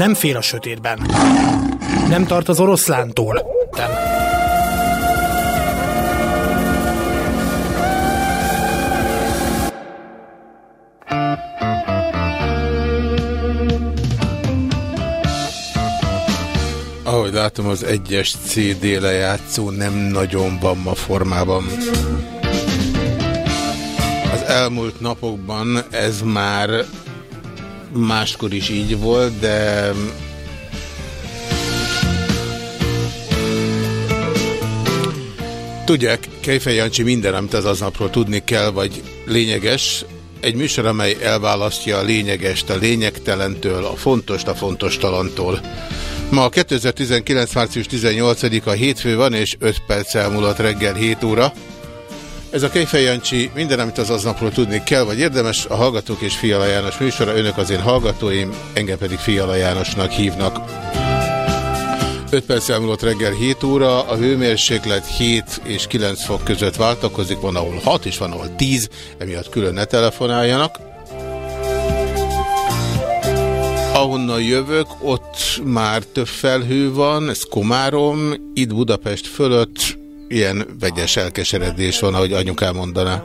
Nem fél a sötétben. Nem tart az oroszlántól. Nem. Ahogy látom, az egyes CD lejátszó nem nagyon van ma formában. Az elmúlt napokban ez már máskor is így volt, de tudják, Kejfej Jancsi minden, amit az aznapról tudni kell, vagy lényeges, egy műsor, amely elválasztja a lényegest a lényegtelentől, a fontost a fontos talantól. Ma 2019. március 18-a hétfő van, és 5 perc elmúlott reggel 7 óra. Ez a Kejfej Jancsi, minden, amit az aznapról tudni kell, vagy érdemes, a Hallgatók és Fiala János műsora, önök az én hallgatóim, engem pedig Fiala Jánosnak hívnak. 5 perc elmúlott reggel 7 óra, a hőmérséklet 7 és 9 fok között váltakozik, van ahol 6 és van ahol 10, emiatt külön ne telefonáljanak. Ahonnan jövök, ott már több felhő van, ez Komárom, itt Budapest fölött ilyen vegyes elkeseredés van, ahogy anyukám mondaná.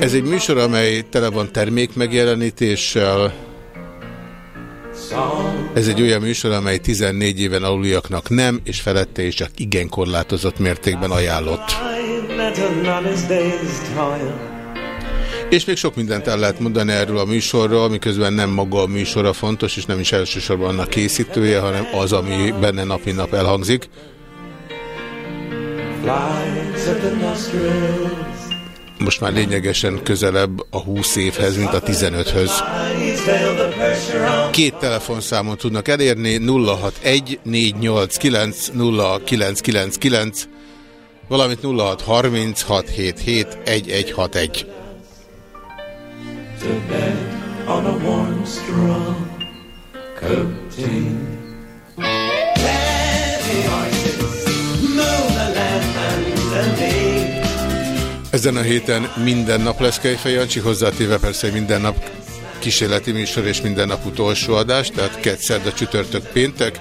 Ez egy műsor, amely tele van termék megjelenítéssel. Ez egy olyan műsor, amely 14 éven aluliaknak nem, és felette is csak igen korlátozott mértékben ajánlott. És még sok mindent el lehet mondani erről a műsorról, miközben nem maga a műsora fontos, és nem is elsősorban annak készítője, hanem az, ami benne nap mint nap elhangzik. Most már lényegesen közelebb a 20 évhez, mint a 15-höz. Két telefonszámon tudnak elérni, 061 489 0999 valamint 0636771161. on a warm straw coating. Ezen a héten minden nap lesz Kejfej Jancsi, hozzátéve persze minden nap kísérleti műsor és minden nap utolsó adás, tehát a csütörtök péntek.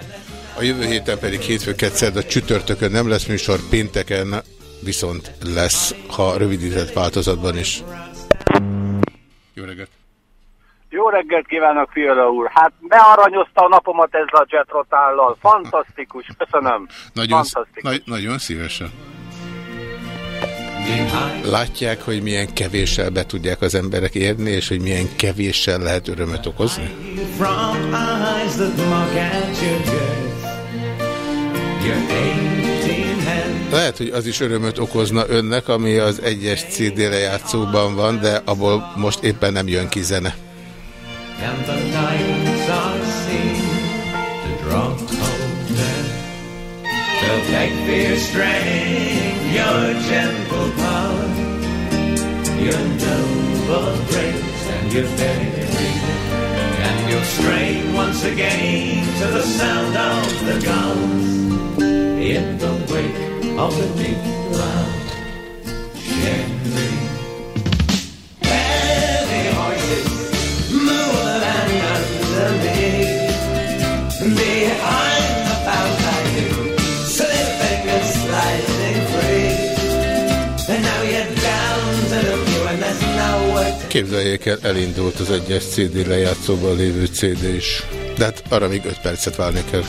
A jövő héten pedig hétfő a csütörtökön nem lesz műsor, pénteken viszont lesz, ha rövidített változatban is. Jó reggelt! Jó reggelt kívánok, Fiala úr! Hát bearanyozta a napomat ezzel a jetrotállal. Fantasztikus, köszönöm. Nagyon, Fantasztikus. Na, nagyon szívesen. Látják, hogy milyen kevéssel be tudják az emberek érni, és hogy milyen kevéssel lehet örömet okozni? Lehet, hogy az is örömöt okozna önnek, ami az egyes CD lejátszóban van, de abból most éppen nem jön ki zene. once again to the sound of the guns. In the wake of the me behind. Képzeljék el, elindult az egyes CD lejátszóban lévő CD is. De hát arra még 5 percet várni kell.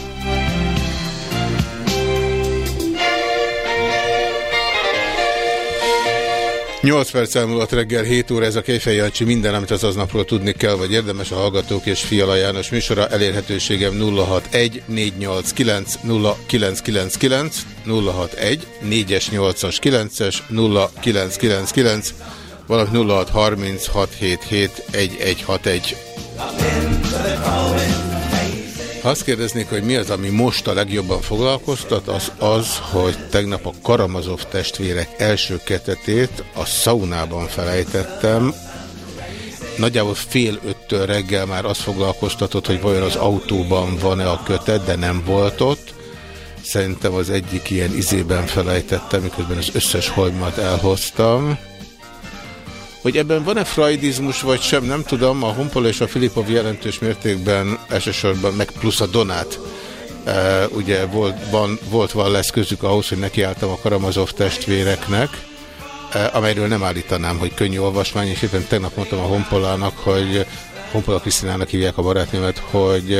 8 perc elmúlott reggel 7 óra, ez a Kejfej Jancsi, minden, amit az aznapról tudni kell, vagy érdemes a Hallgatók és Fiala János műsora, elérhetőségem 061 489 0999 061 4-es 8-as 9-es 0999 valami 0636771161. Ha azt kérdeznék, hogy mi az, ami most a legjobban foglalkoztat, az az, hogy tegnap a Karamazov testvérek első ketetét a szaunában felejtettem. Nagyjából fél öttől reggel már azt foglalkoztatott, hogy vajon az autóban van-e a kötet, de nem volt ott. Szerintem az egyik ilyen izében felejtettem, miközben az összes hajmat elhoztam. Hogy ebben van-e freudizmus, vagy sem, nem tudom. A Honpol és a Filipov jelentős mértékben elsősorban, meg plusz a Donát, uh, ugye volt, van, volt van lesz közük ahhoz, hogy nekiálltam a Karamazov testvéreknek, uh, amelyről nem állítanám, hogy könnyű olvasmány, és éppen tegnap mondtam a Honpolának, hogy Honpola Krisztinának hívják a barátnőmet, hogy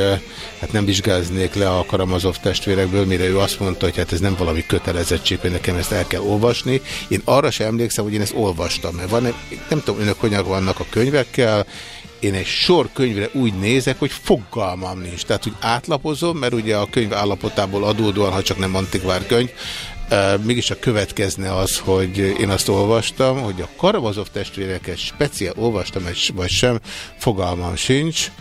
hát nem vizsgáznék le a Karamazov testvérekből, mire ő azt mondta, hogy hát ez nem valami kötelezettség, hogy nekem ezt el kell olvasni. Én arra sem emlékszem, hogy én ezt olvastam, mert van, nem tudom, önök hogyan vannak a könyvekkel, én egy sor könyvre úgy nézek, hogy fogalmam nincs. Tehát, hogy átlapozom, mert ugye a könyv állapotából adódóan, ha csak nem antikvár könyv, mégis a következne az, hogy én azt olvastam, hogy a Karamazov testvéreket speciál olvastam, vagy sem, fogalmam sincs.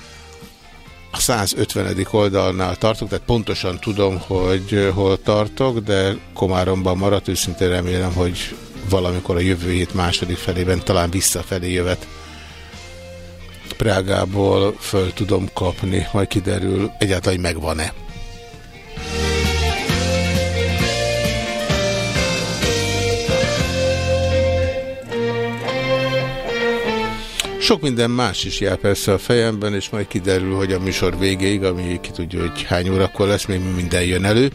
A 150. oldalnál tartok, tehát pontosan tudom, hogy hol tartok, de Komáromban maradt, őszintén remélem, hogy valamikor a jövő hét második felében talán visszafelé jövet. Prágából föl tudom kapni, majd kiderül egyáltalán, hogy megvan-e. Sok minden más is jár persze a fejemben, és majd kiderül, hogy a műsor végéig, ami ki tudja, hogy hány órakor lesz, még minden jön elő.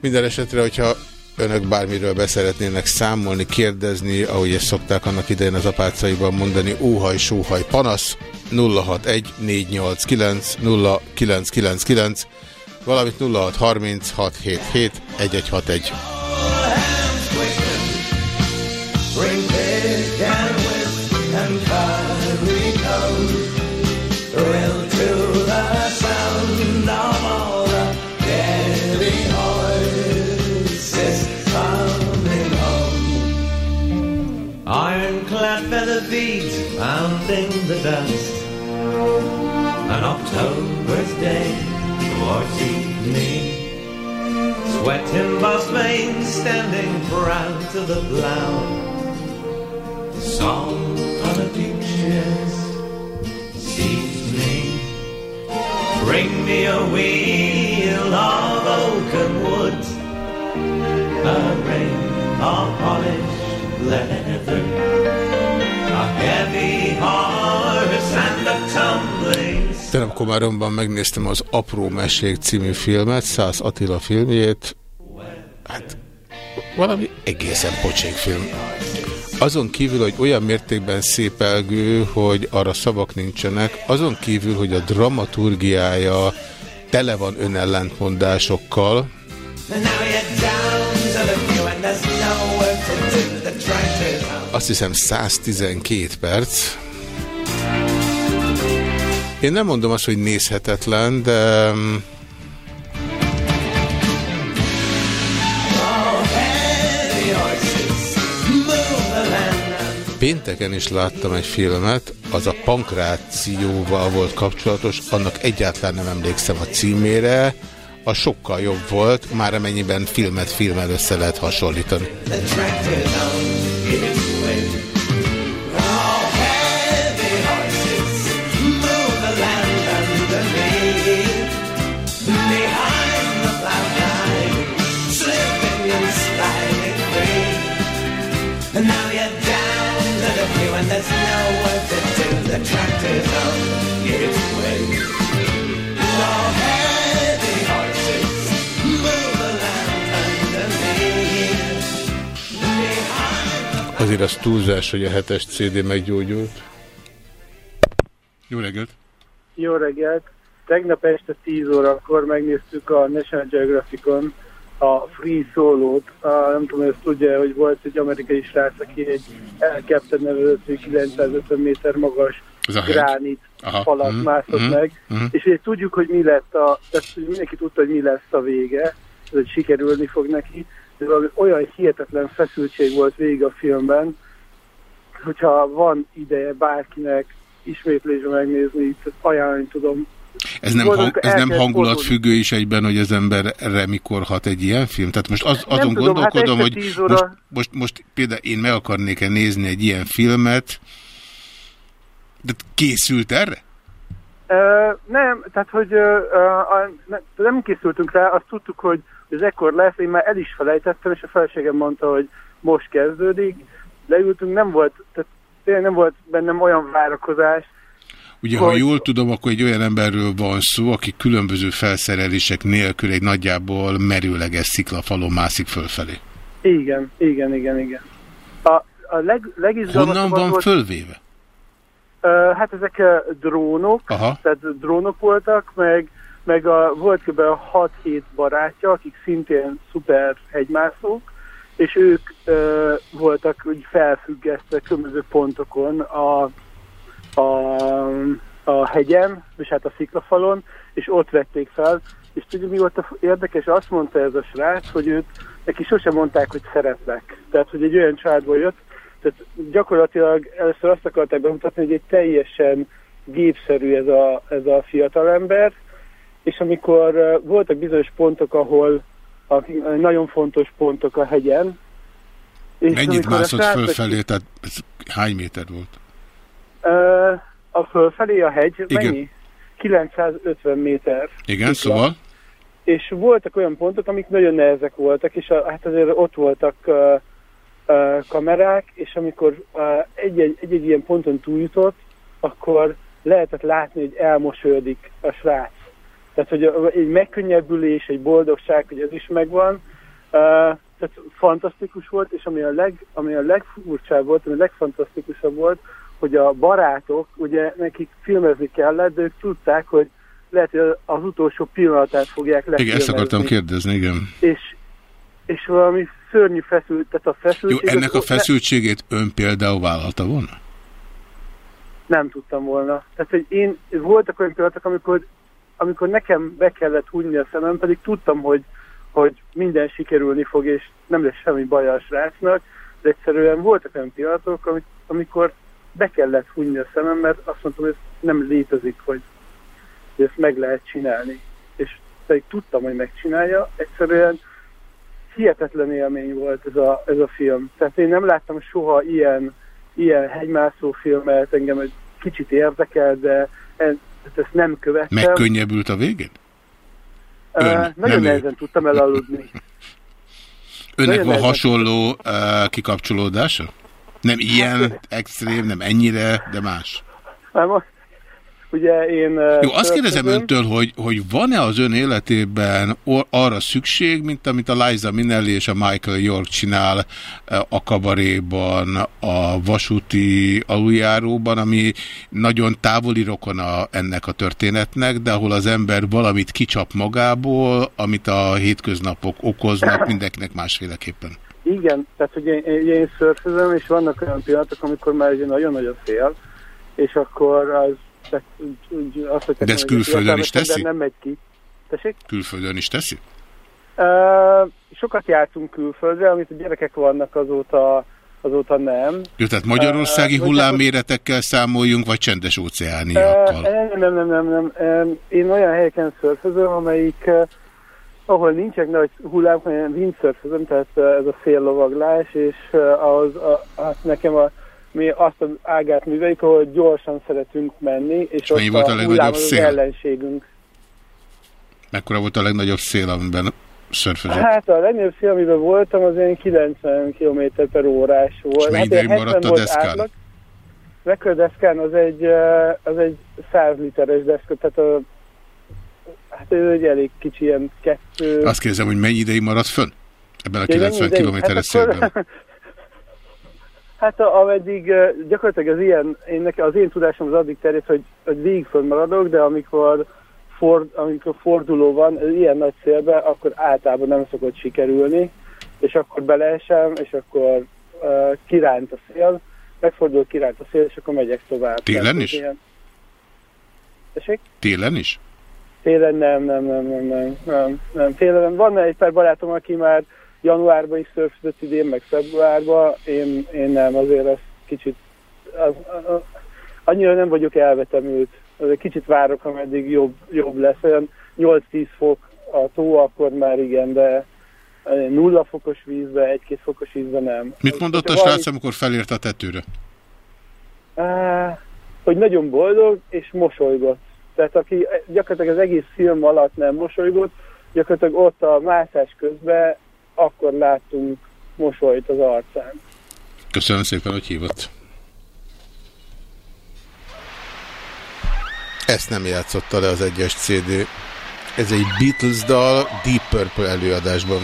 Minden esetre, hogyha önök bármiről beszeretnének számolni, kérdezni, ahogy ezt szokták annak idején az apácaiban mondani, óhaj, sóhaj, panasz, 061 489 0999, valamint 0630 677 1161. feather beads pounding the dust. An October's day towards evening. Sweat in veins standing proud to the plow. Song on a deep chest seasoning. Bring me a wheel of oaken wood. A ring of polished leather. Tegnap Komáromban megnéztem az Apró Mesék című filmet, Szász Attila filmjét. Hát valami egészen pocsék film. Azon kívül, hogy olyan mértékben szépelgő, hogy arra szavak nincsenek, azon kívül, hogy a dramaturgiája tele van önellentmondásokkal, azt hiszem 112 perc. Én nem mondom azt, hogy nézhetetlen, de... Pénteken is láttam egy filmet, az a pankrációval volt kapcsolatos, annak egyáltalán nem emlékszem a címére, a sokkal jobb volt, már amennyiben filmet filmmel össze lehet hasonlítani. Azért az túlzás, hogy a hetes CD meggyógyult. Jó reggelt! Jó reggelt! Tegnap este 10 órakor megnéztük a National Geographicon a Free Solo-t. Nem tudom, ezt tudja, hogy volt egy amerikai srác, aki egy elkepted nevezetű 950 méter magas gránit falat mm, mászott mm, meg, mm. és ugye tudjuk, hogy mi lett a, tehát mindenki tudta, hogy mi lesz a vége, hogy sikerülni fog neki, de olyan hihetetlen feszültség volt végig a filmben, hogyha van ideje bárkinek ismétlésre megnézni, ajánlani tudom. Ez nem, hang, ez nem hangulatfüggő is egyben, hogy az emberre mikor hat egy ilyen film? Tehát most az, azon tudom, hát gondolkodom, hát hogy most, most, most például én meg akarnék-e nézni egy ilyen filmet, de készült erre? Uh, nem, tehát hogy uh, uh, ne, nem készültünk rá, azt tudtuk, hogy ez ekkor lesz, én már el is felejtettem, és a feleségem mondta, hogy most kezdődik, leültünk, nem volt, tehát tényleg nem volt bennem olyan várakozás. Ugye, ha jól tudom, akkor egy olyan emberről van szó, aki különböző felszerelések nélkül egy nagyjából merőleges sziklafalon mászik fölfelé. Igen, igen, igen, igen. A, a leg, Honnan van volt, fölvéve? Uh, hát ezek uh, drónok, Aha. tehát drónok voltak, meg, meg a, volt kb. 6-7 barátja, akik szintén szuper hegymászók, és ők uh, voltak úgy felfüggesztve különböző pontokon a, a, a hegyen, és hát a sziklafalon, és ott vették fel, és tudjuk mi volt a érdekes, azt mondta ez a srác, hogy őt, neki sosem mondták, hogy szeretlek. Tehát, hogy egy olyan családból jött, tehát gyakorlatilag először azt akarták bemutatni, hogy egy teljesen gépszerű ez a, ez a fiatalember, és amikor voltak bizonyos pontok, ahol a, nagyon fontos pontok a hegyen. És Mennyit mászott srác, fölfelé, tehát ez hány méter volt? A fölfelé a hegy Igen. mennyi? 950 méter. Igen, Itt szóval? És voltak olyan pontok, amik nagyon nehezek voltak, és a, hát azért ott voltak uh, uh, kamerák, és amikor egy-egy uh, ilyen ponton túljutott, akkor lehetett látni, hogy elmosődik a srác. Tehát, hogy egy megkönnyebbülés, egy boldogság, hogy ez is megvan. Uh, tehát fantasztikus volt, és ami a, leg, ami a legfurcsább volt, ami a legfantasztikusabb volt, hogy a barátok, ugye nekik filmezni kellett, de ők tudták, hogy lehet, hogy az utolsó pillanatát fogják lefilmezni. Igen, ezt akartam kérdezni, igen. És, és valami szörnyű feszült, tehát a feszültség... Jó, ennek a feszültségét ön például vállalta volna? Nem tudtam volna. Tehát, hogy én, voltak olyan pillanatok, amikor, amikor nekem be kellett húgyni a szemem, pedig tudtam, hogy, hogy minden sikerülni fog, és nem lesz semmi baj a srácnak, de egyszerűen voltak olyan pillanatok, amikor be kellett húgyni a szemem, mert azt mondtam, hogy ez nem létezik, hogy, hogy ezt meg lehet csinálni. És pedig tudtam, hogy megcsinálja, egyszerűen hihetetlen élmény volt ez a, ez a film. Tehát én nem láttam soha ilyen, ilyen hegymászó filmet, engem egy kicsit érdekel, de en, ezt nem követtem. Megkönnyebbült a végén? Ön, uh, nagyon nehezen ő. tudtam elaludni. Önnek nagyon van hasonló uh, kikapcsolódása? Nem ilyen hát, extrém, nem ennyire, de más. Nem, Ugye én... Jó, azt kérdezem öntől, hogy, hogy van-e az ön életében arra szükség, mint amit a Liza Minnelli és a Michael York csinál a kabaréban, a vasúti aluljáróban, ami nagyon távoli rokona ennek a történetnek, de ahol az ember valamit kicsap magából, amit a hétköznapok okoznak mindenkinek másféleképpen. Igen, tehát hogy én, én szörfözöm, és vannak olyan pillanatok, amikor már nagyon nagy a fél, és akkor az tehát, úgy, úgy azt, hogy De ezt külföldön is teszi? Nem megy ki. Tessék? Külföldön is teszi? Uh, sokat jártunk külföldre, amit a gyerekek vannak azóta, azóta nem. Jó, tehát magyarországi uh, hullámméretekkel számoljunk, vagy csendes óceániakkal? Uh, nem, nem, nem, nem. Én olyan helyeken szörfözöm, amelyik, uh, ahol nincsenek nagy hullám, hanem windszörfözöm, tehát uh, ez a széllovaglás, és uh, az, uh, hát nekem a mi azt az ágát műveljük, ahol gyorsan szeretünk menni, és, és ott volt a, a legnagyobb szél? ellenségünk. Mekkora volt a legnagyobb szél, amiben szörfözött? Hát a legnagyobb szél, amiben voltam, az én 90 km per órás volt. És hát maradt a deszkán? Átlag. Mekkora deszkán az egy, az egy 100 literes deszka, tehát a, hát ez egy elég kicsi ilyen kettő... Azt kérdezem, hogy mennyi ideig maradt fönn? Ebben a 90 km-es hát szélben? Hát ameddig gyakorlatilag az ilyen, én, az én tudásom az addig terjed, hogy, hogy végig maradok, de amikor, ford, amikor forduló van ilyen nagy szélbe, akkor általában nem szokott sikerülni, és akkor beleesem, és akkor uh, kiránt a szél, megfordul, kiránt a szél, és akkor megyek tovább. Télen is? Ilyen... Télen is? Télen nem, nem, nem, nem, nem, nem, nem. Télen van egy pár barátom, aki már januárban is szörfözött idén, meg februárban, én, én nem, azért ez kicsit, az, az, annyira nem vagyok elvetemült, azért kicsit várok, ameddig jobb, jobb lesz, olyan 8-10 fok a tó, akkor már igen, de nulla fokos vízbe, egy-két fokos vízbe nem. Mit mondott a srác, amikor felért a tetőre? Hogy nagyon boldog, és mosolygott. Tehát aki gyakorlatilag az egész film alatt nem mosolygott, gyakorlatilag ott a mászás közben akkor láttunk mosolyt az arcán. Köszönöm szépen, hogy hívott. Ezt nem játszotta le az egyes CD. Ez egy Beatles dal Deep Purple előadásban.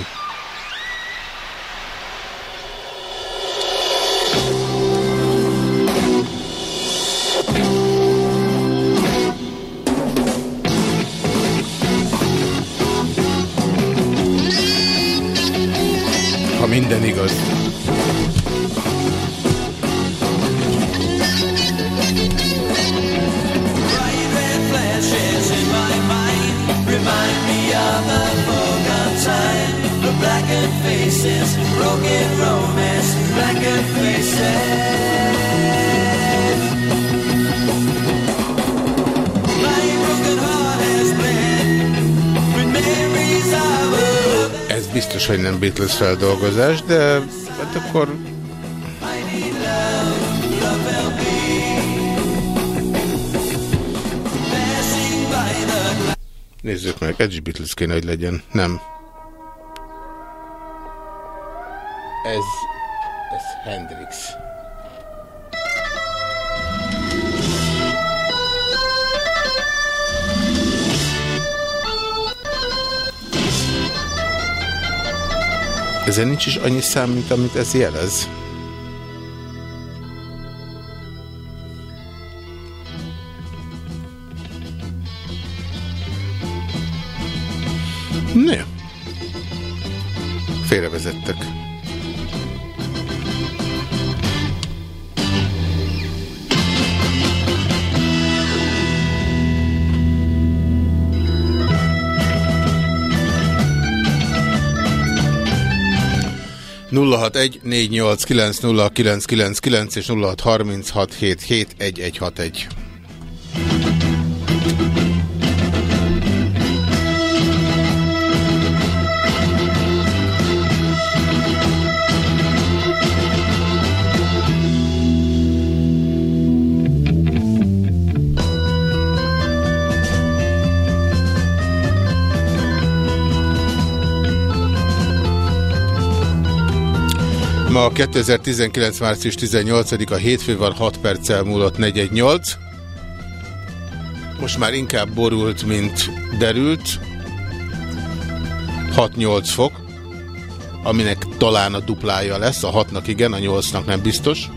Hogy nem Beatles feldolgozás, de hát akkor... Nézzük meg, ez is Beatles kéne, hogy legyen. Nem. ez, ez Hendrix. Ezen nincs is annyi szám, mint amit ez jelez. És 0636771161. Ma 2019. március 18-a hétfő van, 6 perccel múlott 418. Most már inkább borult, mint derült. 6-8 fok, aminek talán a duplája lesz, a 6-nak igen, a 8-nak nem biztos.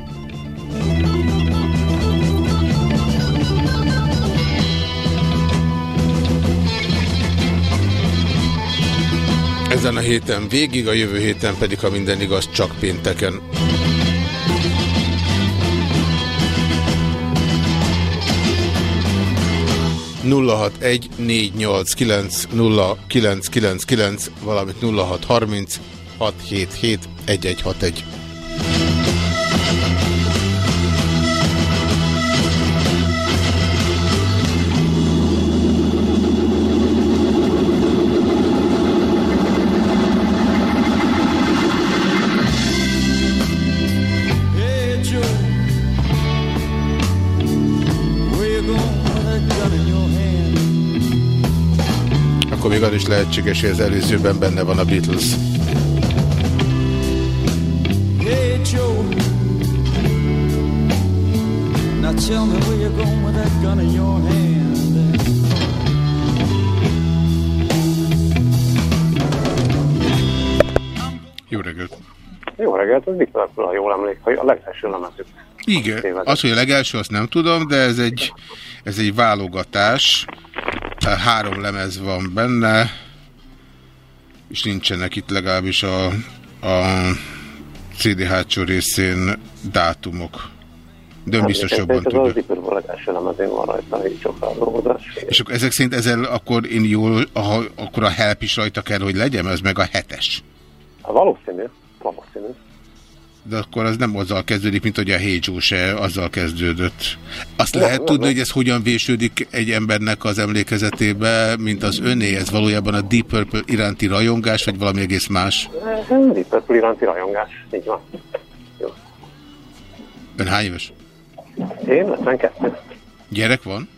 Ezen a héten végig, a jövő héten pedig, ha minden igaz, csak pénteken. nulla hat egy négy nyolc kilenc nulla kilenc kilenc kilenc valamint nulla hat harminc hat hét hét egy egy hat egy még az is lehetséges, hogy az előzőben benne van a Beatles. Hey Joe, now tell me where you're going with that gun in your hand. Jó reggelt! Jó reggelt, ez Viktor Pula, jól emlék, hogy a legelső lemezük. Igen, az, hogy a legelső, azt nem tudom, de ez egy, ez egy válogatás. Három lemez van benne, és nincsenek itt legalábbis a, a CD hátsó részén dátumok. De ön biztos jobban tudja. És akkor ezek szerint ezzel akkor én jól, akkor a help is rajta kell, hogy legyen, ez meg a hetes. Valószínű, valószínű de akkor az nem azzal kezdődik, mint hogy a Joe se azzal kezdődött. Azt lehet ne, tudni, ne. hogy ez hogyan vésődik egy embernek az emlékezetébe, mint az öné? Ez valójában a Deep Purple iránti rajongás, vagy valami egész más? Deep Purple iránti rajongás, így van. Jó. Ön hány éves? Én 52. Gyerek van?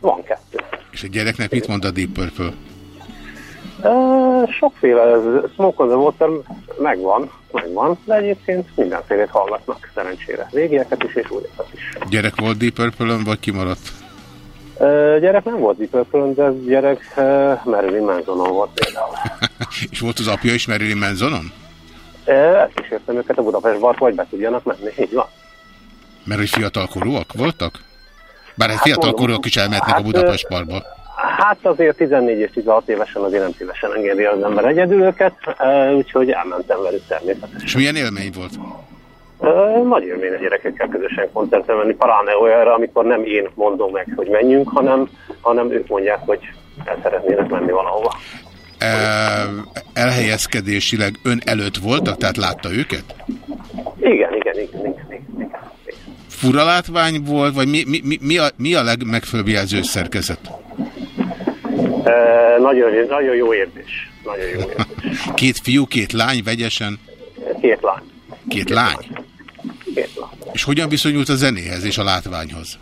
Van kettő. És a gyereknek mit mond a Deep Purple? Uh, sokféle, Smoke on the Water megvan, megvan, de egyébként mindenfélét hallgatnak szerencsére. Régieket is és újakat is. Gyerek volt Deep purple vagy kimaradt? Gyerek nem volt Deep de gyerek uh, Marilyn Mansonon volt például. És volt az apja is Marilyn Mansonon? Elkísértem őket a Budapest Barba, hogy be tudjanak menni, így van. Mert hogy fiatalkorúak voltak? Bár egy hát fiatalkorúak is elmehetnek hát, a Budapest Barba. Hát azért 14 és 16 évesen azért nem szívesen engedi az ember egyedül őket, úgyhogy elmentem velük természetesen. És milyen élmény volt? Nagy élmény a gyerekekkel közösen koncertre menni, paráne olyanra, amikor nem én mondom meg, hogy menjünk, hanem, hanem ők mondják, hogy el szeretnének menni valahova. elhelyezkedésileg ön előtt voltak, tehát látta őket? Igen, igen, igen, igen. Fura látvány volt, vagy mi, mi, mi, a, mi a legmegfőbb jelző szerkezet? Nagyon, nagyon jó érzés. Nagyon jó érzés. Két fiú, két lány vegyesen? Két lány. Két, két lány? lány. Két lány. És hogyan viszonyult a zenéhez és a látványhoz?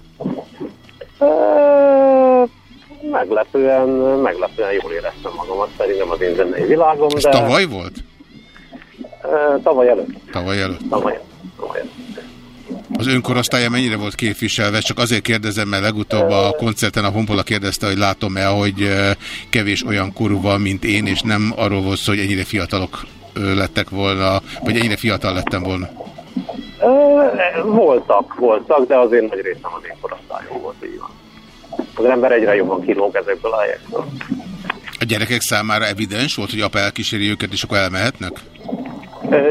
Meglepően, meglepően jól éreztem magamat, szerintem az én zenei világom. Ez de... tavaly volt? Tavaly előtt. Tavaly előtt. Tavaly előtt. Tavaly előtt. Az önkorosztálya mennyire volt képviselve? Csak azért kérdezem, mert legutóbb a koncerten a Honpola kérdezte, hogy látom-e, hogy kevés olyan korú van, mint én, és nem arról volt szó, hogy ennyire fiatalok lettek volna, vagy ennyire fiatal lettem volna. Voltak, voltak, de azért nagy részem az én korosztályom volt, így van. Az ember egyre jobban kilóg ezekből a helyekből. A gyerekek számára evidens volt, hogy apa elkíséri őket, és akkor elmehetnek?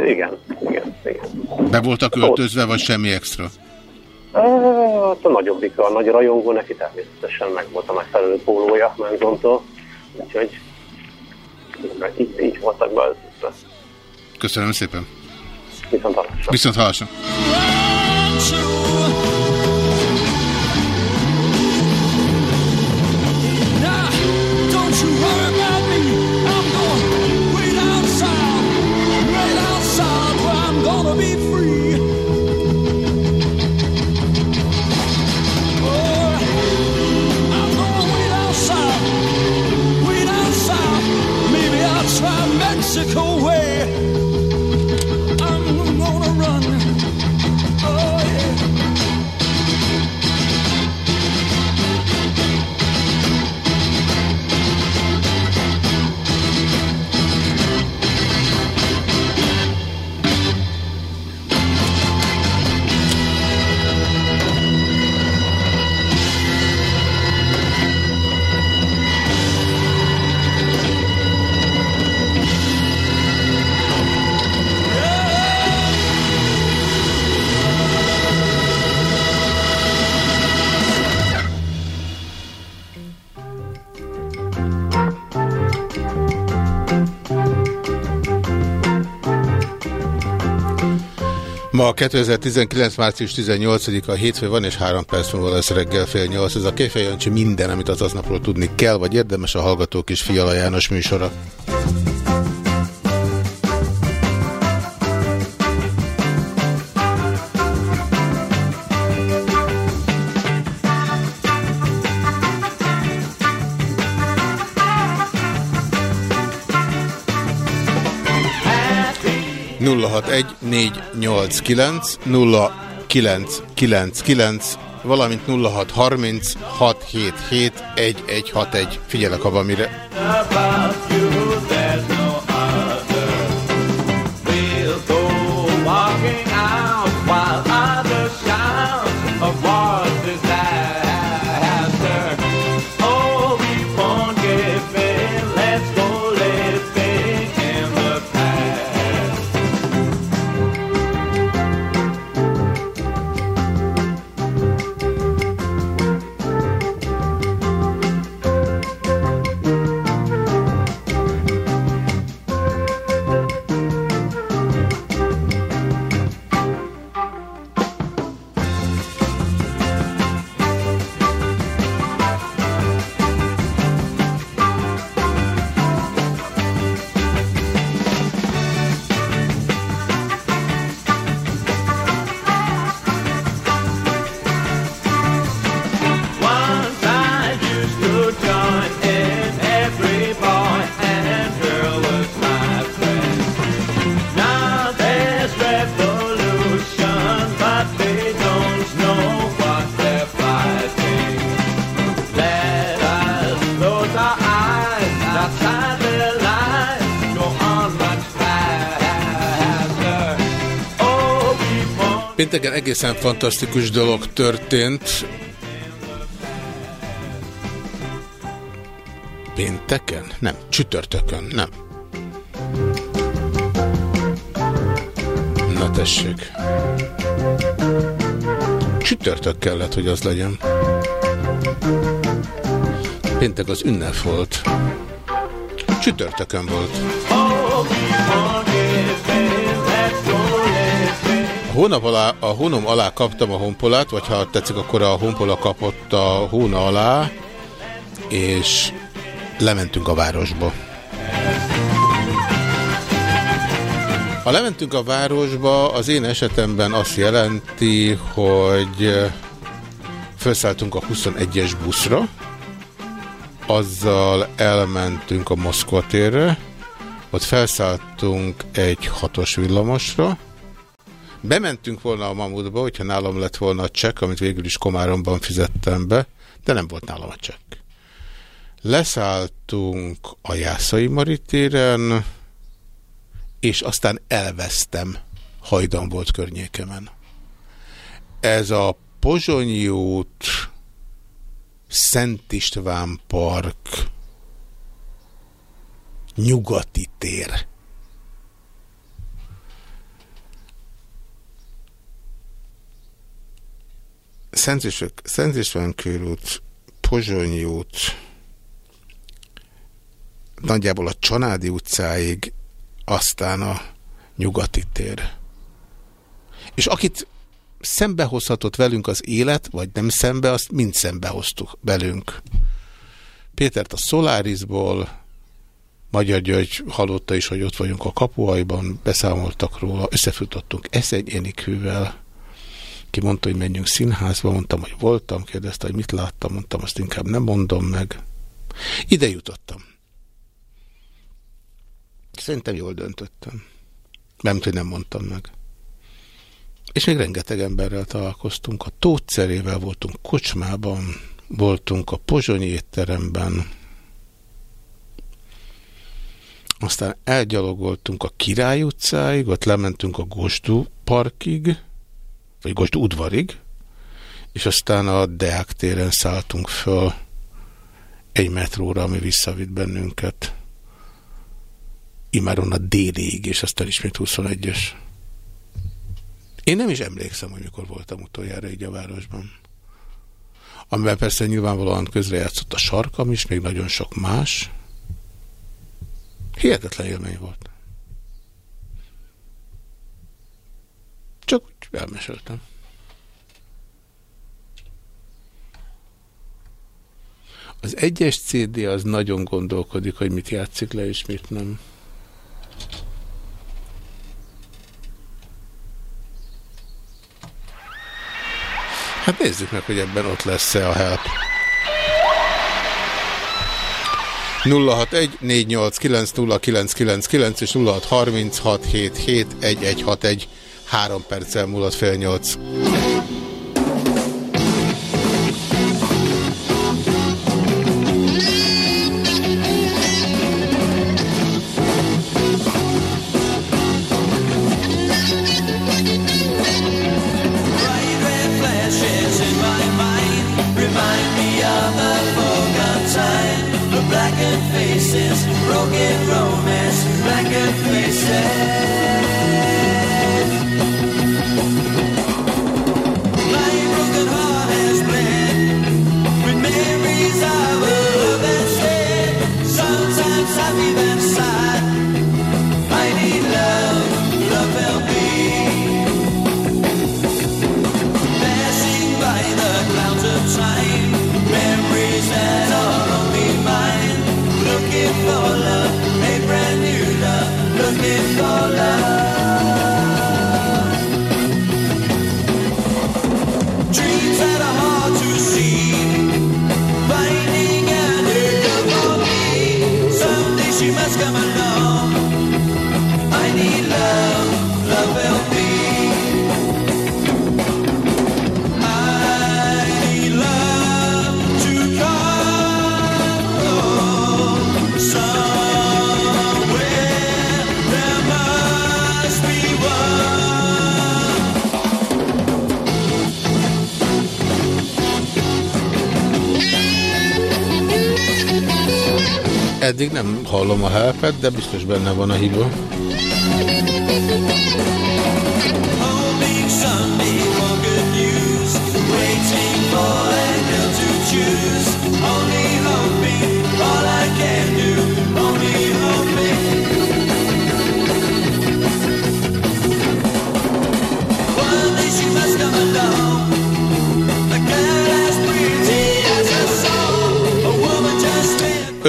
Igen, igen, igen. Be voltak öltözve, vagy semmi extra? Hát a nagyobbik, a nagy rajongó, neki természetesen meg volt a megfelelő pólója Menzontól, úgyhogy így, így voltak beöltözve. Köszönöm szépen. Viszont hallásra. Viszont hallásra. Ma 2019. március 18-a hétfő van, és három perc múlva lesz reggel fél nyolc. Ez a Jancsi minden, amit az aznapról tudni kell, vagy érdemes a Hallgatók és Fiala János műsora. 061 0999, valamint 0630 677 1161. Figyelek abban, mire. Pénteken egészen fantasztikus dolog történt. Pénteken? Nem. Csütörtökön? Nem. Na tessék. Csütörtök kellett, hogy az legyen. Péntek az ünnep volt. Csütörtökön volt. A hónap alá, a hónom alá kaptam a honpolát, vagy ha tetszik, akkor a honpola kapott a hóna alá, és lementünk a városba. Ha lementünk a városba, az én esetemben azt jelenti, hogy felszálltunk a 21-es buszra, azzal elmentünk a Moszkva térre, ott felszálltunk egy hatos villamosra, bementünk volna a Mamutba, hogyha nálam lett volna a csekk, amit végül is Komáromban fizettem be, de nem volt nálam a csekk. Leszálltunk a Jászai Maritéren, és aztán elvesztem hajdan volt környékemen. Ez a Pozsonyi út, Szent István Park, nyugati tér. Szent István körút, Pozsonyi út, nagyjából a Csanádi utcáig, aztán a nyugati tér. És akit szembehozhatott velünk az élet, vagy nem szembe, azt mind szembehoztuk velünk. Pétert a Solarisból, Magyar György hallotta is, hogy ott vagyunk a kapuajban, beszámoltak róla, összefutottunk egy Enikővel, ki mondta, hogy menjünk színházba, mondtam, hogy voltam, kérdezte, hogy mit láttam, mondtam, azt inkább nem mondom meg. Ide jutottam. Szerintem jól döntöttem. Nem, hogy nem mondtam meg. És még rengeteg emberrel találkoztunk. A Tótszerével voltunk kocsmában, voltunk a Pozsonyi étteremben, aztán elgyalogoltunk a Király utcáig, ott lementünk a Gosdú parkig, vagy Gosdú udvarig, és aztán a Deák téren szálltunk föl egy metróra, ami visszavitt bennünket. Imáron a délig, és aztán ismét 21-es. Én nem is emlékszem, hogy mikor voltam utoljára így a városban. Amivel persze nyilvánvalóan közrejátszott a sarkam is, még nagyon sok más. Hihetetlen élmény volt. Csak úgy elmeséltem. Az egyes CD az nagyon gondolkodik, hogy mit játszik le és mit nem. Hát nézzük meg, hogy ebben ott lesz-e a help. 061 489 és 0636771161 3 perccel múlott fél nyolc. Biztos benne van a hiba.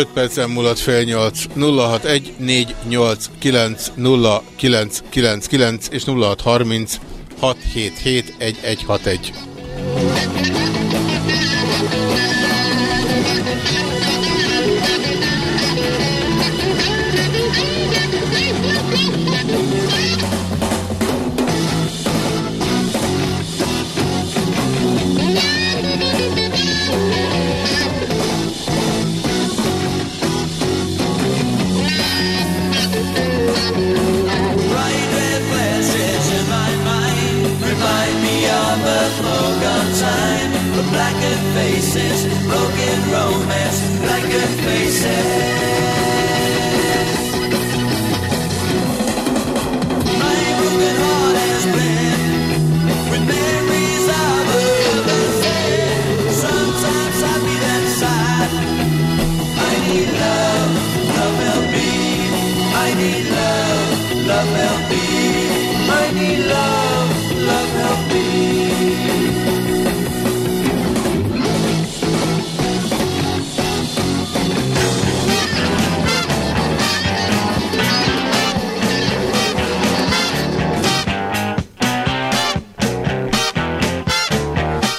Öt percen múlott fél nyolc, 061 489 0999 és 0630 677 1161.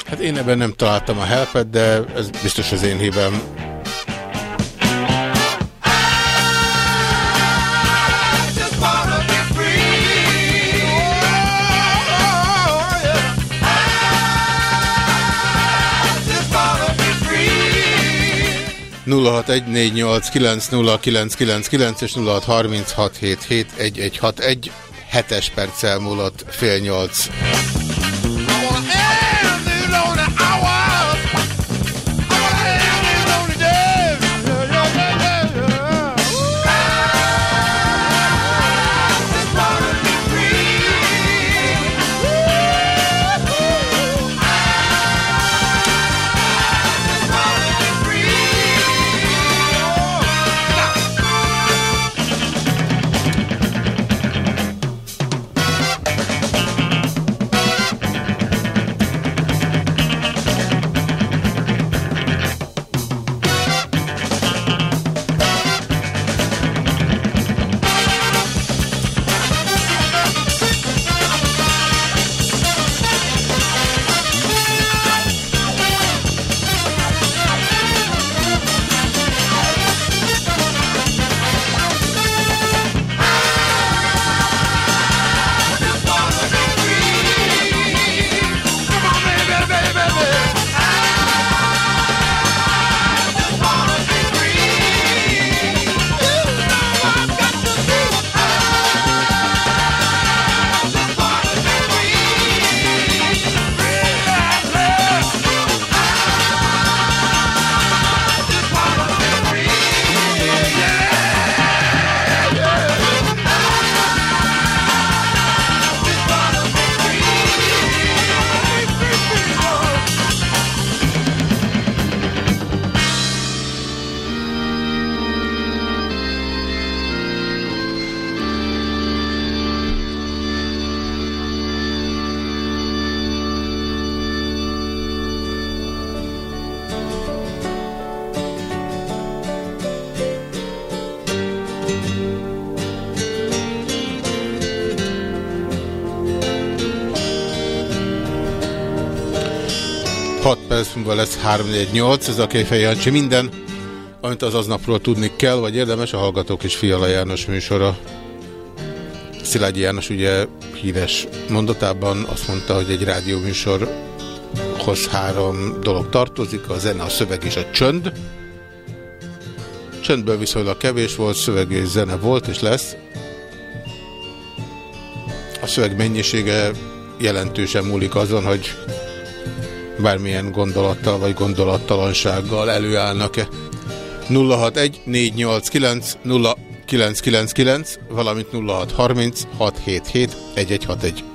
Hát én ebben nem találtam a helpet, de ez biztos az én hibám. 0614890999 és 0636771161 hetes perccel múlott fél nyolc. Múlva lesz 348, ez a Kéfej Jancsi minden, amit az aznapról tudni kell, vagy érdemes, a Hallgatók és Fiala János műsora. Szilágyi János ugye híres mondatában azt mondta, hogy egy rádióműsorhoz három dolog tartozik, a zene, a szöveg és a csönd. Csöndből viszonylag kevés volt, szöveg és zene volt és lesz. A szöveg mennyisége jelentősen múlik azon, hogy bármilyen gondolattal vagy gondolattalansággal előállnak-e. 061 489 0999, valamint 0630 677 1161.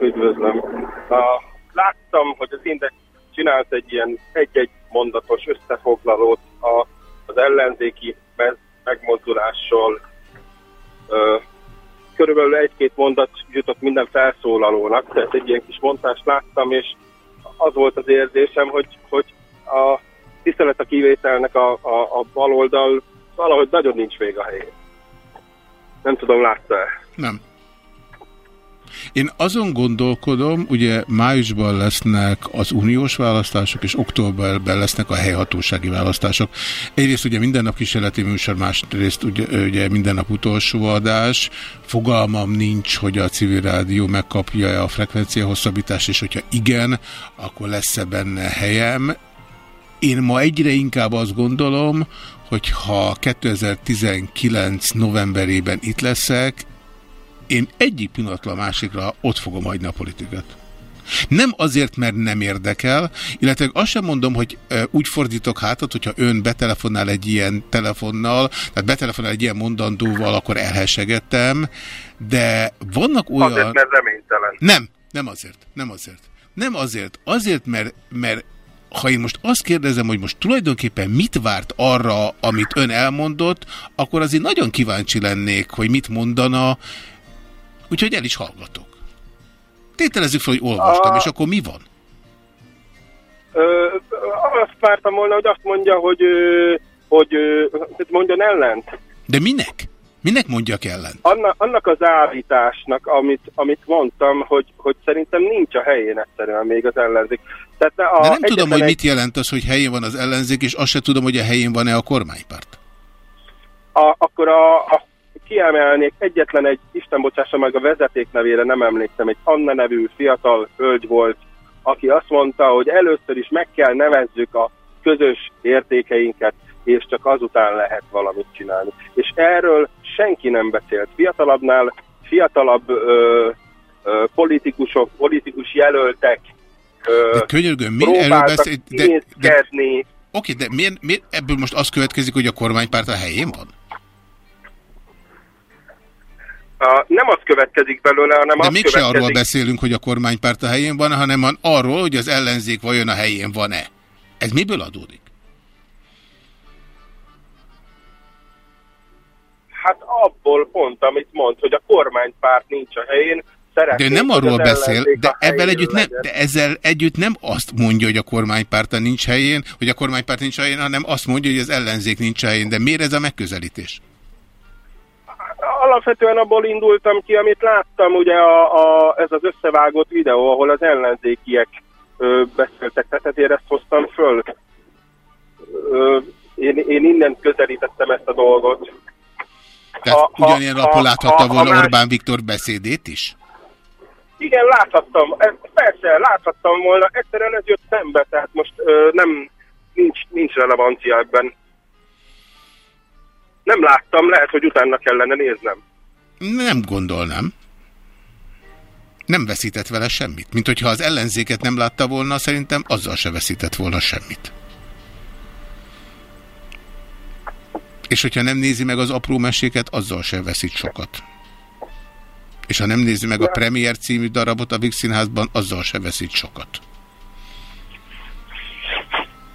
üdvözlöm. Láttam, hogy az Index csinált egy ilyen egy-egy mondatos összefoglalót a, az ellenzéki me- megmozdulással. Körülbelül egy-két mondat jutott minden felszólalónak, tehát egy ilyen kis mondást láttam, és az volt az érzésem, hogy, hogy a tisztelet a kivételnek a, a, a baloldal valahogy nagyon nincs még a helyén. Nem tudom, látta-e? Nem. Én azon gondolkodom, ugye májusban lesznek az uniós választások, és októberben lesznek a helyhatósági választások. Egyrészt ugye minden nap kísérleti műsor, másrészt ugye, ugye minden nap utolsó adás. Fogalmam nincs, hogy a civil rádió megkapja-e a frekvencia hosszabbítást, és hogyha igen, akkor lesz-e benne helyem. Én ma egyre inkább azt gondolom, hogy ha 2019 novemberében itt leszek, én egyik pillanatra a másikra ott fogom hagyni a politikát. Nem azért, mert nem érdekel, illetve azt sem mondom, hogy úgy fordítok hátat, hogyha ön betelefonál egy ilyen telefonnal, tehát betelefonál egy ilyen mondandóval, akkor elhessegettem, de vannak olyan... Azért, mert reménytelen. Nem, nem azért, nem azért. Nem azért, azért, mert, mert ha én most azt kérdezem, hogy most tulajdonképpen mit várt arra, amit ön elmondott, akkor azért nagyon kíváncsi lennék, hogy mit mondana, úgyhogy el is hallgatok. Tételezzük fel, hogy olvastam, A- és akkor mi van? Ö, azt vártam volna, hogy azt mondja, hogy, hogy hogy mondjon ellent. De minek? Minek mondjak ellen? Anna, annak az állításnak, amit, amit mondtam, hogy, hogy szerintem nincs a helyén egyszerűen még az ellenzék. Tehát a De nem tudom, hogy egy- mit jelent az, hogy helyén van az ellenzék, és azt se tudom, hogy a helyén van-e a kormánypárt. a, akkor a, a kiemelnék egyetlen egy, Isten bocsássa meg a vezeték nevére, nem emlékszem, egy Anna nevű fiatal hölgy volt, aki azt mondta, hogy először is meg kell nevezzük a közös értékeinket, és csak azután lehet valamit csinálni. És erről senki nem beszélt. Fiatalabbnál fiatalabb ö, ö, politikusok, politikus jelöltek ö, De könyörgöm, mi erről beszél? De, de, oké, de miért, miért ebből most az következik, hogy a kormánypárt a helyén van? A, nem az következik belőle, hanem De az mégse következik. arról beszélünk, hogy a kormánypárt a helyén van, hanem an- arról, hogy az ellenzék vajon a helyén van-e. Ez miből adódik? Hát abból pont, amit mond, hogy a kormánypárt nincs a helyén, De szeretnék, nem arról beszél, de ebben együtt nem, de ezzel együtt nem azt mondja, hogy a kormánypárta nincs helyén, hogy a kormánypárt nincs helyén, hanem azt mondja, hogy az ellenzék nincs helyén. De miért ez a megközelítés? Alapvetően abból indultam ki, amit láttam, ugye a, a, ez az összevágott videó, ahol az ellenzékiek ö, beszéltek, tehát ezért ezt hoztam föl. Ö, én, én innen közelítettem ezt a dolgot. Tehát Ha- ha- ugyanilyen ha- lapon láthatta ha- ha volna más- Orbán Viktor beszédét is? Igen, láthattam, ez, persze, láthattam volna, egyszerűen ez jött szembe, tehát most ö, nem, nincs, nincs relevancia ebben. Nem láttam, lehet, hogy utána kellene néznem. Nem gondolnám. Nem veszített vele semmit. Mint hogyha az ellenzéket nem látta volna, szerintem azzal se veszített volna semmit. És hogyha nem nézi meg az apró meséket, azzal se veszít sokat. És ha nem nézi meg a Premier című darabot a Vix Színházban, azzal se veszít sokat.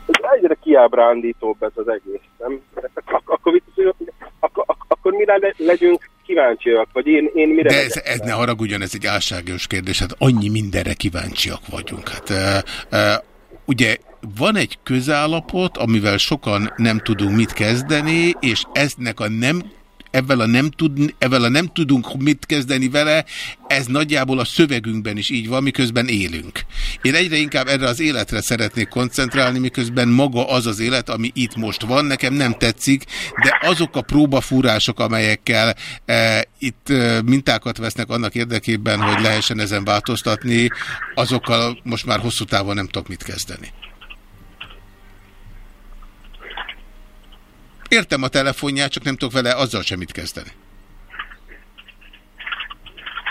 Ez egyre kiábrándítóbb ez az egész, nem? Ak- Akkor, akkor, ak- akkor mire le- legyünk kíváncsiak, vagy én, én mire De ez, ez ne haragudjon, ez egy álságos kérdés. Hát annyi mindenre kíváncsiak vagyunk. Hát, e, e, ugye van egy közállapot, amivel sokan nem tudunk mit kezdeni, és eznek a nem ebben a nem, tud, ebben a nem tudunk mit kezdeni vele, ez nagyjából a szövegünkben is így van, miközben élünk. Én egyre inkább erre az életre szeretnék koncentrálni, miközben maga az az élet, ami itt most van, nekem nem tetszik, de azok a próbafúrások, amelyekkel e, itt e, mintákat vesznek annak érdekében, hogy lehessen ezen változtatni, azokkal most már hosszú távon nem tudok mit kezdeni. Értem a telefonját, csak nem tudok vele azzal semmit kezdeni.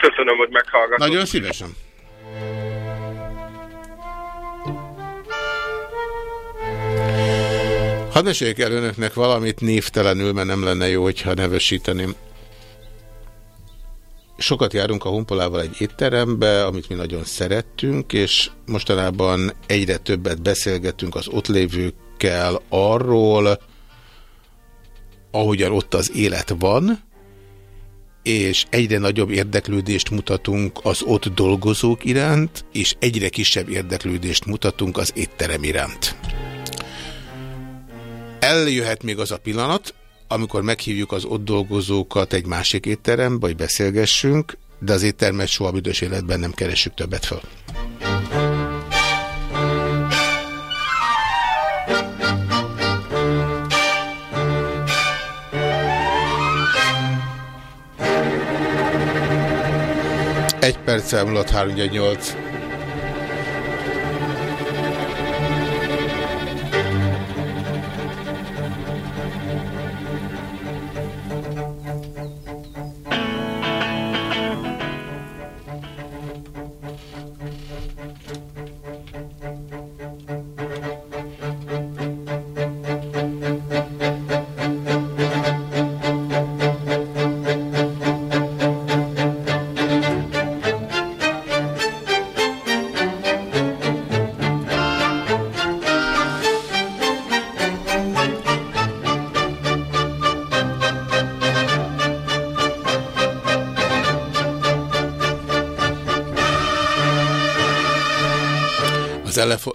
Köszönöm, hogy meghallgatott. Nagyon szívesen. Hadd meséljek el önöknek valamit névtelenül, mert nem lenne jó, hogyha nevesíteném. Sokat járunk a Honpolával egy étterembe, amit mi nagyon szerettünk, és mostanában egyre többet beszélgetünk az ott lévőkkel arról, ahogyan ott az élet van, és egyre nagyobb érdeklődést mutatunk az ott dolgozók iránt, és egyre kisebb érdeklődést mutatunk az étterem iránt. Eljöhet még az a pillanat, amikor meghívjuk az ott dolgozókat egy másik étterembe, hogy beszélgessünk, de az éttermet soha büdös életben nem keressük többet fel. Egy perc elmúlott 318.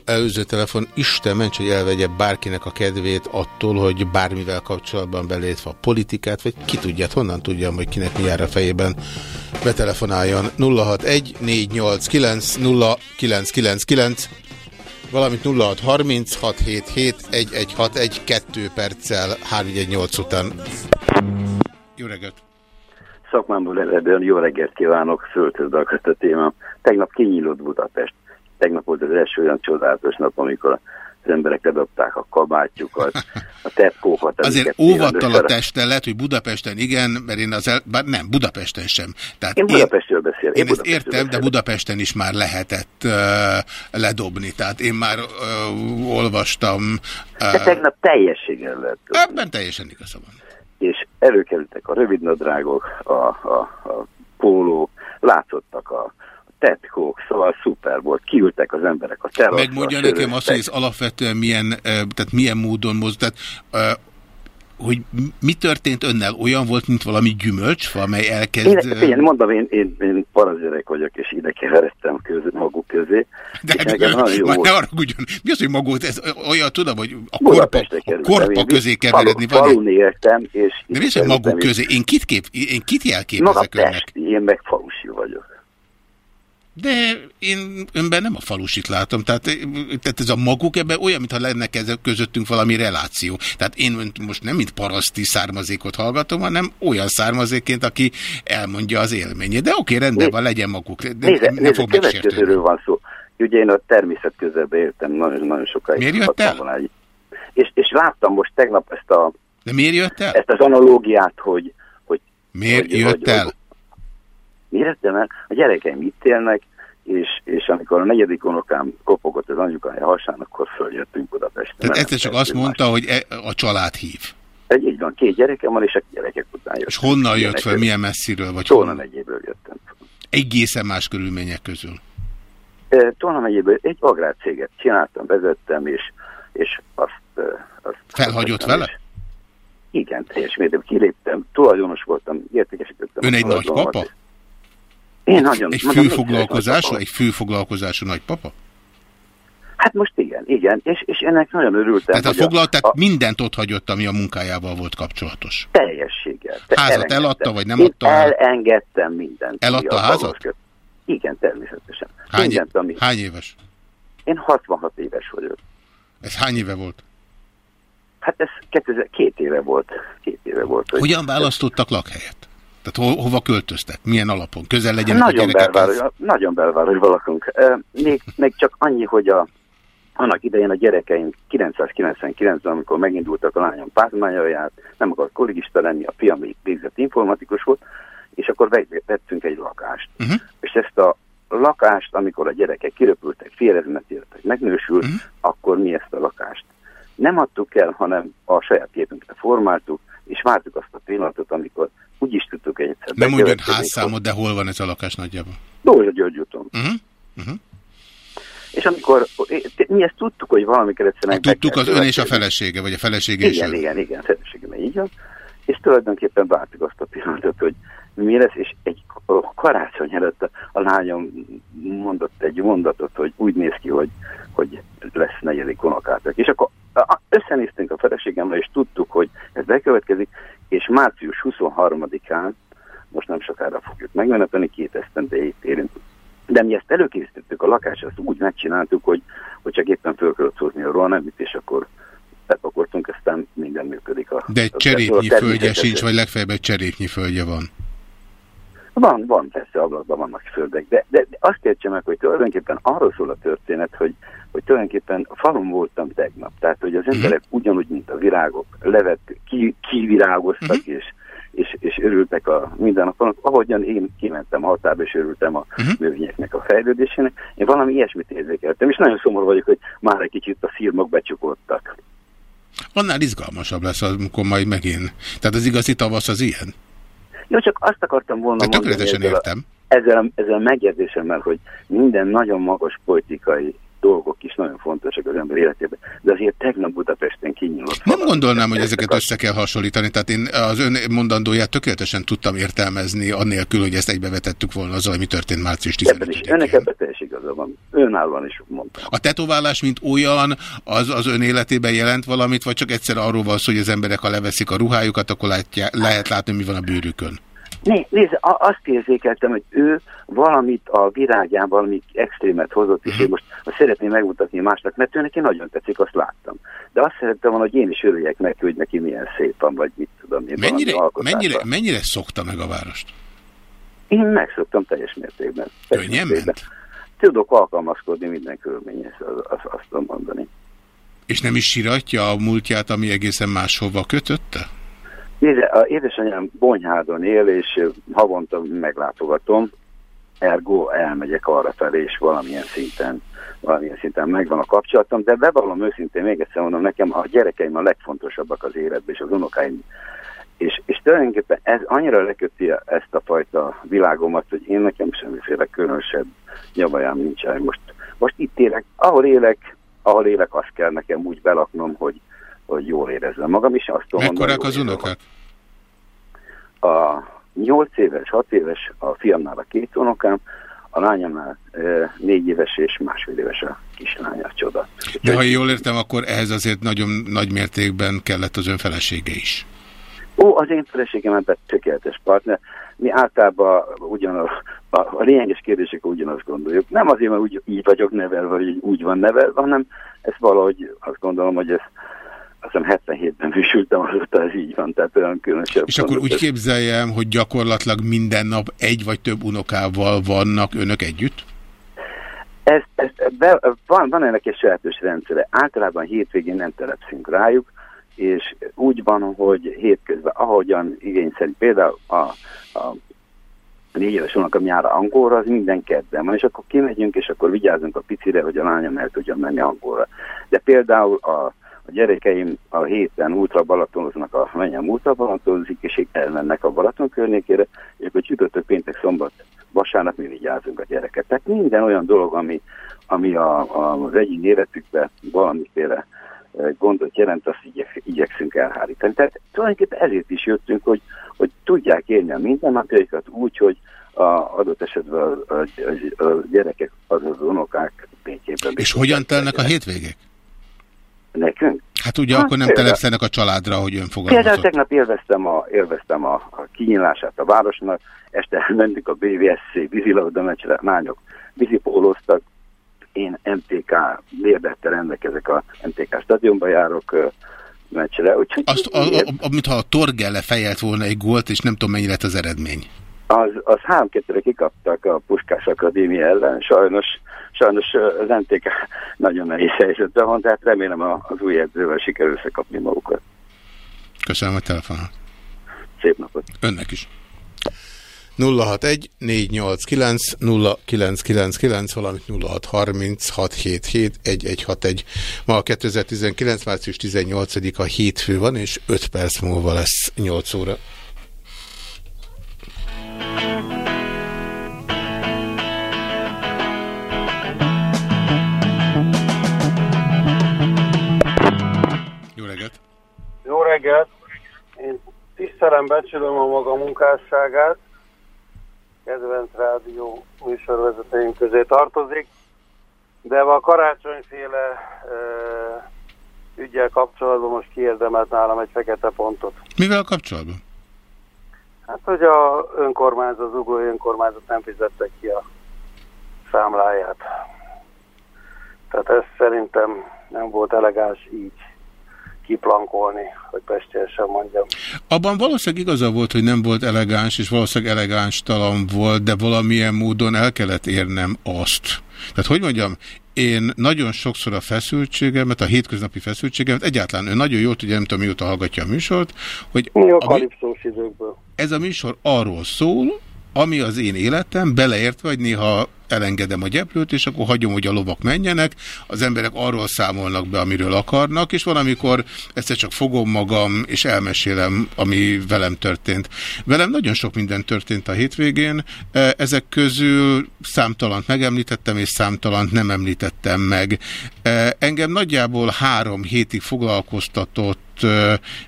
előző telefon Isten ments, hogy elvegye bárkinek a kedvét attól, hogy bármivel kapcsolatban belétve a politikát, vagy ki tudja, honnan tudjam, hogy kinek mi jár a fejében, betelefonáljon 061 489 0999 valamint 0630 677 2 perccel 318 után. Jó reggelt! Szakmámból eredően jó reggelt kívánok, föltözbe a témám. Tegnap kinyílott Budapest tegnap volt az első olyan csodálatos nap, amikor az emberek ledobták a kabátjukat, a tetkókat. Azért óvattal a testen, lehet, hogy Budapesten igen, mert én az el, bár nem, Budapesten sem. Tehát én Budapestről beszélek. Én, én ezt értem, beszélek. de Budapesten is már lehetett uh, ledobni. Tehát én már uh, olvastam. Uh, de tegnap teljességgel lehet. Ebben teljesen igazam van. És előkerültek a rövidnadrágok, a, a, a póló, látszottak a tetkók, szóval szuper volt. Kiültek az emberek a teraszra. Megmondja nekem azt, hogy ez alapvetően milyen, tehát milyen módon mozdult, tehát hogy mi történt önnel? Olyan volt, mint valami gyümölcsfa, amely elkezd... Én, én mondom, én, én, én parazsgyerek vagyok, és ide keveredtem közé, maguk közé. De hát, nekem nagyon jó ne haragudjon. Mi az, hogy maguk, ez olyan tudom, hogy a korpa, a korpa közé keveredni van? Falun éltem, és... De mi az, hogy maguk közé? Én kit, kép, én kit jelképezek önnek? Én meg falusi vagyok. De én önben nem a falusit látom, tehát, tehát ez a maguk ebben olyan, mintha lenne közöttünk valami reláció. Tehát én most nem mint paraszti származékot hallgatom, hanem olyan származékként, aki elmondja az élményét. De oké, rendben van, legyen maguk. De nézze, nem nézze, fog megsértődni. van szó. Ugye én a természet közelbe éltem nagyon-nagyon sokáig. Miért jött el? És, és láttam most tegnap ezt a... De miért jött el? Ezt az analógiát, hogy... hogy miért hogy, jött hogy, el? Hogy, Mérettem el, a gyerekeim itt élnek, és, és amikor a negyedik unokám kopogott az anyukája hasán, akkor följöttünk Budapestre. Tehát egyszer csak azt mondta, más. hogy e, a család hív. Egy, így van, két gyerekem van, és a gyerekek után jött. És honnan jött fel, milyen messziről? Vagy Tolna megyéből jöttem. Egészen más körülmények közül. E, Tolna megyéből egy agrárcéget csináltam, vezettem, és, és azt... azt Felhagyott vele? És, igen, teljes mértékben kiléptem, tulajdonos voltam, értékesítettem. Ön egy nagypapa? Én nagyon... Egy főfoglalkozású, egy főfoglalkozású nagypapa? Hát most igen, igen, és, és ennek nagyon örültem. Tehát a foglalták a, mindent ott hagyott, ami a munkájával volt kapcsolatos. Teljességgel. Te házat elengedtem. eladta, vagy nem adta? Én elengedtem mindent. Eladta a házat? Igen, természetesen. Hány, mindent, ami... hány éves? Én 66 éves vagyok. Ez hány éve volt? Hát ez 2000, két éve volt. Két éve volt. Hogyan választottak lakhelyet? Tehát ho hova költöztek? Milyen alapon? Közel legyen nagyon a belváros, Nagyon belvárosban lakunk. Még, még csak annyi, hogy a, annak idején a gyerekeim 999-ben, amikor megindultak a lányom pártmányaját, nem akart kollégista lenni, a fiam még végzett informatikus volt, és akkor vettünk egy lakást. Uh. -huh. És ezt a lakást, amikor a gyerekek kiröpültek, félezemet értek, megnősült, uh. -huh. akkor mi ezt a lakást nem adtuk el, hanem a saját képünkre formáltuk, és vártuk azt a pillanatot, amikor úgy is tudtuk egyszer. Nem mondjon házszámot, de hol van ez a lakás nagyjából? Dózsa György úton. Uh -huh. Uh -huh. És amikor mi ezt tudtuk, hogy valamikor egyszerűen... Tudtuk az ön és a felesége, vagy a felesége igen, is Igen, igen, igen, felesége, így van. És tulajdonképpen vártuk azt a pillanatot, hogy mi lesz, és egy karácsony előtt a, a lányom mondott egy mondatot, hogy úgy néz ki, hogy, hogy lesz negyedik unokátok. És akkor összenéztünk a feleségemmel, és tudtuk, hogy ez bekövetkezik, és március 23-án, most nem sokára fogjuk megmeneteni, két esztende itt érünk. De mi ezt előkészítettük, a lakást azt úgy megcsináltuk, hogy, hogy csak éppen föl kellett szúrni a rohanebit, és akkor bepakoltunk, aztán minden működik. A, De egy cserépnyi földje sincs, vagy legfeljebb egy cserépnyi földje van. Van, van, persze ablakban vannak földek, de, de, de azt értse meg, hogy tulajdonképpen arról szól a történet, hogy, hogy tulajdonképpen falun voltam tegnap, tehát hogy az uh mhm. emberek ugyanúgy, mint a virágok, levett, ki, kivirágoztak, uh mhm. -huh. és, és, és örültek a mindennapoknak, ahogyan én kimentem a hatába, és örültem a uh mhm. -huh. a fejlődésének, én valami ilyesmit érzékeltem, és nagyon szomorú vagyok, hogy már egy kicsit a szírmok becsukódtak. Annál izgalmasabb lesz, amikor majd megint. Tehát az igazi tavasz az ilyen? Jó, csak azt akartam volna De mondani ezzel, értem. ezzel, ezzel a megjegyzésemmel, hogy minden nagyon magas politikai dolgok is nagyon fontosak az ember életében, de azért tegnap Budapesten kinyílt. Nem gondolnám, hogy ezeket össze kell hasonlítani, tehát én az ön mondandóját tökéletesen tudtam értelmezni, annélkül, hogy ezt egybevetettük volna azzal, ami történt március 15-én. Önnek ebben teljes igaza van. Önállóan is mondtam. A tetoválás, mint olyan, az az ön életében jelent valamit, vagy csak egyszer arról van szó, hogy az emberek, ha leveszik a ruhájukat, akkor látja, lehet látni, mi van a bőrükön? Né, nézd, azt érzékeltem, hogy ő valamit a virágján valami extrémet hozott, és én most azt szeretném megmutatni másnak, mert ő neki nagyon tetszik, azt láttam. De azt szerettem volna, hogy én is örüljek neki, hogy neki milyen szép van, vagy mit tudom én. Mennyire, mennyire, mennyire szokta meg a várost? Én megszoktam teljes mértékben. Könnyen ment? Tudok alkalmazkodni minden körülményhez, az, az, azt tudom mondani. És nem is siratja a múltját, ami egészen máshova kötötte? A édesanyám Bonyhádon él, és havonta meglátogatom, ergo elmegyek arra felé, és valamilyen szinten, valamilyen szinten megvan a kapcsolatom, de bevallom őszintén, még egyszer mondom, nekem a gyerekeim a legfontosabbak az életben, és az unokáim. És, és tulajdonképpen ez annyira leköti ezt a fajta világomat, hogy én nekem semmiféle különösebb nyavajám nincsen. Most, most itt élek, ahol élek, ahol élek, azt kell nekem úgy belaknom, hogy, hogy jól érezzem magam, is azt tudom Mekkorák az unokák? A 8 éves, 6 éves a fiamnál a két unokám, a lányomnál e, négy éves és másfél éves a kislány, a csoda. De ha jól értem, akkor ehhez azért nagyon nagy mértékben kellett az ön felesége is. Ó, az én feleségem ebben tökéletes partner. Mi általában ugyanaz, a, a lényeges kérdések ugyanazt gondoljuk. Nem azért, mert úgy, így vagyok nevelve, vagy úgy van nevelve, hanem ez valahogy azt gondolom, hogy ez azt hiszem 77-ben műsültem, azóta ez így van, tehát olyan különösebb. És akkor úgy képzeljem, hogy gyakorlatilag minden nap egy vagy több unokával vannak önök együtt? Ez, ez, be, van, van ennek egy sajátos rendszere. Általában hétvégén nem telepszünk rájuk, és úgy van, hogy hétközben, ahogyan igény szerint, például a, a négy éves unokam jár angolra, az minden kedden van, és akkor kimegyünk, és akkor vigyázunk a picire, hogy a lányom el tudjon menni angolra. De például a a gyerekeim a héten ultra balatonoznak, a menyem ultra balatonozik, és elmennek a Balaton környékére, és akkor csütörtök, péntek, szombat, vasárnap mi vigyázunk a gyereket. Tehát minden olyan dolog, ami, ami a, a, az egyik életükben valamiféle e, gondot jelent, azt igyek, igyekszünk elhárítani. Tehát tulajdonképpen ezért is jöttünk, hogy, hogy tudják élni a mindennapjaikat úgy, hogy a adott esetben a, a, a, gyerekek, az az unokák pénzében. És hogyan telnek a hétvégék? Nekünk? Hát ugye hát, akkor nem telepszenek a családra, hogy ön fogalmazott. Például tegnap élveztem a, élveztem a, a kinyílását a városnak, este mentünk a BVSC vízilabda meccsre, lányok vízipóloztak, én MTK lérdettel rendelkezek a MTK stadionba járok meccsre. Úgyhogy Azt, a, a, a, mintha a Torgelle fejelt volna egy gólt, és nem tudom mennyi lett az eredmény. Az, az 3-2-re kikaptak a Puskás Akadémia ellen, sajnos, sajnos az MTK nagyon nehéz helyzetben van, tehát remélem az új edzővel sikerül összekapni magukat. Köszönöm a telefonat. Szép napot. Önnek is. 061 489 0999, valamint 0636771161. Ma a 2019. március 18-a hétfő van, és 5 perc múlva lesz 8 óra. Reggelt! Én tisztelem, becsülöm a maga munkásságát, kedvenc rádió műsorvezetőink közé tartozik, de a karácsonyféle ö, ügyel kapcsolatban most kiérdemelt nálam egy fekete pontot. Mivel kapcsolatban? Hát, hogy a önkormányzat, az uglói önkormányzat nem fizette ki a számláját. Tehát ez szerintem nem volt elegáns így kiplankolni, hogy pestélyesen mondjam. Abban valószínűleg igaza volt, hogy nem volt elegáns, és valószínűleg elegáns talan volt, de valamilyen módon el kellett érnem azt. Tehát hogy mondjam, én nagyon sokszor a feszültségemet, a hétköznapi feszültségemet, egyáltalán ő nagyon jól tudja, nem tudom mióta hallgatja a műsort, hogy Mi a kalipszós időkből. ez a műsor arról szól, ami az én életem, beleértve, hogy néha elengedem a gyeplőt, és akkor hagyom, hogy a lovak menjenek, az emberek arról számolnak be, amiről akarnak, és van, amikor egyszer csak fogom magam, és elmesélem, ami velem történt. Velem nagyon sok minden történt a hétvégén, ezek közül számtalant megemlítettem, és számtalant nem említettem meg. Engem nagyjából három hétig foglalkoztatott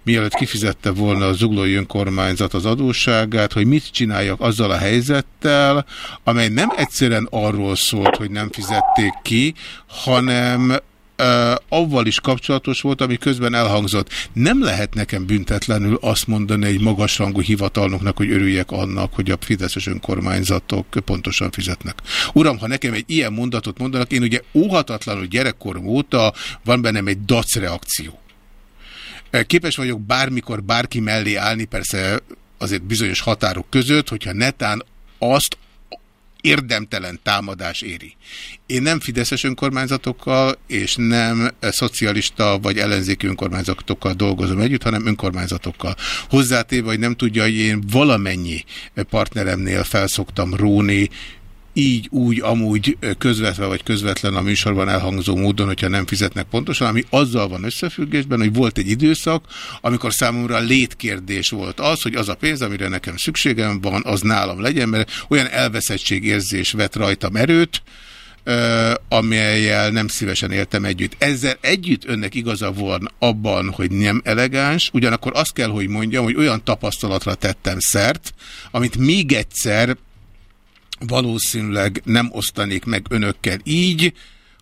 mielőtt kifizette volna a zuglói önkormányzat az adósságát, hogy mit csináljak azzal a helyzettel, amely nem egyszerűen arról szólt, hogy nem fizették ki, hanem avval is kapcsolatos volt, ami közben elhangzott. Nem lehet nekem büntetlenül azt mondani egy magasrangú hivatalnoknak, hogy örüljek annak, hogy a fideszes önkormányzatok pontosan fizetnek. Uram, ha nekem egy ilyen mondatot mondanak, én ugye óhatatlanul gyerekkorom óta van bennem egy dac reakció. Képes vagyok bármikor bárki mellé állni, persze azért bizonyos határok között, hogyha netán azt érdemtelen támadás éri. Én nem fideszes önkormányzatokkal, és nem szocialista vagy ellenzéki önkormányzatokkal dolgozom együtt, hanem önkormányzatokkal. Hozzátéve, hogy nem tudja, hogy én valamennyi partneremnél felszoktam róni, így, úgy, amúgy közvetve vagy közvetlen a műsorban elhangzó módon, hogyha nem fizetnek pontosan, ami azzal van összefüggésben, hogy volt egy időszak, amikor számomra létkérdés volt az, hogy az a pénz, amire nekem szükségem van, az nálam legyen, mert olyan elveszettségérzés vett rajtam erőt, amelyel nem szívesen éltem együtt. Ezzel együtt önnek igaza van abban, hogy nem elegáns, ugyanakkor azt kell, hogy mondjam, hogy olyan tapasztalatra tettem szert, amit még egyszer valószínűleg nem osztanék meg önökkel így.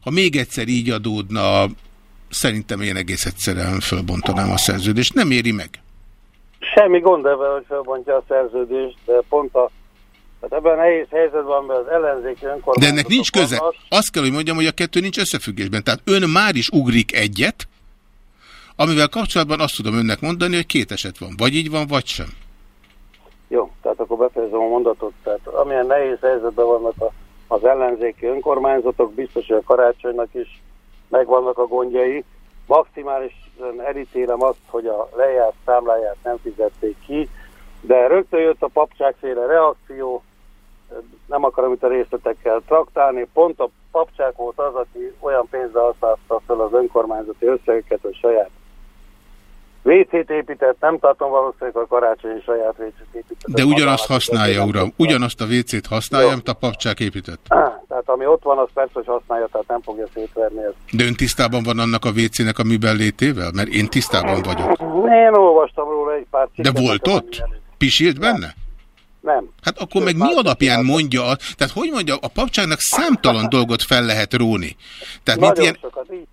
Ha még egyszer így adódna, szerintem én egész egyszerűen fölbontanám a szerződést. Nem éri meg. Semmi gond ebben, hogy fölbontja a szerződést, de pont a tehát ebben a nehéz helyzetben, amiben az ellenzéki önkormányzatok De ennek nincs köze. vannak, Azt kell, hogy mondjam, hogy a kettő nincs összefüggésben. Tehát ön már is ugrik egyet, amivel kapcsolatban azt tudom önnek mondani, hogy két eset van. Vagy így van, vagy sem. Jó, tehát akkor befejezem a mondatot. Tehát amilyen nehéz helyzetben vannak a, az ellenzéki önkormányzatok, biztos, hogy a karácsonynak is megvannak a gondjai. Maximálisan elítélem azt, hogy a lejárt számláját nem fizették ki, de rögtön jött a papcsákféle reakció, nem akarom itt a részletekkel traktálni, pont a papcsák volt az, aki olyan pénzzel használta fel az önkormányzati összegeket, hogy saját WC-t épített, nem tartom valószínűleg a karácsonyi saját WC-t épített. De ugyanazt használja, uram. Ugyanazt a WC-t használja, amit a papcsák épített. Tehát ami ott van, az persze, hogy használja, tehát nem fogja szétverni ezt. De ön tisztában van annak a WC-nek a műben létével? Mert én tisztában vagyok. Én olvastam róla egy pár De cikket. volt nekem ott? Pisilt benne? Nem. Hát akkor meg mi alapján mondja, tehát hogy mondja, a papságnak számtalan dolgot fel lehet róni. Tehát mint ilyen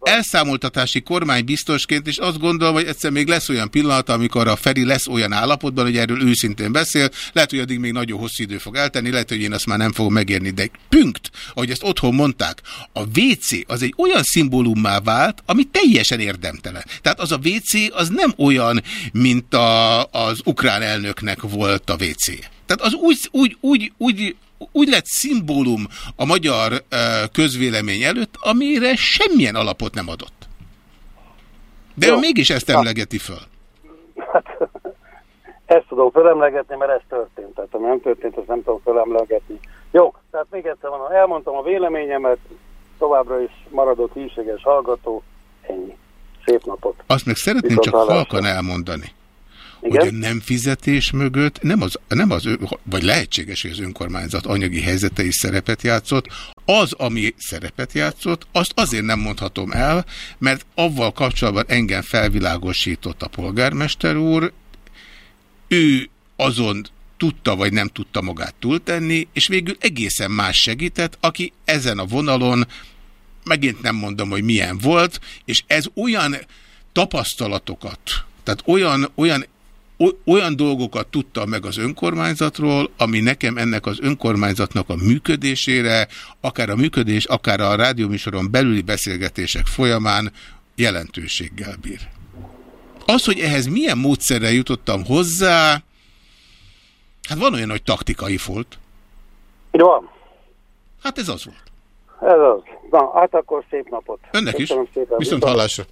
elszámoltatási kormány biztosként, és azt gondolom, hogy egyszer még lesz olyan pillanat, amikor a Feri lesz olyan állapotban, hogy erről őszintén beszél, lehet, hogy addig még nagyon hosszú idő fog eltenni, lehet, hogy én azt már nem fogom megérni, de pünkt, ahogy ezt otthon mondták, a WC az egy olyan szimbólummá vált, ami teljesen érdemtelen. Tehát az a WC az nem olyan, mint a, az ukrán elnöknek volt a WC. Tehát az úgy, úgy, úgy, úgy, úgy lett szimbólum a magyar közvélemény előtt, amire semmilyen alapot nem adott. De Jó. ő mégis ezt emlegeti föl. Hát, ezt tudom fölemlegetni, mert ez történt. Tehát ami nem történt, azt nem tudom fölemlegetni. Jó, tehát még egyszer van, elmondtam a véleményemet, továbbra is maradok hűséges hallgató, ennyi. Szép napot. Azt meg szeretném Viszont csak halkan elmondani. Igen? hogy a nem fizetés mögött nem az, nem az, vagy lehetséges, hogy az önkormányzat anyagi helyzete is szerepet játszott, az, ami szerepet játszott, azt azért nem mondhatom el, mert avval kapcsolatban engem felvilágosított a polgármester úr, ő azon tudta vagy nem tudta magát túltenni, és végül egészen más segített, aki ezen a vonalon, megint nem mondom, hogy milyen volt, és ez olyan tapasztalatokat, tehát olyan, olyan olyan dolgokat tudtam meg az önkormányzatról, ami nekem ennek az önkormányzatnak a működésére, akár a működés, akár a rádióműsoron belüli beszélgetések folyamán jelentőséggel bír. Az, hogy ehhez milyen módszerrel jutottam hozzá, hát van olyan, hogy taktikai volt. Van. Hát ez az volt. Ez az. Na, hát akkor szép napot. Önnek Köszönöm is. Szépen. Viszont hallásra.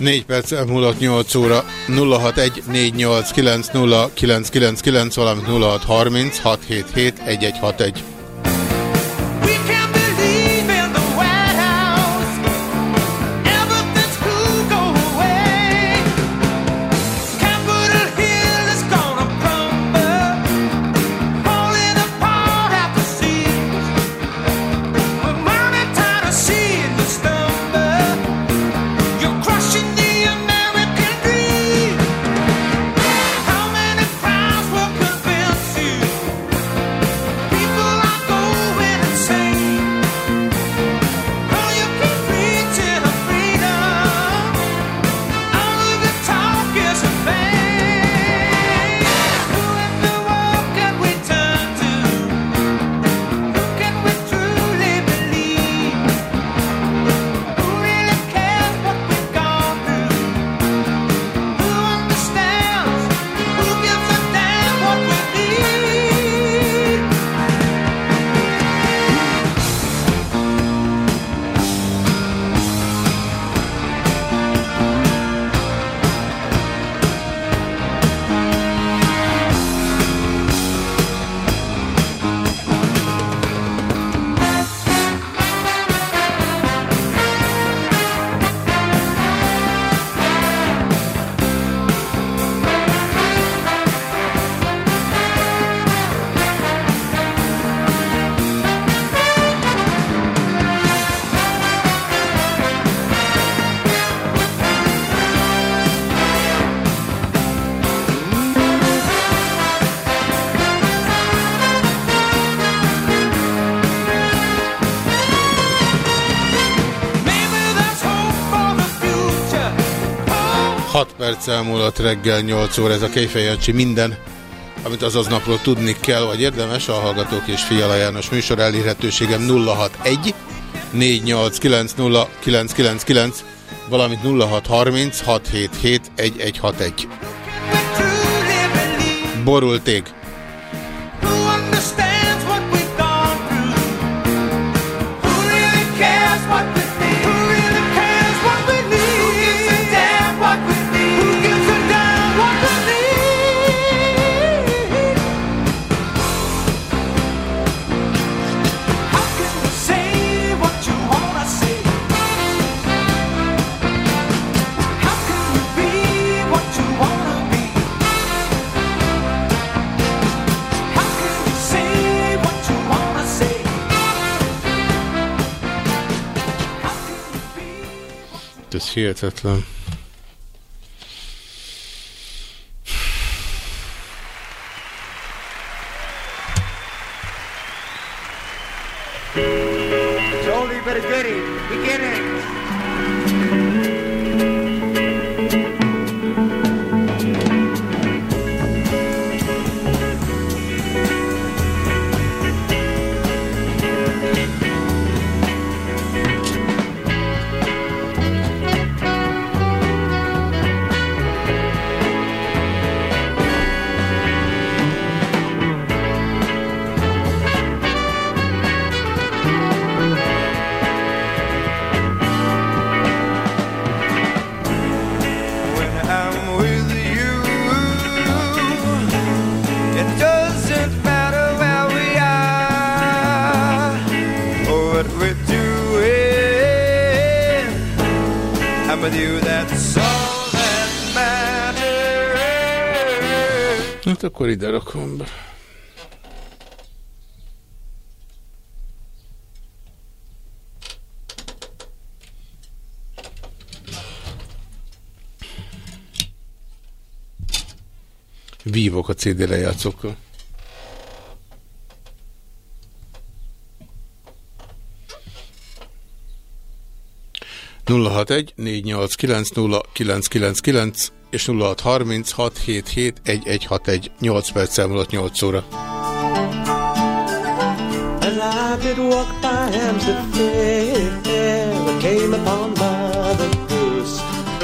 4 perc elmúlott 8 óra 0614890999, valamint 0636771161. perc elmúlott reggel 8 óra, ez a Kejfejancsi minden, amit az aznapról tudni kell, vagy érdemes, a Hallgatók és Fiala János műsor elérhetőségem 061 489 valamint 0630 677 1161. Borult hihetetlen. Akkor ide rakom be. Vívok a CD lejátszókkal. 061-489-0999 és 0636771161 8 perc elmúlott 8 óra.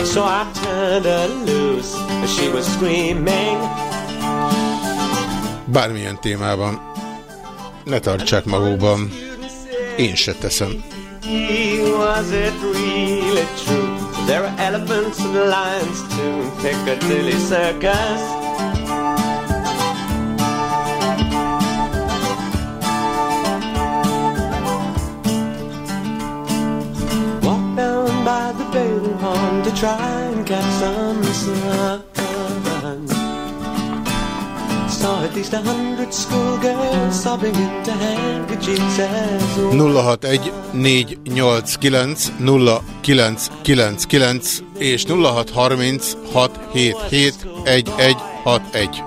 So I turned her loose She was screaming Bármilyen témában ne tartsák magukban, én se teszem. Was it really true? There are elephants and lions too, in Piccadilly Circus. Walk down by the Baileyhorn to try and catch some sun. At least a hundred schoolgirls sobbing into handkerchiefs as 061 489 0999 és 0630 677 1161.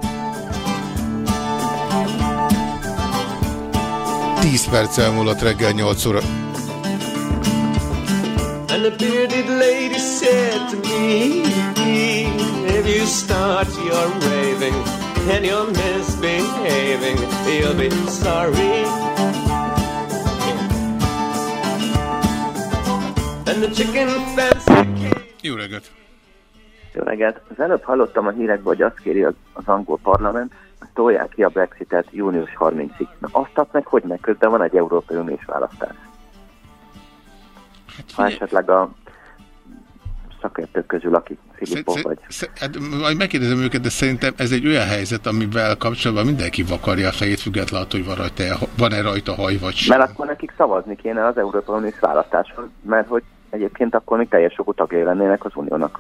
10 perc elmúlott reggel 8 óra. And the bearded lady said to me, If you start your raving and you're misbehaving, you'll be sorry. And the chicken fence. Jó reggelt! Jó reggelt! Az előbb hallottam a hírekből, hogy azt kéri az, az angol parlament, hogy tolják ki a Brexitet június 30-ig. Na azt meg hogy meg közben van egy Európai Uniós választás. Ha esetleg a szakértők közül, aki Filippo vagy... Hát, majd megkérdezem őket, de szerintem ez egy olyan helyzet, amivel kapcsolatban mindenki vakarja a fejét, függetlenül hogy van rajta, van-e rajta haj vagy sem. Mert akkor nekik szavazni kéne az Európai Uniós választáson, mert hogy egyébként akkor még teljes jogú tagjai lennének az Uniónak.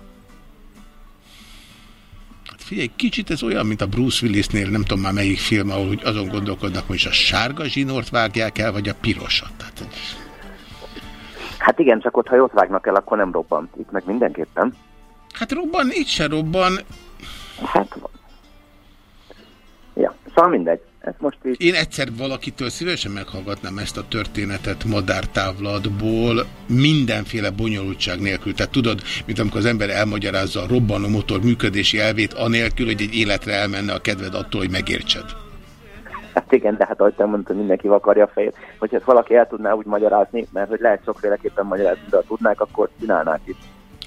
Hát figyelj, kicsit ez olyan, mint a Bruce Willisnél, nem tudom már melyik film, ahol azon gondolkodnak, hogy a sárga zsinort vágják el, vagy a pirosat. Tehát, Hát igen, csak ott, ha ott vágnak el, akkor nem robban. Itt meg mindenképpen. hát robban, itt se robban. Hát van. Ja, szóval mindegy. Ez most így... Én egyszer valakitől szívesen meghallgatnám ezt a történetet madártávlatból, mindenféle bonyolultság nélkül. Tehát tudod, mint amikor az ember elmagyarázza a robbanó motor működési elvét, anélkül, hogy egy életre elmenne a kedved attól, hogy megértsed. Hát igen, de hát ahogy te mondtad, mindenki vakarja a fejét. Hogyha ezt valaki el tudná úgy magyarázni, mert hogy lehet sokféleképpen magyarázni, de ha tudnák, akkor csinálnák is.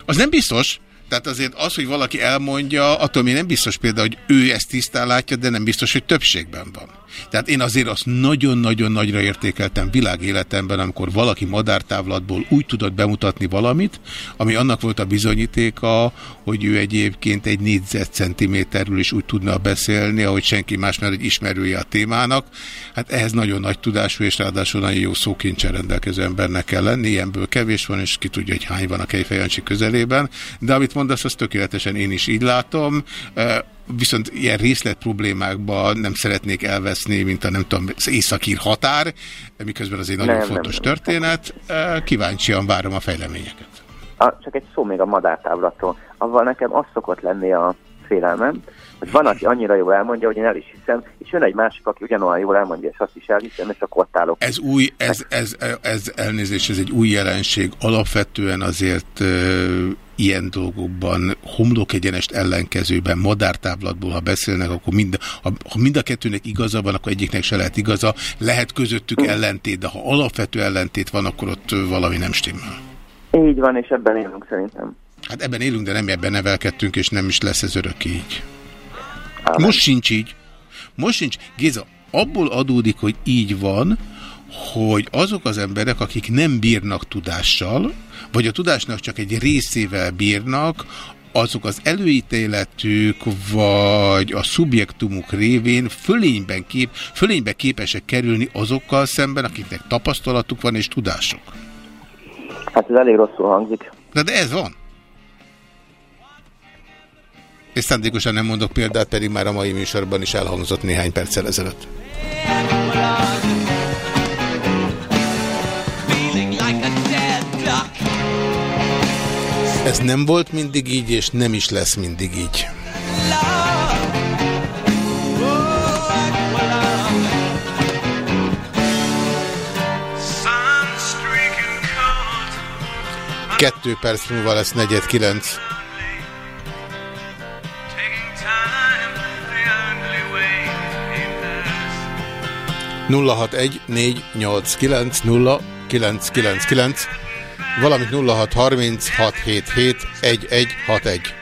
Az nem biztos. Tehát azért az, hogy valaki elmondja, attól még nem biztos például, hogy ő ezt tisztán látja, de nem biztos, hogy többségben van. Tehát én azért azt nagyon-nagyon nagyra értékeltem világéletemben, amikor valaki madártávlatból úgy tudott bemutatni valamit, ami annak volt a bizonyítéka, hogy ő egyébként egy négyzetcentiméterről is úgy tudna beszélni, ahogy senki más, mert egy ismerője a témának. Hát ehhez nagyon nagy tudású és ráadásul nagyon jó szókincsel rendelkező embernek kell lenni, ilyenből kevés van, és ki tudja, hogy hány van a Kejfejancsi közelében. De amit mondasz, azt tökéletesen én is így látom. Viszont ilyen részlet problémákba nem szeretnék elveszni, mint a nem tudom, az északír határ, miközben az egy nagyon Nem, fontos nem, történet. Kíváncsian várom a fejleményeket. A, csak egy szó még a madártávlatról. Avval nekem az szokott lenni a félelmem, hogy van, aki annyira jól elmondja, hogy én el is hiszem, és jön egy másik, aki ugyanolyan jól elmondja, és azt is elhiszem, és akkor ott állok. Ez új, ez, ez, ez elnézés, ez egy új jelenség. Alapvetően azért ö, ilyen dolgokban homlok egyenest ellenkezőben, madártáblatból, ha beszélnek, akkor mind, ha, ha mind a kettőnek igaza van, akkor egyiknek se lehet igaza. Lehet közöttük ellentét, de ha alapvető ellentét van, akkor ott valami nem stimmel. Így van, és ebben élünk szerintem. Hát ebben élünk, de nem ebben nevelkedtünk, és nem is lesz ez örök így. Amen. Most sincs így. Most sincs. Géza, abból adódik, hogy így van, hogy azok az emberek, akik nem bírnak tudással, vagy a tudásnak csak egy részével bírnak, azok az előítéletük, vagy a szubjektumuk révén fölényben, kép, fölénybe képesek kerülni azokkal szemben, akiknek tapasztalatuk van és tudások. Hát ez elég rosszul hangzik. De, de ez van. És szándékosan nem mondok példát, pedig már a mai műsorban is elhangzott néhány perccel ezelőtt. Ez nem volt mindig így, és nem is lesz mindig így. Kettő perc múlva lesz negyed kilenc. 061 489 valamint 0636771161.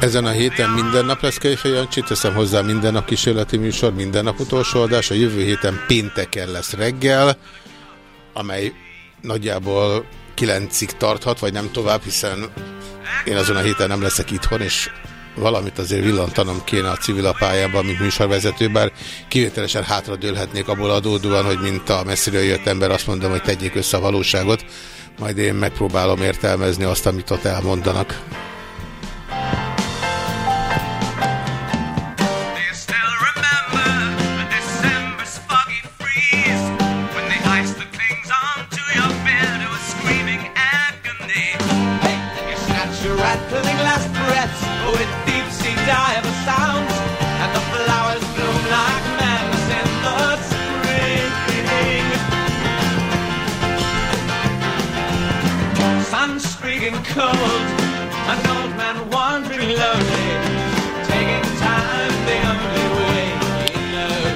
Ezen a héten minden nap lesz Kejfej Jancsi, teszem hozzá minden nap kísérleti műsor, minden nap utolsó adás. A jövő héten pénteken lesz reggel, amely nagyjából kilencig tarthat, vagy nem tovább, hiszen én azon a héten nem leszek itthon, és valamit azért villantanom kéne a civil pályában, mint műsorvezető, bár kivételesen hátradőlhetnék abból adódóan, hogy mint a messziről jött ember, azt mondom, hogy tegyék össze a valóságot, majd én megpróbálom értelmezni azt, amit ott elmondanak.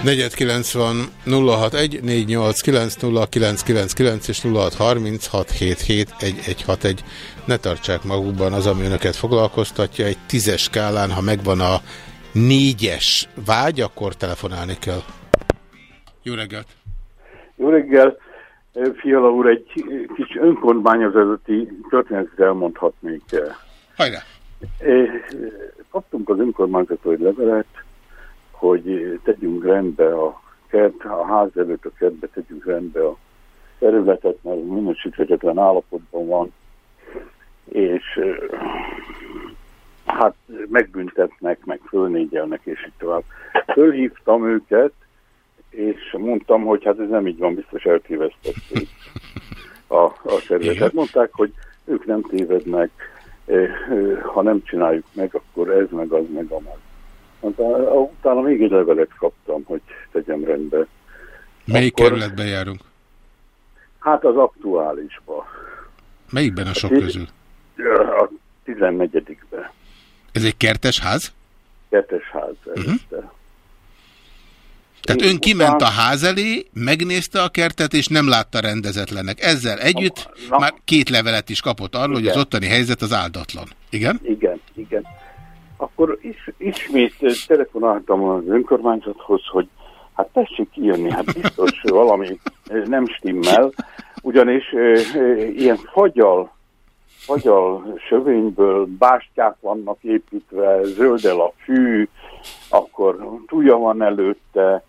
490 061 489 és 0636771161. Ne tartsák magukban az, ami önöket foglalkoztatja. Egy tízes skálán, ha megvan a négyes vágy, akkor telefonálni kell. Jó reggelt! Jó reggel, eh, Fiala úr, egy kis önkormányozati történetet elmondhatnék. Hajrá! Eh, eh, kaptunk az önkormányzatói levelet, hogy tegyünk rendbe a kert, a ház előtt a kertbe tegyünk rendbe a területet, mert minősíthetetlen állapotban van, és hát megbüntetnek, meg fölnégyelnek, és így tovább. Fölhívtam őket, és mondtam, hogy hát ez nem így van, biztos eltévesztették a, a területet. Mondták, hogy ők nem tévednek, ha nem csináljuk meg, akkor ez meg az meg a meg. Utána még egy levelet kaptam, hogy tegyem rendbe. Melyik akkor, kerületben járunk? Hát az aktuálisba. Melyikben a sok a közül? A 14-ben. Ez egy kertes ház? Kertes ház. Uh mhm. -huh. Tehát ön kiment a ház elé, megnézte a kertet, és nem látta rendezetlenek. Ezzel együtt na, már két levelet is kapott arról, igen. hogy az ottani helyzet az áldatlan. Igen? Igen, igen. Akkor is, ismét telefonáltam az önkormányzathoz, hogy hát tessék kijönni, hát biztos valami nem stimmel, ugyanis e, e, ilyen fagyal, fagyal sövényből bástyák vannak építve, zöldel a fű, akkor túlja van előtte,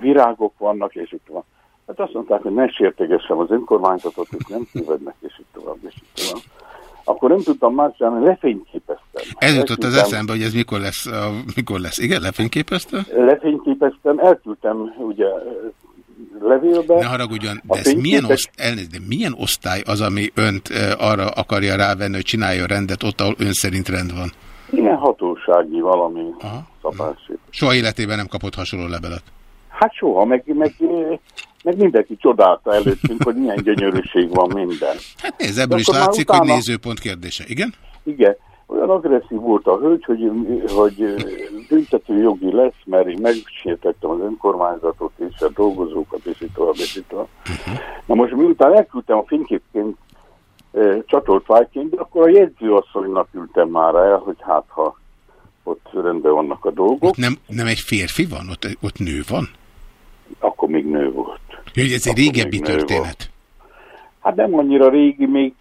virágok vannak, és itt van. Hát azt mondták, hogy ne sértegessem az önkormányzatot, és nem tévednek, és így tovább, és így tovább. Akkor nem tudtam más csinálni, lefényképeztem. Ez jutott az eszembe, hogy ez mikor lesz, a, mikor lesz. Igen, lefényképezte? Lefényképeztem, elküldtem ugye levélbe. Ne haragudjon, de ez milyen, oszt, elnézést, de milyen osztály az, ami önt e, arra akarja rávenni, hogy csinálja rendet ott, ahol ön szerint rend van? Ilyen hatósági valami szabási. Soha életében nem kapott hasonló levelet. Hát soha, meg, meg, meg mindenki csodálta előttünk, hogy milyen gyönyörűség van minden. Hát nézd, ebből De is látszik, hogy utána- nézőpont kérdése. Igen? Igen, olyan agresszív volt a hölgy, hogy, hogy büntető jogi lesz, mert én megsértettem az önkormányzatot és a dolgozókat, és így tovább, és így tovább. Na most miután elküldtem a fényképként csatolt vágyként, de akkor a jegyzőasszonynak küldtem már el, hogy hát ha ott rendben vannak a dolgok, Ott nem, nem egy férfi van? Ott, ott nő van? Akkor még nő volt. Jó, ez egy régebbi történet. Hát nem annyira régi, még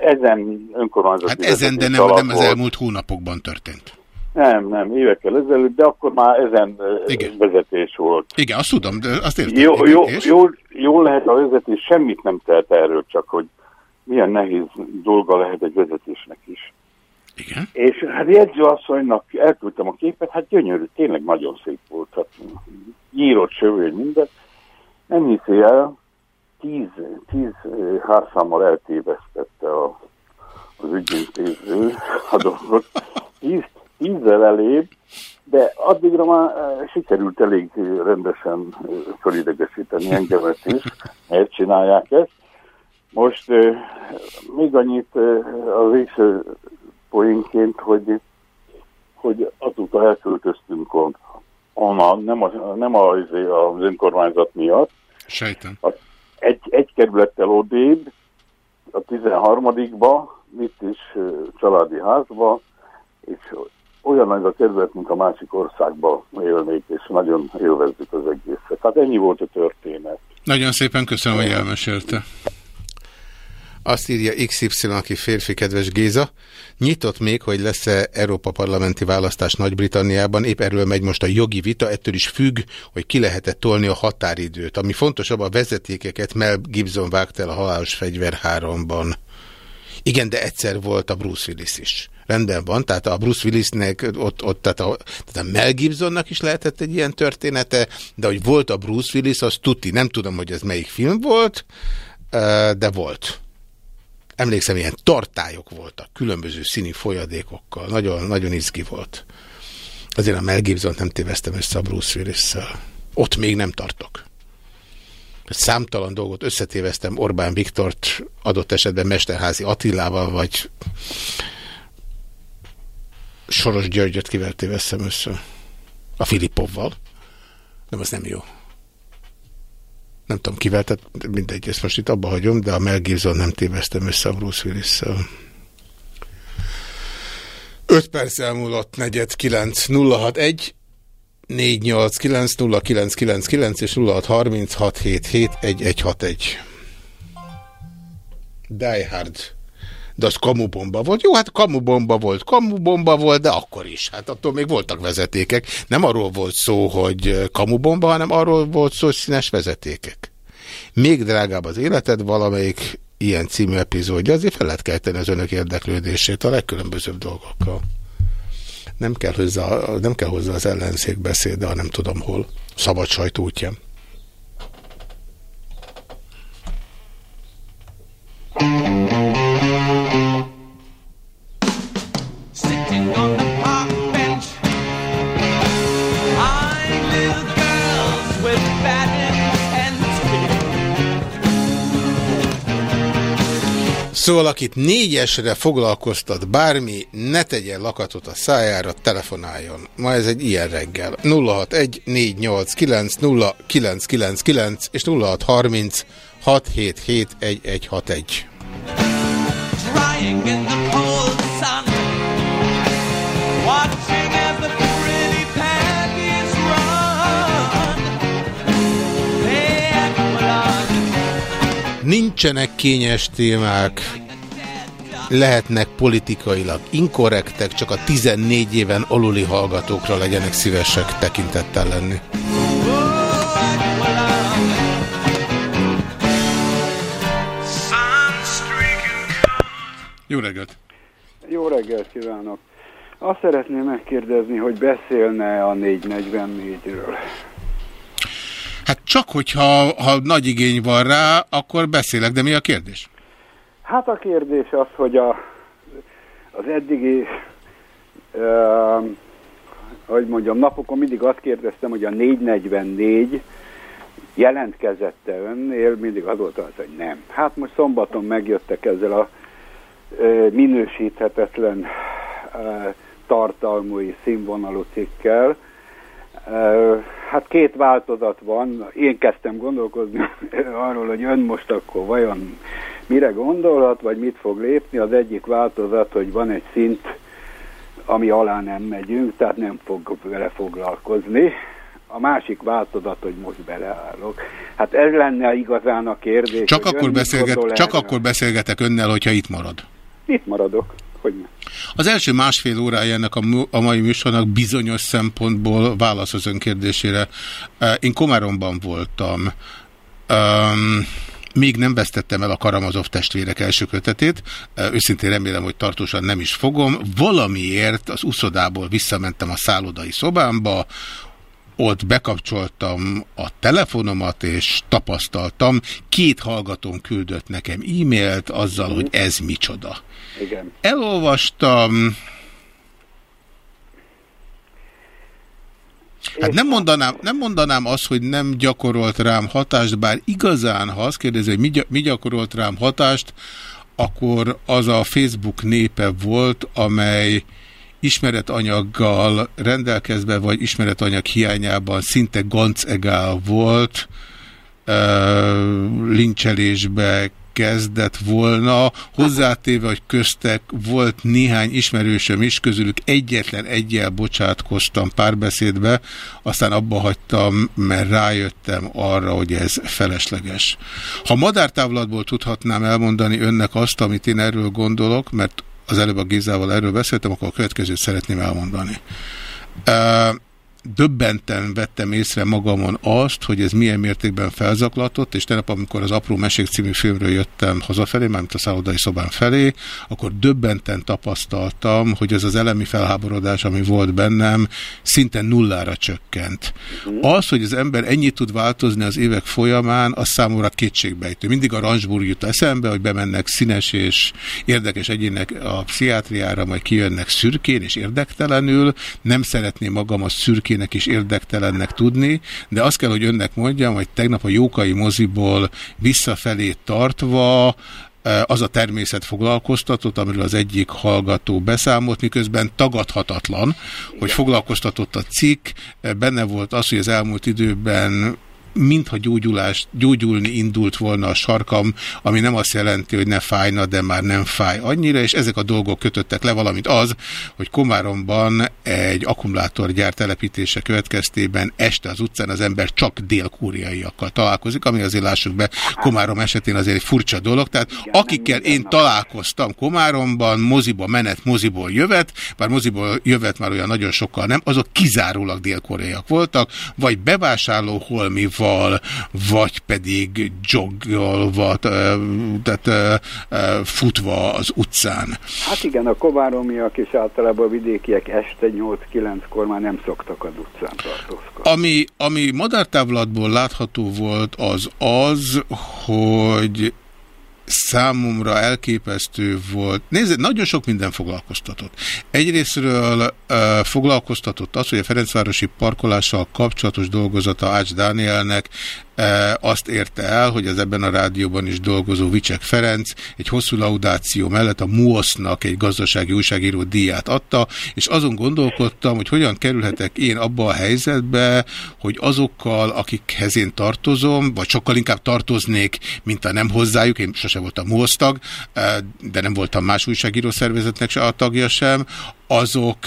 ezen önkormányzati Hát ezen, de nem, nem az volt. elmúlt hónapokban történt. Nem, nem, évekkel ezelőtt, de akkor már ezen Igen. vezetés volt. Igen, azt tudom, de azt értem. Jó, Igen, jó, és? jó, jó lehet a vezetés, semmit nem tehet erről, csak hogy milyen nehéz dolga lehet egy vezetésnek is. Igen. És hát jegyzőasszonynak elküldtem a képet, hát gyönyörű, tényleg nagyon szép volt. Hát, írott sövő, minden. Nem hiszi el, tíz, tíz eh, házszámmal eltévesztette a, az ügyintéző a dolgot. Tíz, tízzel elébb, de addigra már eh, sikerült elég eh, rendesen fölidegesíteni engemet is, mert csinálják ezt. Most még annyit a végső poénként, hogy, hogy azóta elköltöztünk a, nem, a, nem a, az önkormányzat miatt, Sejtem. a, egy, egy kerülettel odébb, a 13-ba, itt is családi házba, és olyan nagy a kerület, mint a másik országba élnék, és nagyon élvezzük az egészet. Tehát ennyi volt a történet. Nagyon szépen köszönöm, hogy elmesélte. Azt írja XY, aki férfi, kedves Géza. Nyitott még, hogy lesz-e Európa parlamenti választás Nagy-Britanniában. Épp erről megy most a jogi vita, ettől is függ, hogy ki lehetett tolni a határidőt. Ami fontosabb, a vezetékeket Mel Gibson vágta el a halálos fegyver 3-ban. Igen, de egyszer volt a Bruce Willis is. Rendben van, tehát a Bruce Willisnek, ott, ott tehát, a, tehát a Mel Gibsonnak is lehetett egy ilyen története, de hogy volt a Bruce Willis, az tuti. Nem tudom, hogy ez melyik film volt, de volt. Emlékszem, ilyen tartályok voltak, különböző színi folyadékokkal. Nagyon, nagyon izgi volt. Azért a Mel Gibson nem téveztem össze a Bruce Willis-szel. Ott még nem tartok. Számtalan dolgot összetéveztem Orbán Viktort, adott esetben Mesterházi Attilával, vagy Soros Györgyöt kivel téveztem össze. A Filipovval. Nem, az nem jó. Nem tudom kivel, tehát mindegy, ezt most itt abba hagyom, de a Mel Gibson nem téveztem össze a Bruce Willis-szel. 5 perc elmúlott, negyed 9, 061 489 0999 és 0636771161. Die Hard. De az kamubomba volt. Jó, hát kamubomba volt, kamubomba volt, de akkor is. Hát attól még voltak vezetékek. Nem arról volt szó, hogy kamubomba, hanem arról volt szó, hogy színes vezetékek. Még drágább az életed, valamelyik ilyen című epizódja, azért fel lehet kelteni az önök érdeklődését a legkülönbözőbb dolgokkal. Nem kell hozzá, nem kell hozzá az ellenzék beszéde, ha nem tudom hol. Szabad sajtó útján. Szóval, akit négyesre foglalkoztat bármi, ne tegyen lakatot a szájára, telefonáljon. Ma ez egy ilyen reggel. 061 489 0999 és 0630 677 1161. Drying in the Nincsenek kényes témák, lehetnek politikailag inkorrektek, csak a 14 éven aluli hallgatókra legyenek szívesek tekintettel lenni. Jó reggelt! Jó reggelt kívánok! Azt szeretném megkérdezni, hogy beszélne a 444-ről. Hát csak hogyha ha nagy igény van rá, akkor beszélek, de mi a kérdés? Hát a kérdés az, hogy a, az eddigi, uh, hogy mondjam, napokon mindig azt kérdeztem, hogy a 444 jelentkezette önnél, mindig az volt az, hogy nem. Hát most szombaton megjöttek ezzel a uh, minősíthetetlen uh, tartalmú színvonalú cikkel, Hát két változat van. Én kezdtem gondolkozni arról, hogy ön most akkor vajon mire gondolhat, vagy mit fog lépni. Az egyik változat, hogy van egy szint, ami alá nem megyünk, tehát nem fog vele foglalkozni. A másik változat, hogy most beleállok. Hát ez lenne igazán a kérdés. Csak, akkor, beszélget, csak akkor beszélgetek önnel, hogyha itt marad. Itt maradok. Hogy ne. Az első másfél órája ennek a, a mai műsornak bizonyos szempontból válasz az önkérdésére. Én Komáromban voltam. Um, még nem vesztettem el a Karamazov testvérek első kötetét, őszintén remélem, hogy tartósan nem is fogom. Valamiért az uszodából visszamentem a szállodai szobámba, ott bekapcsoltam a telefonomat, és tapasztaltam, két hallgatón küldött nekem e-mailt azzal, hogy ez micsoda. Igen. Elolvastam, Hát nem mondanám, nem mondanám azt, hogy nem gyakorolt rám hatást, bár igazán, ha azt kérdezi, hogy mi, mi gyakorolt rám hatást, akkor az a Facebook népe volt, amely ismeretanyaggal rendelkezve, vagy ismeretanyag hiányában szinte gancegál volt, lincselésbe kezdett volna, hozzátéve, hogy köztek volt néhány ismerősöm is, közülük egyetlen egyel bocsátkoztam párbeszédbe, aztán abba hagytam, mert rájöttem arra, hogy ez felesleges. Ha madártávlatból tudhatnám elmondani önnek azt, amit én erről gondolok, mert az előbb a Gézával erről beszéltem, akkor a következőt szeretném elmondani. Uh, döbbenten vettem észre magamon azt, hogy ez milyen mértékben felzaklatott, és tegnap, amikor az Apró Mesék című filmről jöttem hazafelé, mármint a szállodai szobán felé, akkor döbbenten tapasztaltam, hogy ez az elemi felháborodás, ami volt bennem, szinte nullára csökkent. Az, hogy az ember ennyit tud változni az évek folyamán, az számomra kétségbejtő. Mindig a Rancsburg jut eszembe, hogy bemennek színes és érdekes egyének a pszichiátriára, majd kijönnek szürkén és érdektelenül. Nem szeretném magam a szürkén senkinek is érdektelennek tudni, de azt kell, hogy önnek mondjam, hogy tegnap a Jókai moziból visszafelé tartva eh, az a természet foglalkoztatott, amiről az egyik hallgató beszámolt, miközben tagadhatatlan, hogy foglalkoztatott a cikk, eh, benne volt az, hogy az elmúlt időben mintha gyógyulás, gyógyulni indult volna a sarkam, ami nem azt jelenti, hogy ne fájna, de már nem fáj annyira, és ezek a dolgok kötöttek le, valamint az, hogy Komáromban egy akkumulátorgyár telepítése következtében este az utcán az ember csak dél-kóriaiakkal találkozik, ami azért lássuk be Komárom esetén azért egy furcsa dolog, tehát akikkel én találkoztam Komáromban, moziba menet, moziból jövet, bár moziból jövet már olyan nagyon sokkal nem, azok kizárólag dél-koreaiak voltak, vagy bevásárló holmi, val, vagy pedig joggolva, tehát futva az utcán. Hát igen, a kováromiak és általában a vidékiek este 8-9-kor már nem szoktak az utcán tartózkodni. Ami, ami madártávlatból látható volt, az az, hogy számomra elképesztő volt. Nézd, nagyon sok minden foglalkoztatott. Egyrésztről uh, foglalkoztatott az, hogy a Ferencvárosi parkolással kapcsolatos dolgozata Ács Dánielnek azt érte el, hogy az ebben a rádióban is dolgozó Vicsek Ferenc egy hosszú laudáció mellett a MUOSZ-nak egy gazdasági újságíró díját adta, és azon gondolkodtam, hogy hogyan kerülhetek én abba a helyzetbe, hogy azokkal, akikhez én tartozom, vagy sokkal inkább tartoznék, mint a nem hozzájuk, én sose voltam MUOSZ tag, de nem voltam más újságíró szervezetnek se a tagja sem, azok,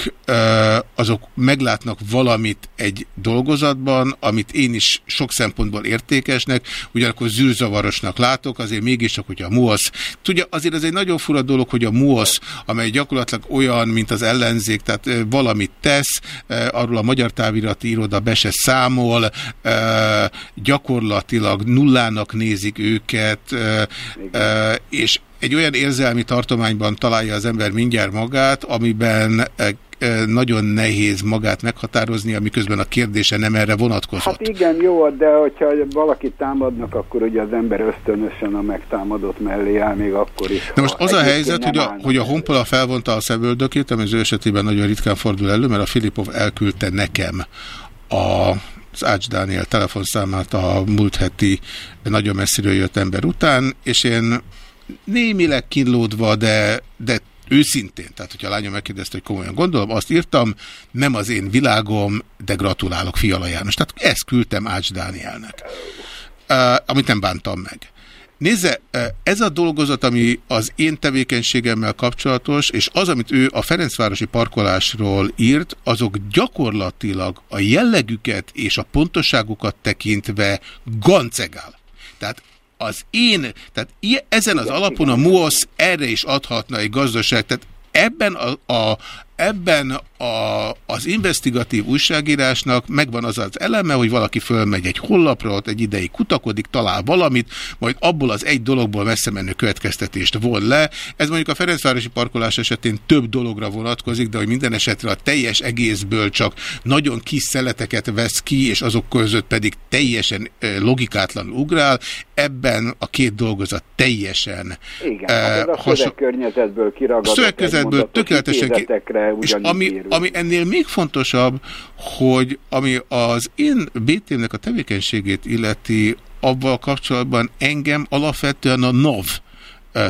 azok meglátnak valamit egy dolgozatban, amit én is sok szempontból értékesnek, ugyanakkor zűrzavarosnak látok, azért mégiscsak, hogy a MUOSZ. Tudja, azért ez egy nagyon fura dolog, hogy a MUOSZ, amely gyakorlatilag olyan, mint az ellenzék, tehát valamit tesz, arról a Magyar Távirati Iroda be se számol, gyakorlatilag nullának nézik őket, és egy olyan érzelmi tartományban találja az ember mindjárt magát, amiben nagyon nehéz magát meghatározni, amiközben a kérdése nem erre vonatkozott. Hát igen, jó, de hogyha valakit támadnak, akkor ugye az ember ösztönösen a megtámadott mellé áll, még akkor is. Na most az a helyzet, hogy a, hogy a Honpola felvonta a szemöldökét, ami az ő esetében nagyon ritkán fordul elő, mert a Filipov elküldte nekem a az Ács Dániel telefonszámát a múlt heti nagyon messziről jött ember után, és én némileg kínlódva, de, de őszintén, tehát hogyha a lányom megkérdezte, hogy komolyan gondolom, azt írtam, nem az én világom, de gratulálok Fiala János. Tehát ezt küldtem Ács Dánielnek, amit nem bántam meg. Nézze, ez a dolgozat, ami az én tevékenységemmel kapcsolatos, és az, amit ő a Ferencvárosi parkolásról írt, azok gyakorlatilag a jellegüket és a pontosságukat tekintve gancegál. Tehát az én, tehát ezen az alapon a MUOSZ erre is adhatna egy gazdaság, tehát ebben a, a, ebben a, az investigatív újságírásnak megvan az az eleme, hogy valaki fölmegy egy hollapra, ott egy ideig kutakodik, talál valamit, majd abból az egy dologból messze menő következtetést von le. Ez mondjuk a Ferencvárosi parkolás esetén több dologra vonatkozik, de hogy minden esetre a teljes egészből csak nagyon kis szeleteket vesz ki, és azok között pedig teljesen logikátlan ugrál. Ebben a két dolgozat teljesen Igen, ez a szövegkörnyezetből kiragadott. Szövegkörnyezetből tökéletesen ki... és ami, ami ennél még fontosabb, hogy ami az én BT-nek a tevékenységét illeti, abban kapcsolatban engem alapvetően a NAV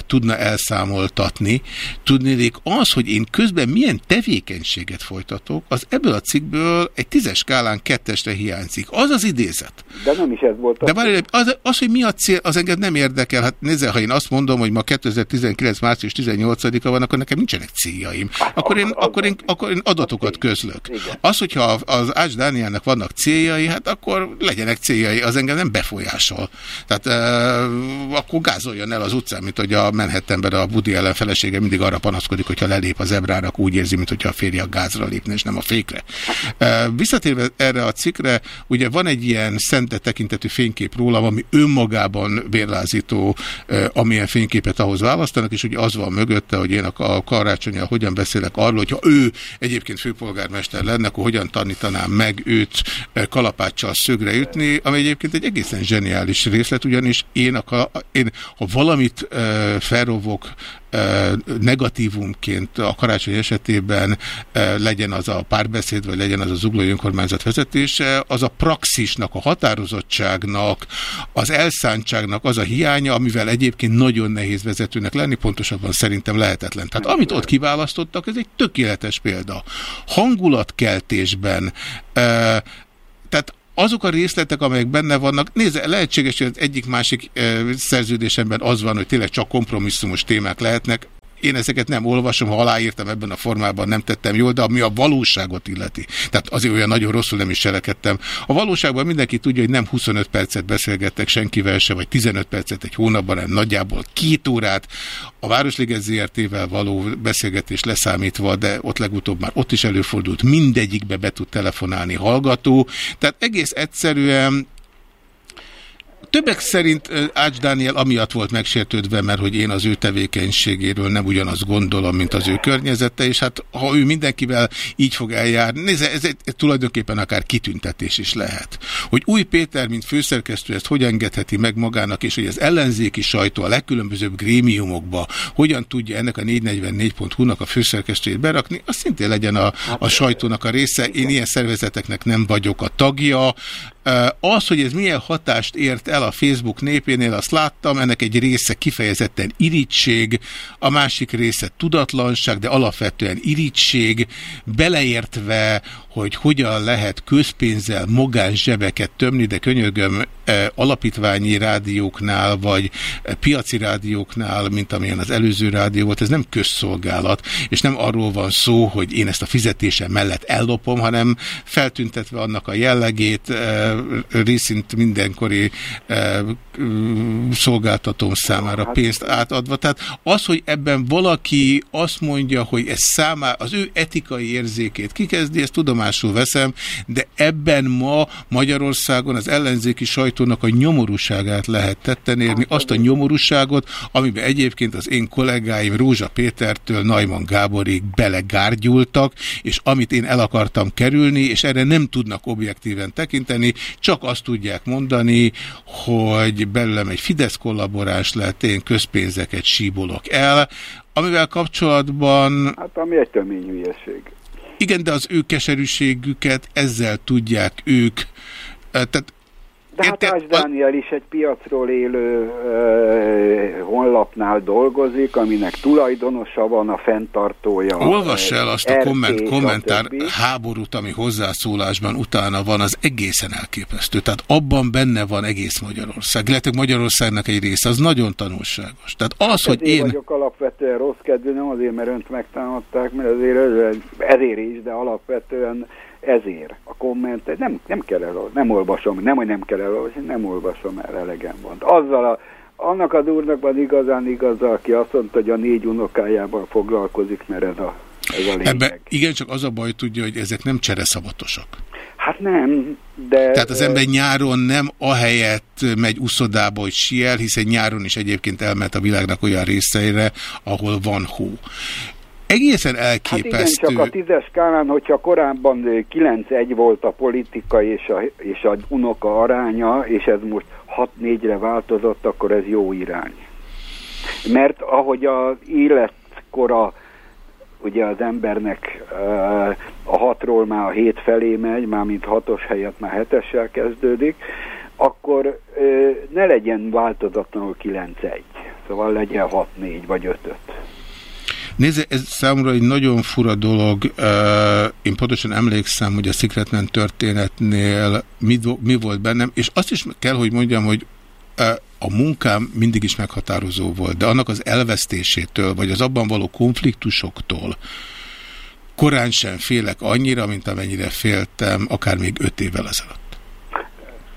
tudna elszámoltatni. Tudnék az, hogy én közben milyen tevékenységet folytatok, az ebből a cikkből egy tízes skálán kettesre hiányzik. Az az idézet. De nem is ez volt. De várj, az, az, hogy mi a cél, az engem nem érdekel. Hát nézze, ha én azt mondom, hogy ma 2019. március 18-a van, akkor nekem nincsenek céljaim. Hát, akkor én, akkor én, akkor én adatokat közlök. Az, hogyha az Ács Dániának vannak céljai, hát akkor legyenek céljai, az engem nem befolyásol. Tehát uh, akkor gázoljon el az utcán, mint hogy a Manhattanben a Budi ellen felesége mindig arra panaszkodik, hogyha lelép az ebrára, úgy érzi, mint hogyha a férje a gázra lépne, és nem a fékre. Visszatérve erre a cikkre, ugye van egy ilyen szente tekintetű fénykép rólam, ami önmagában vérlázító, amilyen fényképet ahhoz választanak, és ugye az van mögötte, hogy én a karácsonyjal hogyan beszélek arról, hogyha ő egyébként főpolgármester lenne, akkor hogyan tanítanám meg őt kalapáccsal szögre ütni, ami egyébként egy egészen zseniális részlet, ugyanis én, a, én ha valamit felrovok negatívumként a karácsony esetében legyen az a párbeszéd, vagy legyen az a zuglói önkormányzat vezetése, az a praxisnak, a határozottságnak, az elszántságnak az a hiánya, amivel egyébként nagyon nehéz vezetőnek lenni, pontosabban szerintem lehetetlen. Tehát amit ott kiválasztottak, ez egy tökéletes példa. Hangulatkeltésben, tehát azok a részletek, amelyek benne vannak, nézze, lehetséges, hogy az egyik-másik szerződésemben az van, hogy tényleg csak kompromisszumos témák lehetnek, én ezeket nem olvasom, ha aláírtam ebben a formában, nem tettem jól, de ami a valóságot illeti. Tehát azért olyan nagyon rosszul nem is selekedtem. A valóságban mindenki tudja, hogy nem 25 percet beszélgettek senkivel se, vagy 15 percet egy hónapban, hanem nagyjából két órát. A Városliget ZRT-vel való beszélgetés leszámítva, de ott legutóbb már ott is előfordult, mindegyikbe be tud telefonálni hallgató. Tehát egész egyszerűen Többek szerint Ács Dániel amiatt volt megsértődve, mert hogy én az ő tevékenységéről nem ugyanazt gondolom, mint az ő környezete, és hát ha ő mindenkivel így fog eljárni, nézze, ez egy, egy tulajdonképpen akár kitüntetés is lehet. Hogy új Péter, mint főszerkesztő ezt hogy engedheti meg magának, és hogy az ellenzéki sajtó a legkülönbözőbb grémiumokba hogyan tudja ennek a 444.hu-nak a főszerkesztőjét berakni, az szintén legyen a, a sajtónak a része. Én ilyen szervezeteknek nem vagyok a tagja, az, hogy ez milyen hatást ért el a Facebook népénél, azt láttam, ennek egy része kifejezetten irítség, a másik része tudatlanság, de alapvetően irítség, beleértve, hogy hogyan lehet közpénzzel magán zsebeket tömni, de könyörgöm alapítványi rádióknál, vagy piaci rádióknál, mint amilyen az előző rádió volt, ez nem közszolgálat, és nem arról van szó, hogy én ezt a fizetésem mellett ellopom, hanem feltüntetve annak a jellegét, részint mindenkori szolgáltatóm számára pénzt átadva. Tehát az, hogy ebben valaki azt mondja, hogy ez számá, az ő etikai érzékét kikezdi, ezt tudomány tudomásul veszem, de ebben ma Magyarországon az ellenzéki sajtónak a nyomorúságát lehet tetten érni, azt a nyomorúságot, amiben egyébként az én kollégáim Rózsa Pétertől Najman Gáborig belegárgyultak, és amit én el akartam kerülni, és erre nem tudnak objektíven tekinteni, csak azt tudják mondani, hogy belőlem egy Fidesz kollaboráns lett, én közpénzeket síbolok el, amivel kapcsolatban... Hát ami egy tömény hülyeség. Igen, de az ő keserűségüket ezzel tudják ők. Tehát de hát Ács Dániel is egy piacról élő ö, honlapnál dolgozik, aminek tulajdonosa van, a fenntartója. Olvass el azt a komment, kommentár háborút, ami hozzászólásban utána van, az egészen elképesztő. Tehát abban benne van egész Magyarország, illetve Magyarországnak egy része, az nagyon tanulságos. Tehát az, ezért hogy én... vagyok alapvetően rossz kedvű, nem azért, mert önt megtámadták, mert azért, ezért is, de alapvetően ezért a kommentet nem, nem kell el, nem olvasom, nem, hogy nem kell elolvasni, nem olvasom el, elegem van. Azzal a, annak a úrnak van igazán igaza, aki azt mondta, hogy a négy unokájával foglalkozik, mert ez a, ez a lényeg. Ebbe, igen, csak az a baj tudja, hogy ezek nem csereszavatosak. Hát nem, de... Tehát az ember nyáron nem ahelyett megy uszodába, hogy siel, hiszen nyáron is egyébként elment a világnak olyan részeire, ahol van hó. Egészen elképesztő. Hát igen, csak a tízes skálán, hogyha korábban 9-1 volt a politika és a, és a unoka aránya, és ez most 6-4-re változott, akkor ez jó irány. Mert ahogy az életkora ugye az embernek a hatról már a hét felé megy, már mint hatos helyett már hetessel kezdődik, akkor ne legyen változatlanul 9-1. Szóval legyen 6-4 vagy 5-5. Nézze, ez számomra egy nagyon fura dolog. Én pontosan emlékszem, hogy a Secretman történetnél mi, mi volt bennem, és azt is kell, hogy mondjam, hogy a munkám mindig is meghatározó volt, de annak az elvesztésétől, vagy az abban való konfliktusoktól korán sem félek annyira, mint amennyire féltem, akár még öt évvel ezelőtt.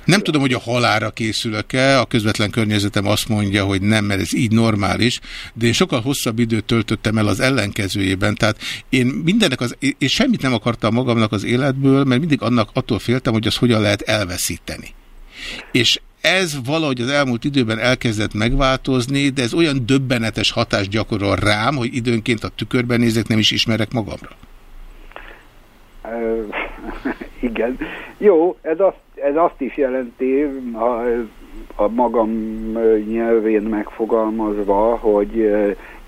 Nem tudom, hogy a halára készülök-e, a közvetlen környezetem azt mondja, hogy nem, mert ez így normális, de én sokkal hosszabb időt töltöttem el az ellenkezőjében, tehát én mindennek az, és semmit nem akartam magamnak az életből, mert mindig annak attól féltem, hogy az hogyan lehet elveszíteni. És ez valahogy az elmúlt időben elkezdett megváltozni, de ez olyan döbbenetes hatást gyakorol rám, hogy időnként a tükörben nézek, nem is ismerek magamra. Igen. Jó, ez azt ez azt is jelenti, a, a magam nyelvén megfogalmazva, hogy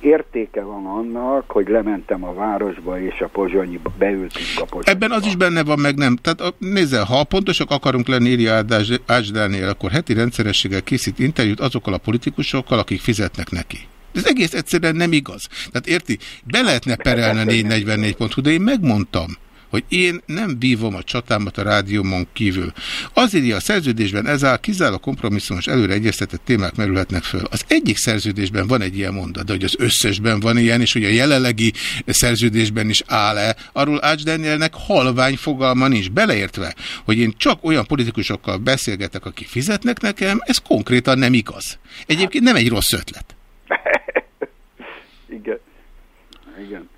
értéke van annak, hogy lementem a városba, és a pozsonyiba beültünk a pozsonyba. Ebben az is benne van, meg nem. Tehát nézze, ha pontosak akarunk lenni Írja Ácsdánél, akkor heti rendszerességgel készít interjút azokkal a politikusokkal, akik fizetnek neki. Ez egész egyszerűen nem igaz. Tehát érti, be lehetne perelni a 444.hu, de én megmondtam, hogy én nem vívom a csatámat a rádiómon kívül. Az írja a szerződésben ez áll, a kompromisszumos előre egyeztetett témák merülhetnek föl. Az egyik szerződésben van egy ilyen mondat, de hogy az összesben van ilyen, és hogy a jelenlegi szerződésben is áll-e, arról Ács Danielnek halvány fogalma nincs, beleértve, hogy én csak olyan politikusokkal beszélgetek, akik fizetnek nekem, ez konkrétan nem igaz. Egyébként nem egy rossz ötlet. Igen. Igen.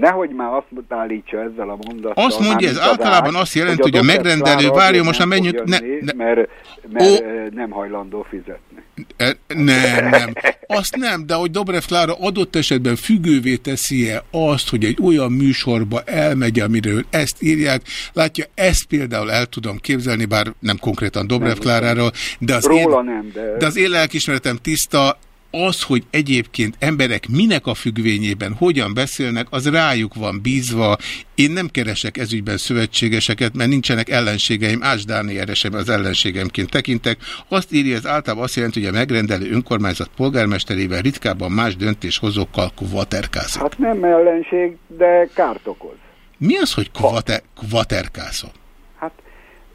Nehogy már azt állítsa ezzel a mondattal. Azt mondja, ez általában azt jelenti, hogy a, hogy a megrendelő, várjon, most már menjünk... Ne, ne, mert mert ó, nem hajlandó fizetni. E, nem, nem. Azt nem, de hogy Dobrev Klára adott esetben függővé teszi-e azt, hogy egy olyan műsorba elmegy, amiről ezt írják. Látja, ezt például el tudom képzelni, bár nem konkrétan Dobrev Kláráról, de az, én, nem, de... de az én lelkismeretem tiszta, az, hogy egyébként emberek minek a függvényében hogyan beszélnek, az rájuk van bízva. Én nem keresek ezügyben szövetségeseket, mert nincsenek ellenségeim. Ás Dánielre sem az ellenségemként tekintek. Azt írja, ez általában azt jelenti, hogy a megrendelő önkormányzat polgármesterével ritkábban más döntéshozókkal kvaterkázok. Hát nem ellenség, de kárt okoz. Mi az, hogy kvater, kvaterkázom?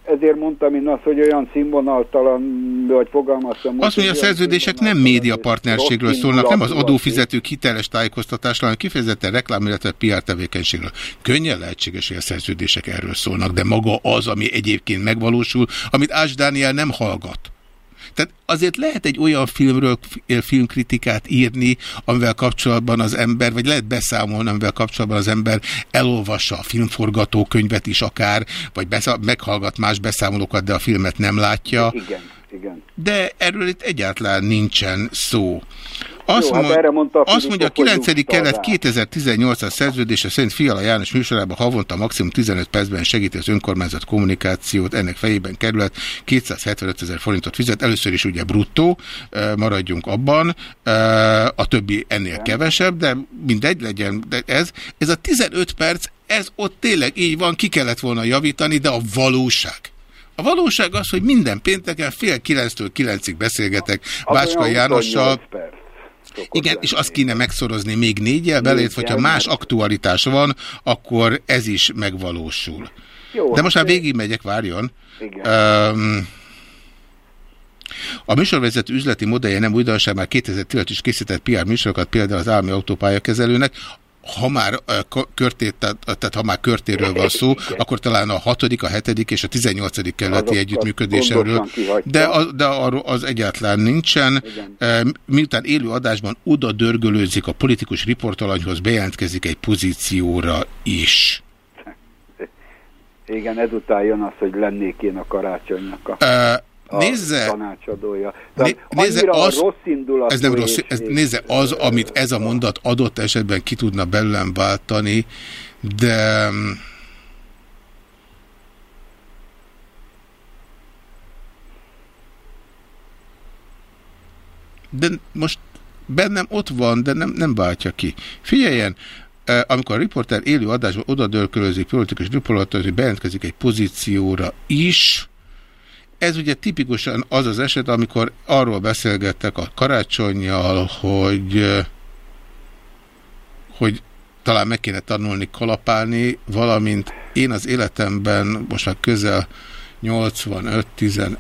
Ezért mondtam én azt, hogy olyan színvonaltalan, vagy fogalmaztam. Azt mondja, a szerződések nem médiapartnerségről szólnak, nem az adófizetők hiteles tájékoztatásról, hanem kifejezetten reklám, illetve PR tevékenységről. Könnyen lehetséges, hogy a szerződések erről szólnak, de maga az, ami egyébként megvalósul, amit Ás Dániel nem hallgat. Tehát azért lehet egy olyan filmről filmkritikát írni, amivel kapcsolatban az ember, vagy lehet beszámolni, amivel kapcsolatban az ember elolvassa a filmforgatókönyvet is akár, vagy meghallgat más beszámolókat, de a filmet nem látja. Igen, igen. De erről itt egyáltalán nincsen szó. Azt, Jó, hát mond, erre mondta a azt mondja, a Filipov, hogy 9. kelet rá. 2018-as szerződése szerint Fiala János műsorában havonta maximum 15 percben segíti az önkormányzat kommunikációt, ennek fejében kerület 275 ezer forintot fizet, először is ugye bruttó, maradjunk abban, a többi ennél kevesebb, de mindegy legyen de ez. Ez a 15 perc, ez ott tényleg így van, ki kellett volna javítani, de a valóság. A valóság az, hogy minden pénteken fél kilenctől kilencig beszélgetek Bácska Jánossal, 28 perc. Igen, és azt kéne megszorozni még négyel, belét, hogyha más aktualitás van, akkor ez is megvalósul. Jó, De most már hát, végigmegyek, várjon. Igen. Um, a műsorvezető üzleti modellje nem újdonság, már 2015 is készített PR műsorokat, például az állami autópályakezelőnek. Ha már, körtét, tehát, tehát ha már körtéről van szó, akkor talán a hatodik, a hetedik és a 18. kerületi együttműködésemről, kihagyta. de, a, de arról az egyáltalán nincsen. Uh, Miután élő adásban oda dörgölőzik a politikus riportalanyhoz, bejelentkezik egy pozícióra is. Igen, ezután jön az, hogy lennék én a karácsonynak a, Uh, a nézze, tanácsadója. Né, nézze, az, rossz ez nem rossz, ez, nézze, az, amit ez a mondat adott esetben ki tudna belőlem váltani, de de most bennem ott van, de nem, nem váltja ki. Figyeljen, eh, amikor a riporter élő adásban oda dörkölözik, politikus riporter, hogy bejelentkezik egy pozícióra is, ez ugye tipikusan az az eset, amikor arról beszélgettek a karácsonyjal, hogy, hogy talán meg kéne tanulni kalapálni, valamint én az életemben most már közel 85, 15,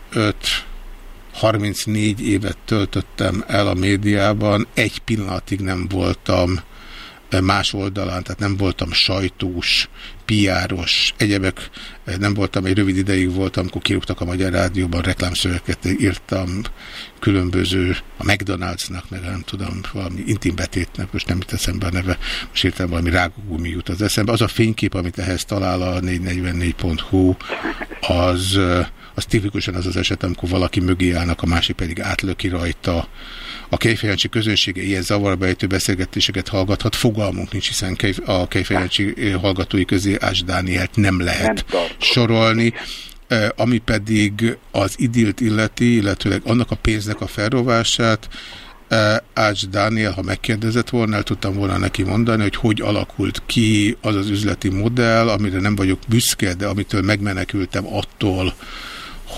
34 évet töltöttem el a médiában, egy pillanatig nem voltam más oldalán, tehát nem voltam sajtós, piáros, egyebek, eh, nem voltam, egy rövid ideig voltam, amikor kirúgtak a Magyar Rádióban, reklámszöveket írtam, különböző, a McDonald'snak, meg nem tudom, valami intimbetétnek, most nem jut eszembe a neve, most írtam valami rágógumi jut az eszembe. Az a fénykép, amit ehhez talál a 444.hu, az, eh, az tipikusan az az eset, amikor valaki mögé állnak, a másik pedig átlöki rajta. A Kejfejancsi közönsége ilyen zavarbejtő beszélgetéseket hallgathat, fogalmunk nincs, hiszen a Kejfejancsi eh, hallgatói közé Ás Dánielt nem lehet Nem sorolni. Eh, Ami pedig az idilt illeti, illetőleg annak a pénznek a felrovását, eh, Ács Dániel, ha megkérdezett volna, el tudtam volna neki mondani, hogy hogy alakult ki az az üzleti modell, amire nem vagyok büszke, de amitől megmenekültem attól,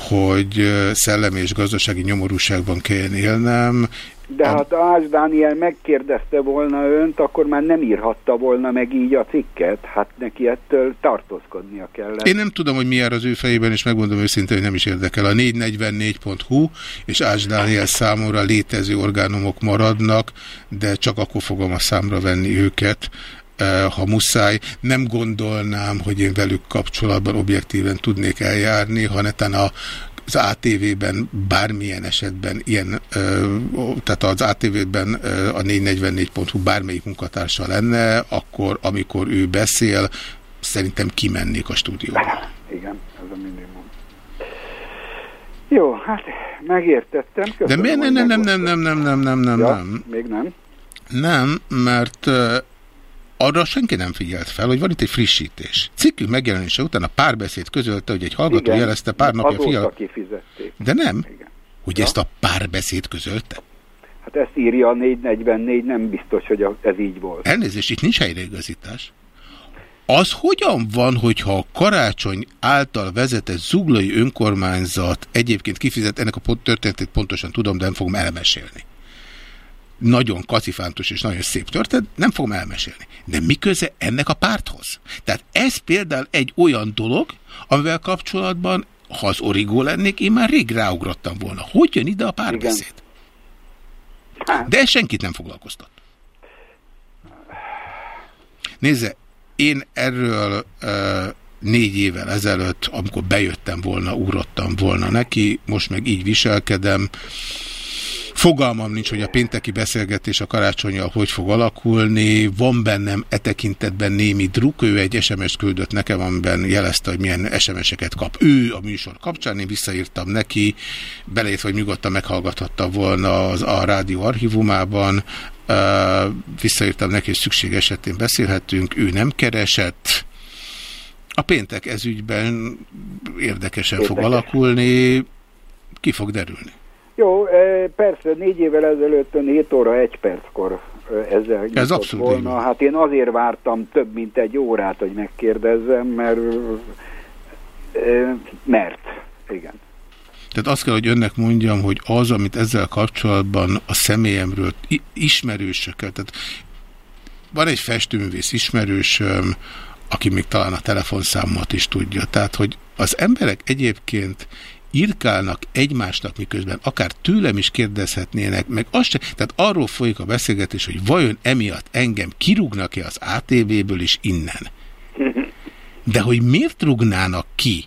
hogy szellemi és gazdasági nyomorúságban kelljen élnem. De hát Ács Dániel megkérdezte volna önt, akkor már nem írhatta volna meg így a cikket. Hát neki ettől tartózkodnia kellett. Én nem tudom, hogy mi jár az ő fejében, és megmondom őszintén, hogy nem is érdekel. A 444.hu és Ács Dániel számomra létező orgánumok maradnak, de csak akkor fogom a számra venni őket, ha muszáj. Nem gondolnám, hogy én velük kapcsolatban objektíven tudnék eljárni, ha netán a az ATV-ben bármilyen esetben ilyen, ö, tehát az ATV-ben a 444.hu bármelyik munkatársa lenne, akkor amikor ő beszél, szerintem kimennék a stúdióba. Igen, ez a minimum. Jó, hát megértettem. De Köszönöm, miért hogy nem, nem, nem, nem, nem, nem, nem, nem, Ja, nem. még nem. Nem, mert arra senki nem figyelt fel, hogy van itt egy frissítés. Cikkünk megjelenése után a párbeszéd közölte, hogy egy hallgató Igen, jelezte pár napja kifizették. De nem, Igen. hogy Ja. ezt a párbeszéd közölte. Hát ezt írja a 444, nem biztos, hogy ez így volt. Elnézést, itt nincs helyreigazítás. Az hogyan van, hogyha a karácsony által vezetett zuglai önkormányzat egyébként kifizet, ennek a történetét pontosan tudom, de nem fogom elmesélni. Nagyon kacifántos és nagyon szép történet, nem fogom elmesélni. De mi köze ennek a párthoz? Tehát ez például egy olyan dolog, amivel kapcsolatban, ha az origó lennék, én már rég ráugrottam volna. Hogy jön ide a párbeszéd? De ez senkit nem foglalkoztat. Nézze, én erről uh, négy évvel ezelőtt, amikor bejöttem volna, ugrottam volna neki, most meg így viselkedem. Fogalmam nincs, hogy a pénteki beszélgetés a karácsonyjal hogy fog alakulni. Van bennem e tekintetben némi druk. Ő egy SMS-t küldött nekem, amiben jelezte, hogy milyen SMS-eket kap ő a műsor kapcsán. Én visszaírtam neki, belét, hogy nyugodtan meghallgathatta volna az, a rádió archívumában. Visszaírtam neki, hogy szükség esetén beszélhetünk. Ő nem keresett. A péntek ezügyben érdekesen Érdekes. fog alakulni. Ki fog derülni? Jó, e, persze, négy évvel ezelőtt 7 óra 1 perckor e, ezzel Ez abszolút volna. Hát én azért vártam több mint egy órát, hogy megkérdezzem, mert e, mert, igen. Tehát azt kell, hogy önnek mondjam, hogy az, amit ezzel kapcsolatban a személyemről ismerősökkel, tehát van egy festőművész ismerősöm, aki még talán a telefonszámot is tudja. Tehát, hogy az emberek egyébként írkálnak egymásnak, miközben akár tőlem is kérdezhetnének, meg azt se, tehát arról folyik a beszélgetés, hogy vajon emiatt engem kirúgnak-e az ATV-ből is innen. De hogy miért rúgnának ki?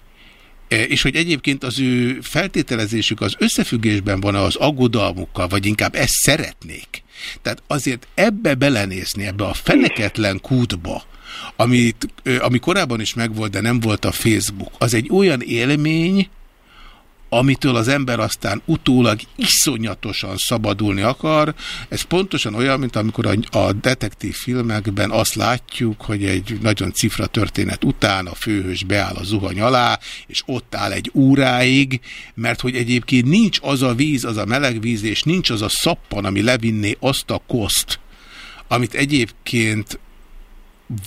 E, és hogy egyébként az ő feltételezésük az összefüggésben van az aggodalmukkal, vagy inkább ezt szeretnék. Tehát azért ebbe belenézni, ebbe a feneketlen kútba, amit, ami korábban is megvolt, de nem volt a Facebook, az egy olyan élmény, amitől az ember aztán utólag iszonyatosan szabadulni akar. Ez pontosan olyan, mint amikor a, a detektív filmekben azt látjuk, hogy egy nagyon cifra történet után a főhős beáll a zuhany alá, és ott áll egy óráig, mert hogy egyébként nincs az a víz, az a meleg víz, és nincs az a szappan, ami levinné azt a koszt, amit egyébként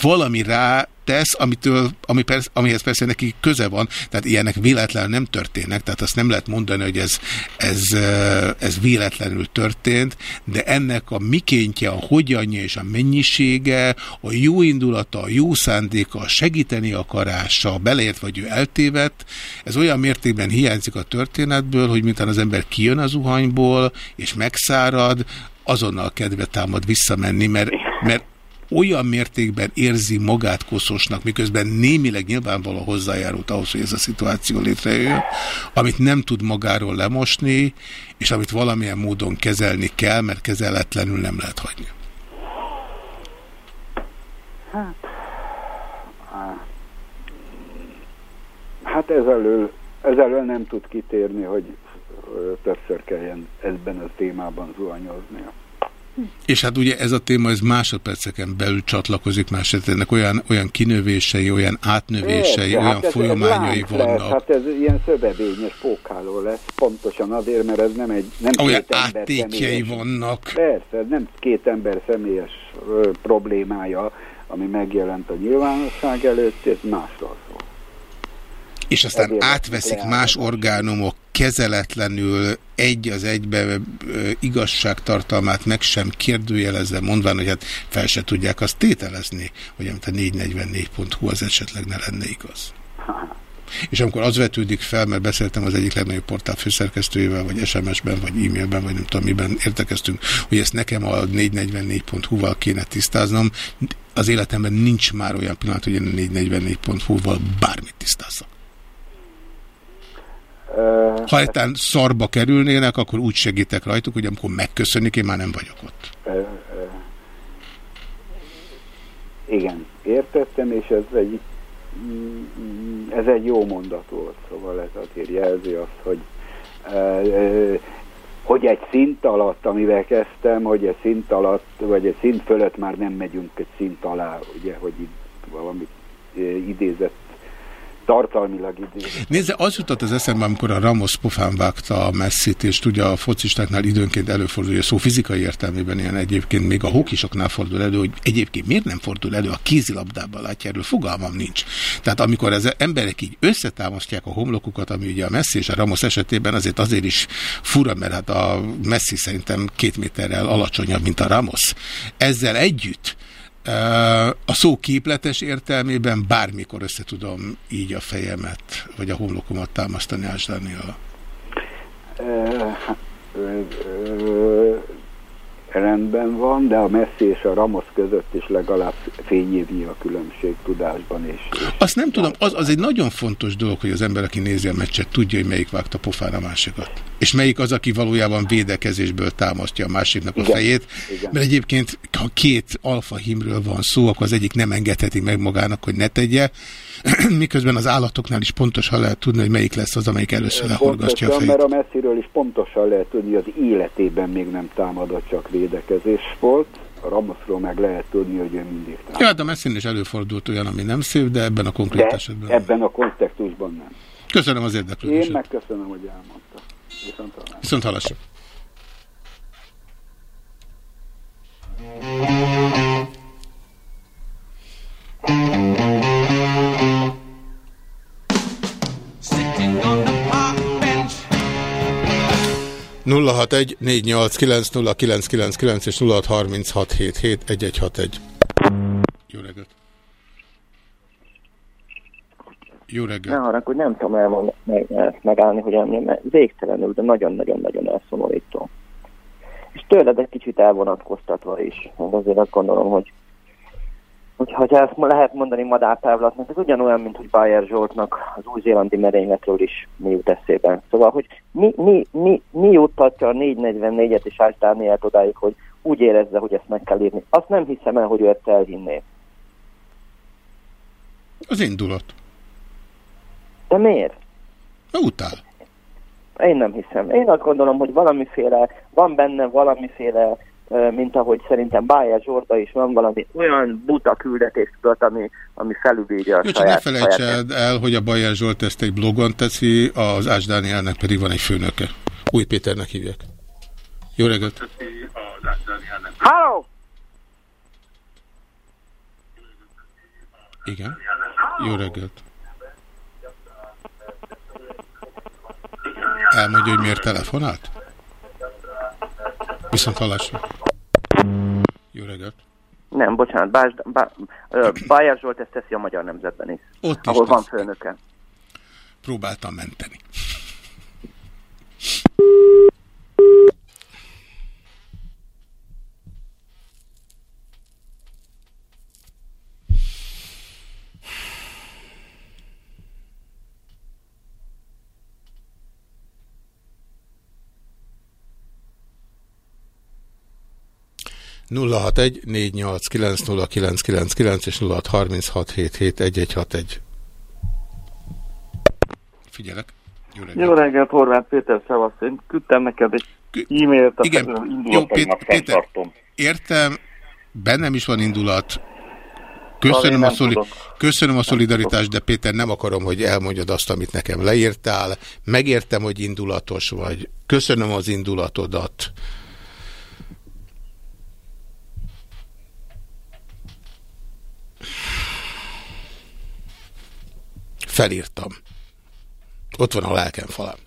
valami rá tesz, amitől, ami persze, amihez persze neki köze van, tehát ilyenek véletlenül nem történnek, tehát azt nem lehet mondani, hogy ez, ez, ez véletlenül történt, de ennek a mikéntje, a hogyanja és a mennyisége, a jó indulata, a jó szándéka, a segíteni akarása, beleért vagy ő eltévedt, ez olyan mértékben hiányzik a történetből, hogy mintán az ember kijön az uhanyból, és megszárad, azonnal kedve támad visszamenni, mert, mert olyan mértékben érzi magát koszosnak, miközben némileg nyilvánvaló hozzájárult ahhoz, hogy ez a szituáció létrejöjjön, amit nem tud magáról lemosni, és amit valamilyen módon kezelni kell, mert kezeletlenül nem lehet hagyni. Hát, hát ezelől, ezelől nem tud kitérni, hogy többször kelljen ebben a témában zuhanyoznia. És hát ugye ez a téma, ez másodperceken belül csatlakozik más, ennek olyan, olyan kinövései, olyan átnövései, é, olyan hát folyamányai vannak. Lesz, hát ez ilyen szövevényes pókáló lesz, pontosan azért, mert ez nem egy nem olyan két ember személyes, vannak. Persze, ez nem két ember személyes ö, problémája, ami megjelent a nyilvánosság előtt, ez másról. És aztán Ezért átveszik más orgánumok kezeletlenül egy az egybe igazságtartalmát meg sem kérdőjelezve, mondván, hogy hát fel se tudják azt tételezni, hogy amit a 444.hu az esetleg ne lenne igaz. És amikor az vetődik fel, mert beszéltem az egyik legnagyobb portál főszerkesztőjével, vagy SMS-ben, vagy e-mailben, vagy nem tudom miben értekeztünk, hogy ezt nekem a 444.hu-val kéne tisztáznom, az életemben nincs már olyan pillanat, hogy én a 444.hu-val bármit tisztázzak. Ha egyáltalán szarba kerülnének, akkor úgy segítek rajtuk, hogy amikor megköszönik, én már nem vagyok ott. Igen, értettem, és ez egy, ez egy jó mondat volt, szóval ez azért jelzi azt, hogy hogy egy szint alatt, amivel kezdtem, hogy egy szint alatt, vagy egy szint fölött már nem megyünk egy szint alá, ugye, hogy itt valamit idézett tartalmilag idézett. Nézze, az jutott az eszembe, amikor a Ramos pofán vágta a messzit, és tudja, a focistáknál időnként előfordul, a szó fizikai értelmében ilyen egyébként még a hókisoknál fordul elő, hogy egyébként miért nem fordul elő a kézilabdában, látja erről, fogalmam nincs. Tehát amikor az emberek így összetámasztják a homlokukat, ami ugye a messzi és a Ramos esetében azért azért is fura, mert hát a messzi szerintem két méterrel alacsonyabb, mint a Ramos. Ezzel együtt a szó képletes értelmében bármikor össze tudom így a fejemet, vagy a homlokomat támasztani Ásdánival. Rendben van, de a Messi és a Ramos között is legalább fényévi a különbség tudásban és Azt nem tudom, az, az egy nagyon fontos dolog, hogy az ember, aki nézi a meccset, tudja, hogy melyik vágta pofára a másikat. És melyik az, aki valójában védekezésből támasztja a másiknak a Igen, fejét. igen. Mert egyébként, ha két alfa himről van szó, akkor az egyik nem engedheti meg magának, hogy ne tegye. Miközben az állatoknál is pontosan lehet tudni, hogy melyik lesz az, amelyik először lehorgasztja a fejét. mert a Messiről is pontosan lehet tudni, hogy az életében még nem támadott, csak védekezés volt. A Ramosról meg lehet tudni, hogy ő mindig támad. Ja, de a messzin is előfordult olyan, ami nem szép, de ebben a konkrét De esetben. ebben a kontextusban nem. Köszönöm az Én érdeklődést. megköszönöm, hogy elmondta. Viszont hallásra. Viszont hallásra. 061 489 és 0636771161. Jó reggelt! Jó Ne reggelt! haragudj, nem tudom elmondani, meg, megállni, hogy elmondjam, mert végtelenül, de nagyon-nagyon-nagyon elszomorító. És tőled egy kicsit elvonatkoztatva is. Azért azt gondolom, hogy hogy ha ezt lehet mondani madártávlatnak, ez ugyanolyan, mint hogy Bayer Zsoltnak az új-zélandi merényletről is mi jut eszébe. Szóval, hogy mi, mi, mi, mi juttatja a 444-et és Dánielt odáig, hogy úgy érezze, hogy ezt meg kell írni. Azt nem hiszem el, hogy ő ezt elhinné. Az indulat. De miért? Na, utál. Én nem hiszem. Én azt gondolom, hogy valamiféle, van benne valamiféle, mint ahogy szerintem Bájer Zsorda is van valami olyan buta küldetés tudott, ami, ami felülírja a Jó, csak ne saját, felejtsed el, hogy a Bajer Zsolt ezt egy blogon teszi, az Ás Dánielnek pedig van egy főnöke. Új Péternek hívják. Jó reggelt! Halló! Igen. Jó reggelt! Elmondja, hogy miért telefonált? Viszont hallásra. Jó reggelt! Nem, bocsánat, Bás, Bá, ö, Bájer Zsolt ezt teszi a Magyar Nemzetben is, Ott is ahol van teszi. főnöke. Próbáltam menteni. 061 489 és 0636771161. Figyelek. Jó reggelt. Jó reggelt, Horváth Péter, szevasz. Én küldtem neked egy e-mailt, Igen, jó, Péter, Péter, értem, bennem is van indulat, szóval Köszönöm a, szoli köszönöm a szolidaritást, de Péter, nem akarom, hogy elmondjad azt, amit nekem leírtál. Megértem, hogy indulatos vagy. Köszönöm az indulatodat. Felírtam. Ott van a lelkem falán.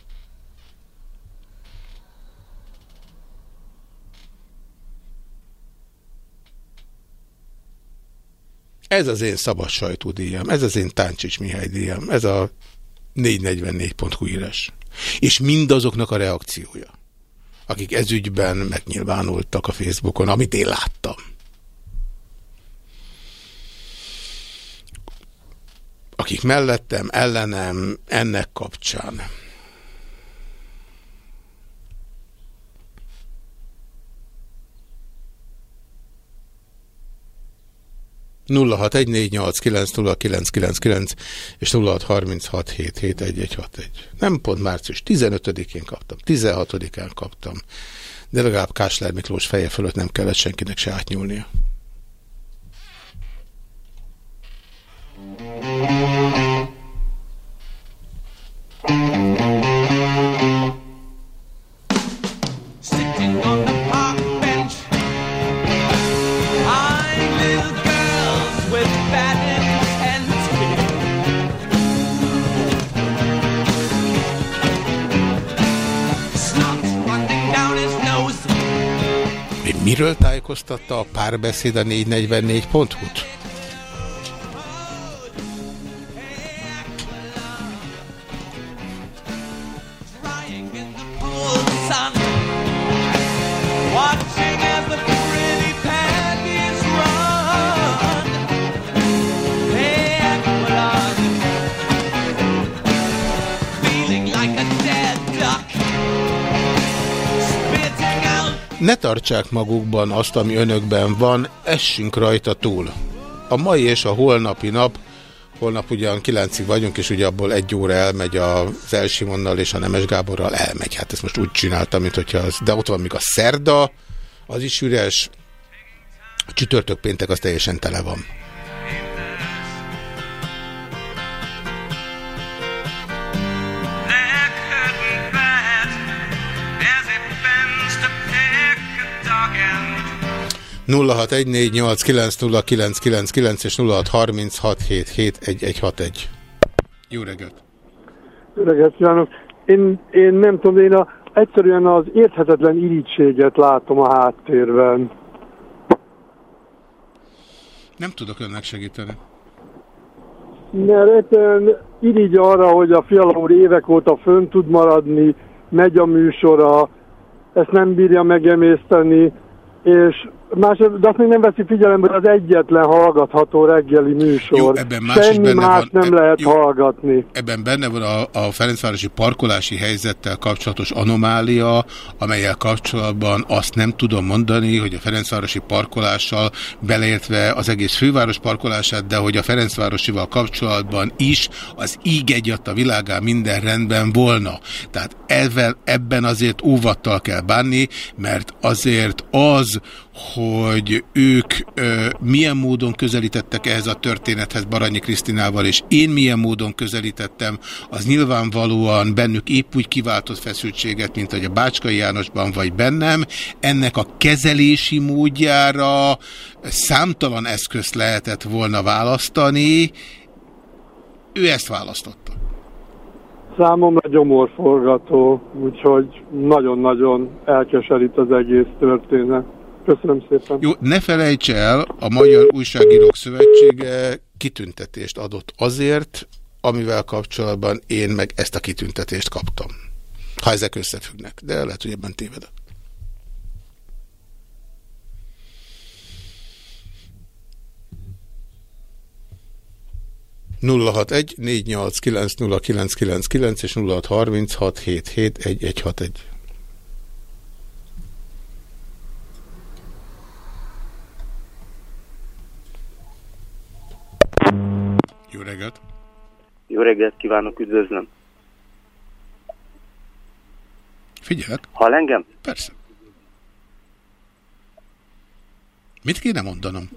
Ez az én szabad sajtódíjam, ez az én Táncsics Mihály díjam, ez a 444.hu írás. És mindazoknak a reakciója, akik ezügyben megnyilvánultak a Facebookon, amit én láttam. Akik mellettem, ellenem, ennek kapcsán. nulla hat egy négy nyolc kilenc nulla kilenc kilenc kilenc és nulla hat hét hét egy egy hat egy. Nem pont március 15-én kaptam, 16-án kaptam, de legalább Kásler Miklós feje fölött nem kellett senkinek se átnyúlnia. Miről tájékoztatta a párbeszéd a 444.hu-t? Ne tartsák magukban azt, ami önökben van, essünk rajta túl. A mai és a holnapi nap, holnap ugyan 9-ig vagyunk, és ugye abból egy óra elmegy az Elsimonnal és a Nemes Gáborral, elmegy. Hát ezt most úgy csináltam, mint hogyha az, de ott van még a szerda, az is üres, a csütörtök péntek az teljesen tele van. 0614890999 és 0636771161. Jó reggelt! Jó reggelt kívánok! Én, én nem tudom, én a, egyszerűen az érthetetlen irítséget látom a háttérben. Nem tudok önnek segíteni. Mert egyszerűen irigy arra, hogy a Fiala úr évek óta fönn tud maradni, megy a műsora, ezt nem bírja megemészteni, és más, de azt még nem veszi figyelembe, hogy az egyetlen hallgatható reggeli műsor. Jó, ebben más Semmi benne más van, nem eb- lehet jó. hallgatni. Ebben benne van a, a Ferencvárosi parkolási helyzettel kapcsolatos anomália, amelyel kapcsolatban azt nem tudom mondani, hogy a Ferencvárosi parkolással beleértve az egész főváros parkolását, de hogy a Ferencvárosival kapcsolatban is az íg egyat a világán minden rendben volna. Tehát ebben, ebben azért óvattal kell bánni, mert azért az, hogy ők ö, milyen módon közelítettek ehhez a történethez Baranyi Krisztinával, és én milyen módon közelítettem, az nyilvánvalóan bennük épp úgy kiváltott feszültséget, mint hogy a Bácskai Jánosban vagy bennem. Ennek a kezelési módjára számtalan eszközt lehetett volna választani, ő ezt választotta. Számomra gyomorforgató, úgyhogy nagyon-nagyon elkeserít az egész történet. Köszönöm szépen. Jó, ne felejts el, a Magyar Újságírók Szövetsége kitüntetést adott azért, amivel kapcsolatban én meg ezt a kitüntetést kaptam. Ha ezek összefüggnek, de lehet, hogy ebben tévedek. nulla hat egy négy nyolc kilenc nulla kilenc kilenc kilenc és nulla hat harminc hat hét hét egy egy hat egy. Reggelt! Jó reggelt kívánok, üdvözlöm. Figyelek. Hall engem? Persze. Mit kéne mondanom?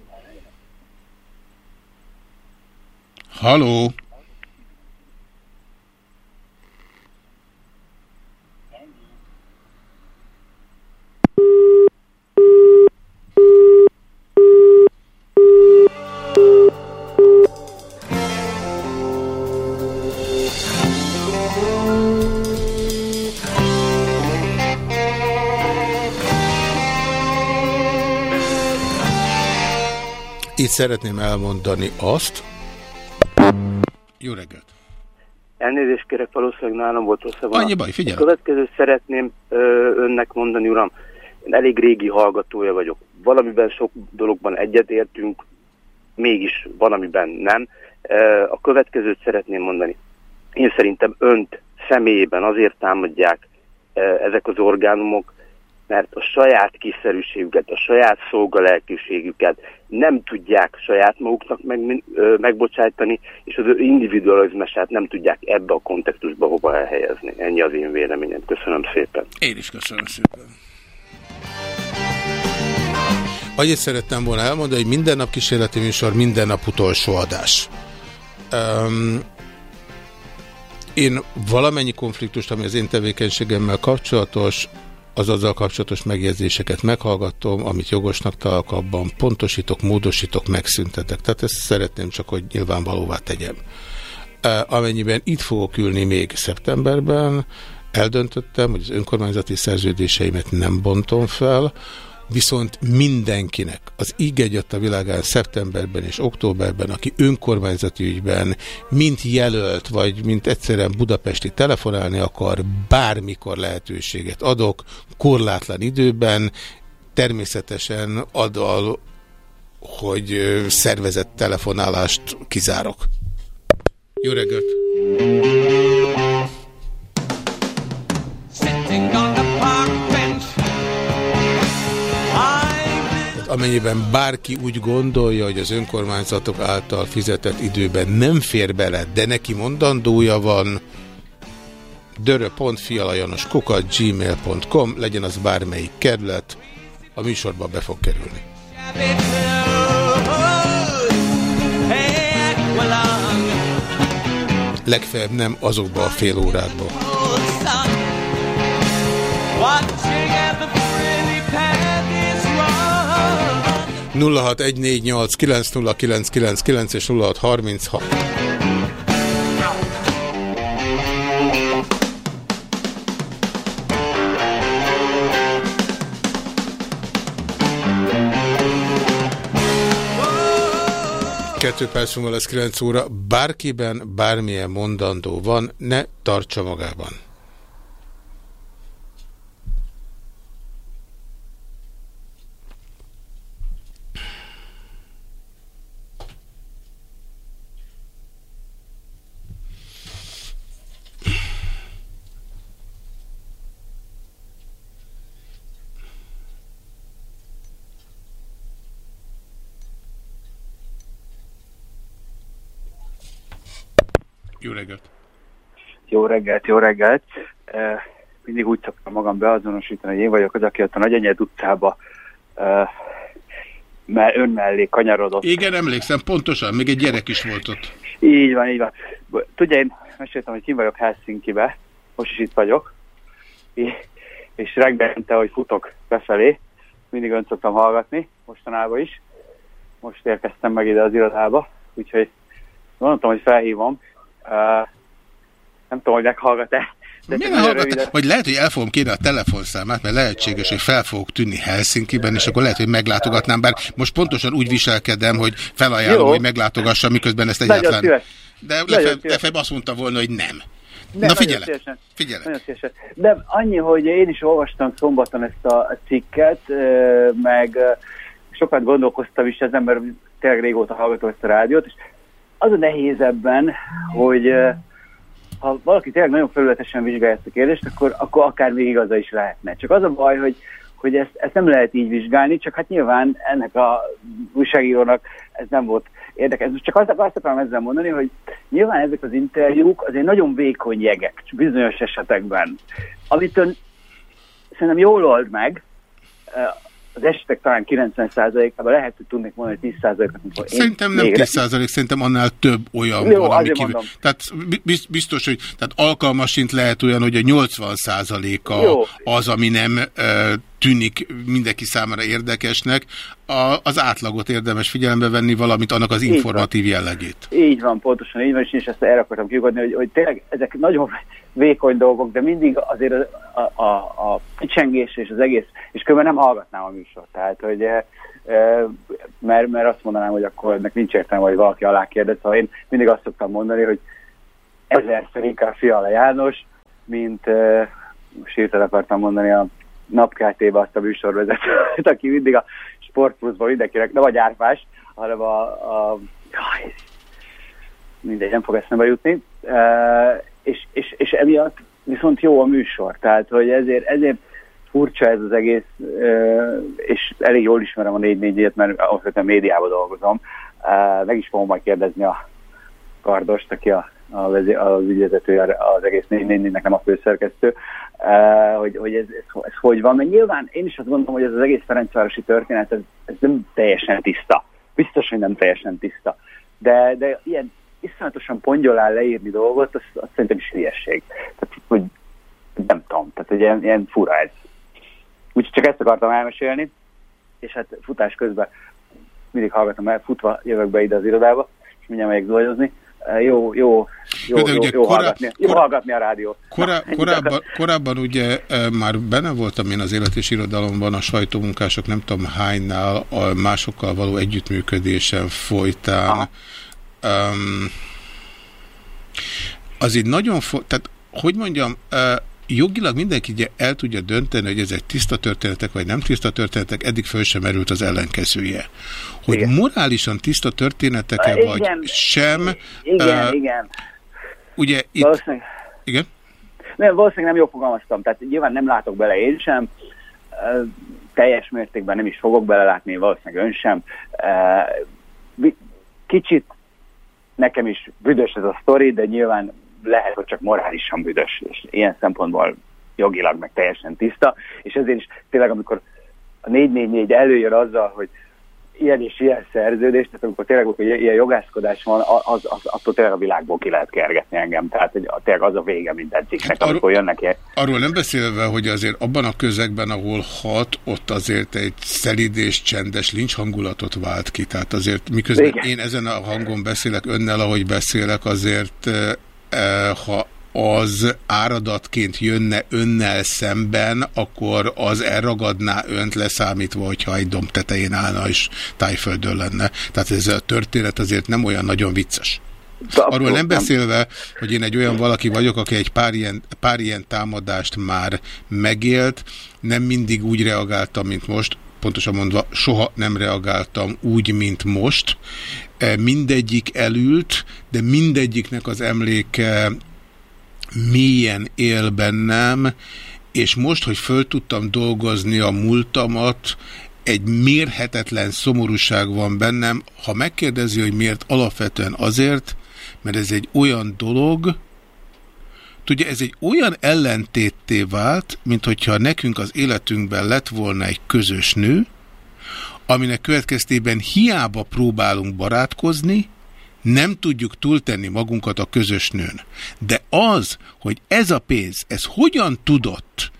Haló? Itt szeretném elmondani azt. Jó reggelt! Elnézést kérek, valószínűleg nálam volt rossz a vonal. Annyi baj, figyelek. A következőt szeretném ö, önnek mondani, uram. Én elég régi hallgatója vagyok. Valamiben sok dologban egyetértünk, mégis van, amiben nem. A következőt szeretném mondani. Én szerintem önt személyében azért támadják ezek az orgánumok, mert a saját kiszerűségüket, a saját szolgalelkűségüket nem tudják saját maguknak meg, megbocsájtani, és az ő nem tudják ebbe a kontextusba hova elhelyezni. Ennyi az én véleményem. Köszönöm szépen. Én is köszönöm szépen. Annyit szerettem volna elmondani, hogy minden nap kísérleti műsor, minden nap utolsó adás. Um, én valamennyi konfliktust, ami az én tevékenységemmel kapcsolatos, az azzal kapcsolatos megjegyzéseket meghallgatom, amit jogosnak találok, abban pontosítok, módosítok, megszüntetek. Tehát ezt szeretném csak, hogy nyilvánvalóvá tegyem. Amennyiben itt fogok ülni még szeptemberben, eldöntöttem, hogy az önkormányzati szerződéseimet nem bontom fel, viszont mindenkinek az íg egyat a világán szeptemberben és októberben, aki önkormányzati ügyben mint jelölt, vagy mint egyszerűen budapesti telefonálni akar, bármikor lehetőséget adok, korlátlan időben, természetesen adal, hogy szervezett telefonálást kizárok. Jó reggelt! Amennyiben bárki úgy gondolja, hogy az önkormányzatok által fizetett időben nem fér bele, de neki mondandója van, dörö.fialajanoskukat gmail.com, legyen az bármelyik kerület, a műsorba be fog kerülni. Legfeljebb nem azokba a fél órákba. 0614890999 és 0636. Kettő perc múlva lesz 9 óra. Bárkiben bármilyen mondandó van, ne tartsa magában. Jó reggelt! Jó reggelt, jó reggelt. Eh, Mindig úgy szoktam magam beazonosítani, hogy én vagyok az, aki ott a Nagyenyed utcába eh, mert ön mellé kanyarodott. Igen, emlékszem, pontosan, még egy gyerek is volt ott. Így van, így van. Tudja, én meséltem, hogy kim vagyok Helsinki-be, most is itt vagyok, és- és reggelente, hogy futok befelé, mindig önt szoktam hallgatni, mostanában is. Most érkeztem meg ide az irodába, úgyhogy gondoltam, hogy felhívom. Uh, nem tudom, hogy meghallgat-e. De Miért hallgat? Vagy lehet, hogy el fogom kérni a telefonszámát, mert lehetséges, hogy fel fogok tűnni Helsinki-ben, és akkor lehet, hogy meglátogatnám, bár most pontosan úgy viselkedem, hogy felajánlom, Jó. hogy meglátogassam, miközben ezt egyáltalán... De Nagyon szíves. legfeljebb azt mondta volna, hogy nem. Nem, Na figyelek, szívesen. figyelek. Nagyon szívesen. De annyi, hogy én is olvastam szombaton ezt a cikket, meg sokat gondolkoztam is ezen, mert tényleg régóta hallgatom ezt a rádiót, és az a nehéz ebben, hogy ha valaki tényleg nagyon felületesen vizsgálja ezt a kérdést, akkor, akkor akár még igaza is lehetne. Csak az a baj, hogy, hogy ezt, ezt nem lehet így vizsgálni, csak hát nyilván ennek a újságírónak ez nem volt érdekes. Most csak azt, azt akarom ezzel mondani, hogy nyilván ezek az interjúk azért nagyon vékony jegek bizonyos esetekben, amitől szerintem jól old meg, az esetek talán 90%-ában lehet, hogy tudnék mondani, hogy 10%-at, amikor én Szerintem nem még- 10 százalék, szerintem annál több olyan Jó, van, ami kívül. mondom. Tehát bi- biztos, hogy tehát alkalmasint lehet olyan, hogy a 80 százaléka Jó. az, ami nem tűnik mindenki számára érdekesnek. A, az átlagot érdemes figyelembe venni, valamint annak az Így van. informatív jellegét. Így van, pontosan így van, és én is ezt erre akartam kiugodni, hogy, hogy tényleg ezek nagyon vékony dolgok, de mindig azért a, a, a, kicsengés és az egész, és különben nem hallgatnám a műsort. Tehát, hogy eh, eh, mert, mert azt mondanám, hogy akkor ennek nincs értelme, hogy valaki alá kérdez. Szóval én mindig azt szoktam mondani, hogy ezerszer inkább Fiala János, mint eh, most akartam mondani a napkeltébe azt a műsorvezetőt, aki mindig a sportpluszban mindenkinek, nem a gyárfás, hanem a, a jaj, mindegy, nem fog eszembe jutni, e, és, és, és emiatt viszont jó a műsor, tehát hogy ezért, ezért furcsa ez az egész, és elég jól ismerem a 4 mert alapvetően médiában dolgozom, meg is fogom majd kérdezni a kardost, aki a, a az ügyvezető az egész 4 nek nem a főszerkesztő, hogy, hogy ez, ez, ez, hogy van, mert nyilván én is azt gondolom, hogy ez az egész Ferencvárosi történet, ez, ez nem teljesen tiszta. Biztos, hogy nem teljesen tiszta. De, de ilyen iszonyatosan pongyolán leírni dolgot, azt, azt szerintem is hülyesség. Tehát, hogy nem tudom, tehát hogy ilyen, ilyen fura ez. Úgyhogy csak ezt akartam elmesélni, és hát futás közben mindig hallgatom el, futva jövök be ide az irodába, és mindjárt megyek. E, Jó, jó, jó, Jó, jó, korá- hallgatni, jó korá- hallgatni a rádiót. Korá, Na, korábban, korábban ugye e, már benne voltam én az élet és irodalomban a sajtómunkások nem tudom hánynál a másokkal való együttműködésen folytán. Um, az így nagyon tehát hogy mondjam, e, jogilag mindenki ugye el tudja dönteni, hogy ezek tiszta történetek, vagy nem tiszta történetek, eddig föl sem merült az ellenkezője. Hogy Igen. morálisan tiszta történetek-e, Igen. vagy sem, Igen, e, igen. ugye itt... Valószínűleg, Igen? nem, valószínűleg nem jól fogalmaztam, tehát nyilván nem látok bele én sem. Teljes mértékben nem is fogok belelátni, valószínűleg ön sem. Uh, kicsit nekem is büdös ez a sztori, de nyilván lehet, hogy csak morálisan büdös, és ilyen szempontból jogilag meg teljesen tiszta, és ezért is tényleg, amikor a 444 előjön azzal, hogy ilyen és ilyen szerződés, tehát amikor tényleg hogy ilyen jogászkodás van, az, az, attól tényleg a világból ki lehet kergetni engem. Tehát hogy tényleg az a vége minden cikknek, amikor jönnek ilyen. Arról nem beszélve, hogy azért abban a közegben, ahol hat, ott azért egy szelíd és csendes lincs hangulatot vált ki. Tehát azért miközben Igen. én ezen a hangon beszélek önnel, ahogy beszélek, azért eh, eh, ha az áradatként jönne önnel szemben, akkor az elragadná önt leszámítva, hogyha egy domb tetején állna és tájföldön lenne. Tehát ez a történet azért nem olyan nagyon vicces. Arról nem beszélve, hogy én egy olyan valaki vagyok, aki egy pár ilyen, pár ilyen támadást már megélt, nem mindig úgy reagáltam, mint most, pontosan mondva, soha nem reagáltam úgy, mint most. E, Mindegyik elült, de mindegyiknek az emléke mélyen él bennem, és most, hogy föl tudtam dolgozni a múltamat, egy mérhetetlen szomorúság van bennem. Ha megkérdezi, hogy miért, alapvetően azért, mert ez egy olyan dolog, Tudja, ez egy olyan ellentétté vált, mint hogyha nekünk az életünkben lett volna egy közös nő, aminek következtében hiába próbálunk barátkozni, nem tudjuk túltenni magunkat a közös nőn. De az, hogy ez a pénz, ez hogyan tudott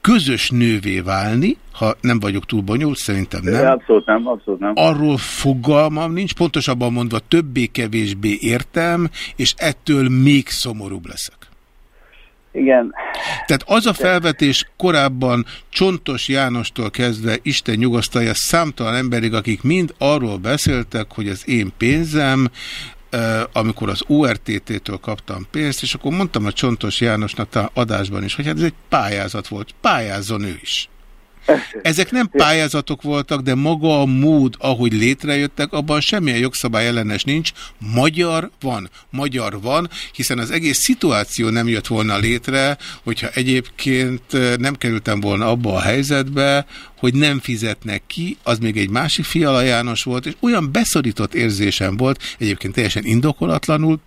közös nővé válni, ha nem vagyok túl bonyolult, szerintem nem. Abszolút nem, abszolút nem. Arról fogalmam nincs, pontosabban mondva többé-kevésbé értem, és ettől még szomorúbb leszek. Igen. Tehát az a felvetés korábban Csontos Jánostól kezdve, Isten nyugasztalja, számtalan emberig, akik mind arról beszéltek, hogy az én pénzem, amikor az ORTT-től kaptam pénzt, és akkor mondtam a Csontos Jánosnak adásban is, hogy hát ez egy pályázat volt, pályázzon ő is. Ezek nem pályázatok voltak, de maga a mód, ahogy létrejöttek, abban semmilyen jogszabály ellenes nincs. Magyar van. Magyar van, hiszen az egész szituáció nem jött volna létre, hogyha egyébként nem kerültem volna abba a helyzetbe, hogy nem fizetnek ki, az még egy másik Fiala János volt, és olyan beszorított érzésem volt, egyébként teljesen indokolatlanul,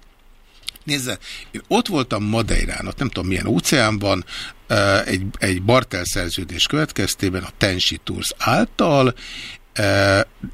Nézze, én ott voltam Madeirán, ott nem tudom milyen óceánban, egy, egy bartel szerződés következtében a Tensi Tours által,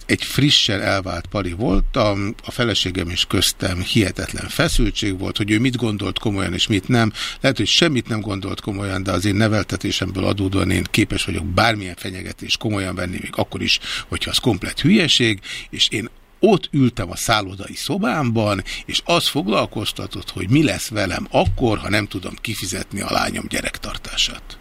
egy frissen elvált pari voltam, a feleségem és köztem hihetetlen feszültség volt, hogy ő mit gondolt komolyan és mit nem. Lehet, hogy semmit nem gondolt komolyan, de az én neveltetésemből adódóan én képes vagyok bármilyen fenyegetést komolyan venni, még akkor is, hogyha az komplet hülyeség, és én ott ültem a szállodai szobámban, és az foglalkoztatott, hogy mi lesz velem akkor, ha nem tudom kifizetni a lányom gyerektartását.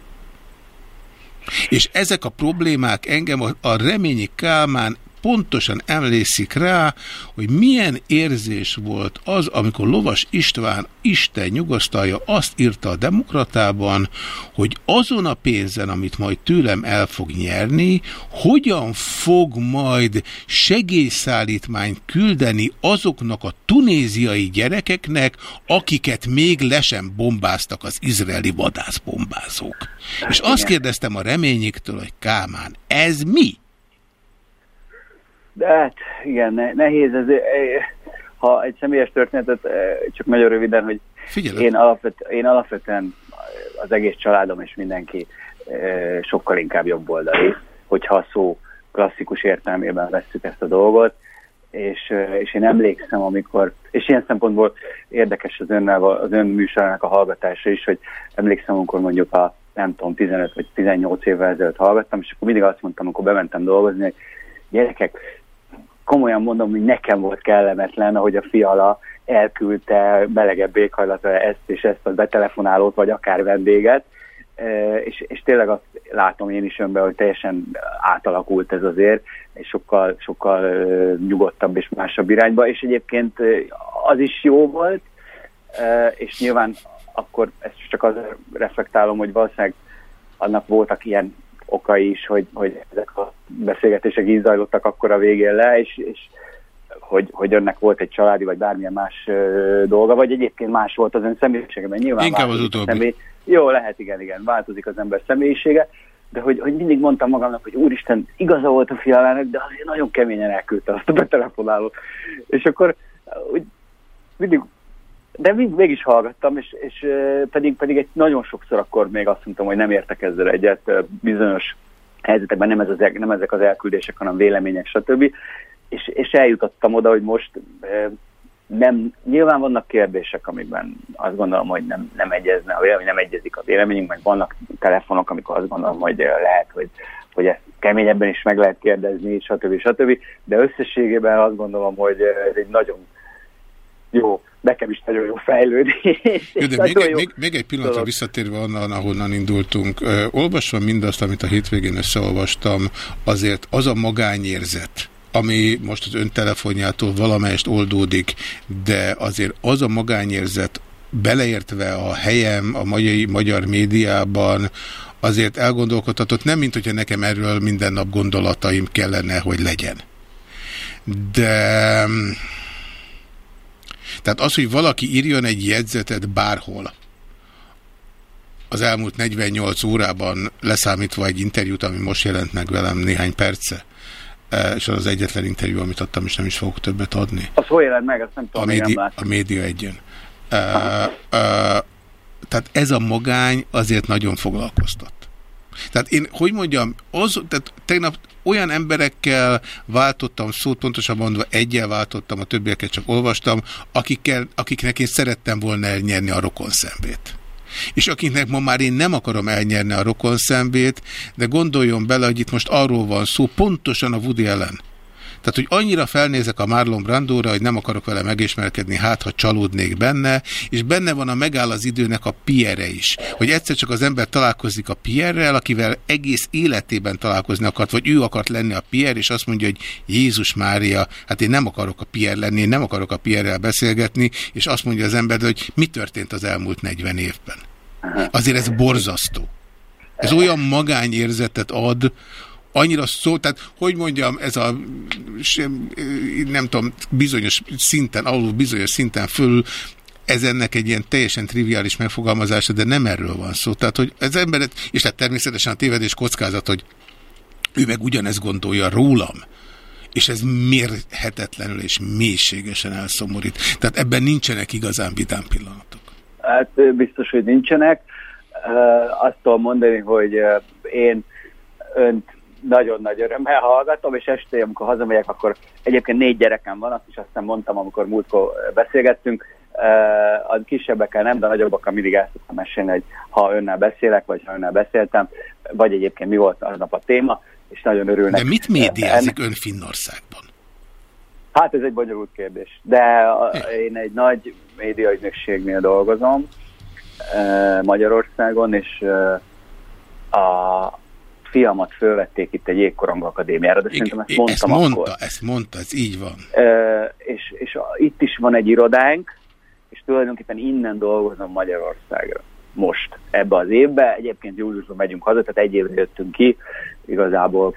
És ezek a problémák engem a, a Reményi Kálmán pontosan emlékszik rá, hogy milyen érzés volt az, amikor Lovas István, Isten nyugasztalja, azt írta a demokratában, hogy azon a pénzen, amit majd tőlem el fog nyerni, hogyan fog majd segélyszállítmányt küldeni azoknak a tunéziai gyerekeknek, akiket még le sem bombáztak az izraeli vadászbombázók. És azt kérdeztem a reményiktől, hogy Kálmán, ez mi? De hát igen, ne, nehéz ez. eh, Ha egy személyes történetet, eh, csak nagyon röviden, hogy Figyelem. én, alapvet, én alapvetően az egész családom és mindenki eh, sokkal inkább jobb oldali, hogyha a szó klasszikus értelmében vesszük ezt a dolgot, és, és én emlékszem, amikor, és ilyen szempontból érdekes az, önnel, az ön műsorának a hallgatása is, hogy emlékszem, amikor mondjuk a nem tudom, 15 vagy 18 évvel ezelőtt hallgattam, és akkor mindig azt mondtam, amikor bementem dolgozni, hogy gyerekek, komolyan mondom, hogy nekem volt kellemetlen, ahogy a fiala elküldte melegebb éghajlatra ezt és ezt a betelefonálót, vagy akár vendéget, és, és tényleg azt látom én is önben, hogy teljesen átalakult ez azért, és sokkal, sokkal nyugodtabb és másabb irányba, és egyébként az is jó volt, és nyilván akkor ezt csak azért reflektálom, hogy valószínűleg annak voltak ilyen okai is, hogy, hogy ezek a beszélgetések így zajlottak akkor a végén le, és, és hogy, hogy önnek volt egy családi, vagy bármilyen más ö, dolga, vagy egyébként más volt az ön személyiségeben. Nyilván Inkább az utóbbi. Személy... Jó, lehet, igen, igen, változik az ember személyisége, de hogy, hogy mindig mondtam magamnak, hogy úristen, igaza volt a fialának, de azért nagyon keményen elküldte azt a betelefonálót. És akkor úgy, mindig, de még, mégis hallgattam, és, és pedig, pedig egy nagyon sokszor akkor még azt mondtam, hogy nem értek ezzel egyet, bizonyos helyzetekben nem, ez az, nem ezek az elküldések, hanem vélemények, stb. És, és eljutottam oda, hogy most nem, nyilván vannak kérdések, amikben azt gondolom, hogy nem, nem egyezne vélemény, nem egyezik a véleményünk, meg vannak telefonok, amikor azt gondolom, hogy lehet, hogy, hogy ezt keményebben is meg lehet kérdezni, stb. stb. De összességében azt gondolom, hogy ez egy nagyon jó, nekem is nagyon jó fejlődés. Jó, de még, egy- jó még, még egy pillanatra dolog. visszatérve onnan, ahonnan indultunk. Ö, olvasva mindazt, amit a hétvégén összeolvastam, azért az a magányérzet, ami most az ön telefonjától valamelyest oldódik, de azért az a magányérzet, beleértve a helyem a magyar, magyar médiában, azért elgondolkodhatott, nem mint hogyha nekem erről minden nap gondolataim kellene, hogy legyen. De tehát az, hogy valaki írjon egy jegyzetet bárhol, az elmúlt 48 órában leszámítva egy interjút, ami most jelent meg velem néhány perce, eh, és az az egyetlen interjú, amit adtam, és nem is fogok többet adni. Az hol jelent meg, azt nem A, tudom, nem médi, a média egyen. Uh, uh, tehát ez a magány azért nagyon foglalkoztat. Tehát én, hogy mondjam, az, tehát tegnap olyan emberekkel váltottam szót, pontosabban mondva egyel váltottam, a többieket csak olvastam, akikkel, akiknek én szerettem volna elnyerni a rokonszembét. És akiknek ma már én nem akarom elnyerni a rokonszembét, de gondoljon bele, hogy itt most arról van szó, pontosan a Woody Allen. Tehát, hogy annyira felnézek a Marlon Brandóra, hogy nem akarok vele megismerkedni, hát ha csalódnék benne, és benne van a megáll az időnek a Pierre is. Hogy egyszer csak az ember találkozik a Pierrel, akivel egész életében találkozni akart, vagy ő akart lenni a Pierre, és azt mondja, hogy Jézus Mária, hát én nem akarok a Pierre lenni, én nem akarok a Pierrel beszélgetni, és azt mondja az ember, hogy mi történt az elmúlt 40 évben. Azért ez borzasztó. Ez olyan magányérzetet ad, annyira szó, tehát hogy mondjam, ez a sem, nem tudom, bizonyos szinten, alul bizonyos szinten föl, ez ennek egy ilyen teljesen triviális megfogalmazása, de nem erről van szó. Tehát, hogy ez emberet, és tehát természetesen a tévedés kockázat, hogy ő meg ugyanezt gondolja rólam, és ez mérhetetlenül és mélységesen elszomorít. Tehát ebben nincsenek igazán vidám pillanatok. Hát biztos, hogy nincsenek. Azt tudom mondani, hogy én önt nagyon nagy örömmel hallgatom, és este, amikor hazamegyek, akkor egyébként négy gyerekem van, azt is aztán mondtam, amikor múltkor beszélgettünk, a kisebbekkel nem, de nagyobbakkal mindig el szoktam mesélni, hogy ha önnel beszélek, vagy ha önnel beszéltem, vagy egyébként mi volt aznap a téma, és nagyon örülnek. De mit médiázik ön Finnországban? Hát ez egy bonyolult kérdés. De a, én egy nagy médiaügynökségnél dolgozom Magyarországon, és a fiamat fölvették itt egy jégkorong akadémiára, de szerintem ezt mondtam ezt akkor. mondta, ezt mondta, ez így van. E, és és a, itt is van egy irodánk, és tulajdonképpen innen dolgozom Magyarországra most, ebbe az évbe. Egyébként júliusban megyünk haza, tehát egy évre jöttünk ki, igazából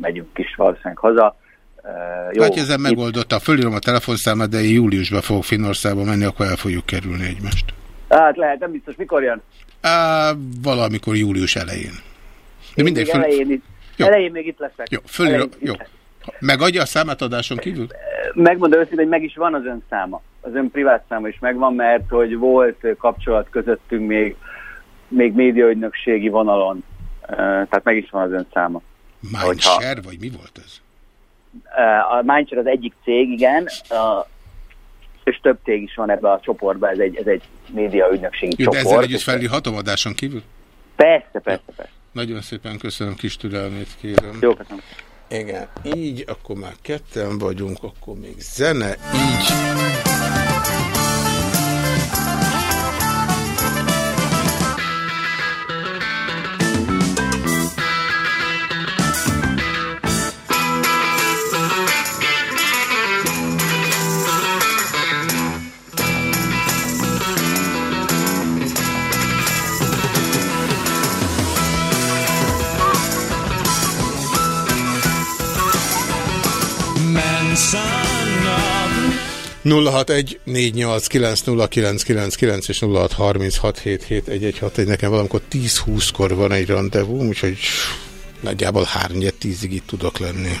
megyünk is valószínűleg haza. E, Jó, hát ezzel megoldotta, fölírom a telefonszámát, de én júliusban fogok Finnországba menni, akkor el fogjuk kerülni egymást. Hát lehet, nem biztos, mikor jön? Á, valamikor július elején. De mindegy, föl... elején, itt, Jó. elején még itt leszek. Jó, fölírom, Elején jó. Megadja a számát adáson kívül? Megmondom őszintén, hogy meg is van az ön száma. Az ön privát száma is megvan, mert hogy volt kapcsolat közöttünk még, még médiaügynökségi vonalon. Tehát meg is van az ön száma. Mindshare, vagy mi volt ez? A Mindshare az egyik cég, igen, uh, és több cég is van ebbe a csoportba, ez egy, ez egy médiaügynökségi Jó, de ezzel csoport. együtt felírhatom adáson kívül? Persze, persze, persze. Nagyon szépen köszönöm, kis türelmét kérem. Jó, köszönöm. Igen, így, akkor már ketten vagyunk, akkor még zene, így. 061 489 és 0636771161. Nekem valamikor 10-20-kor van egy rendezvú, úgyhogy nagyjából 3 10 ig itt tudok lenni.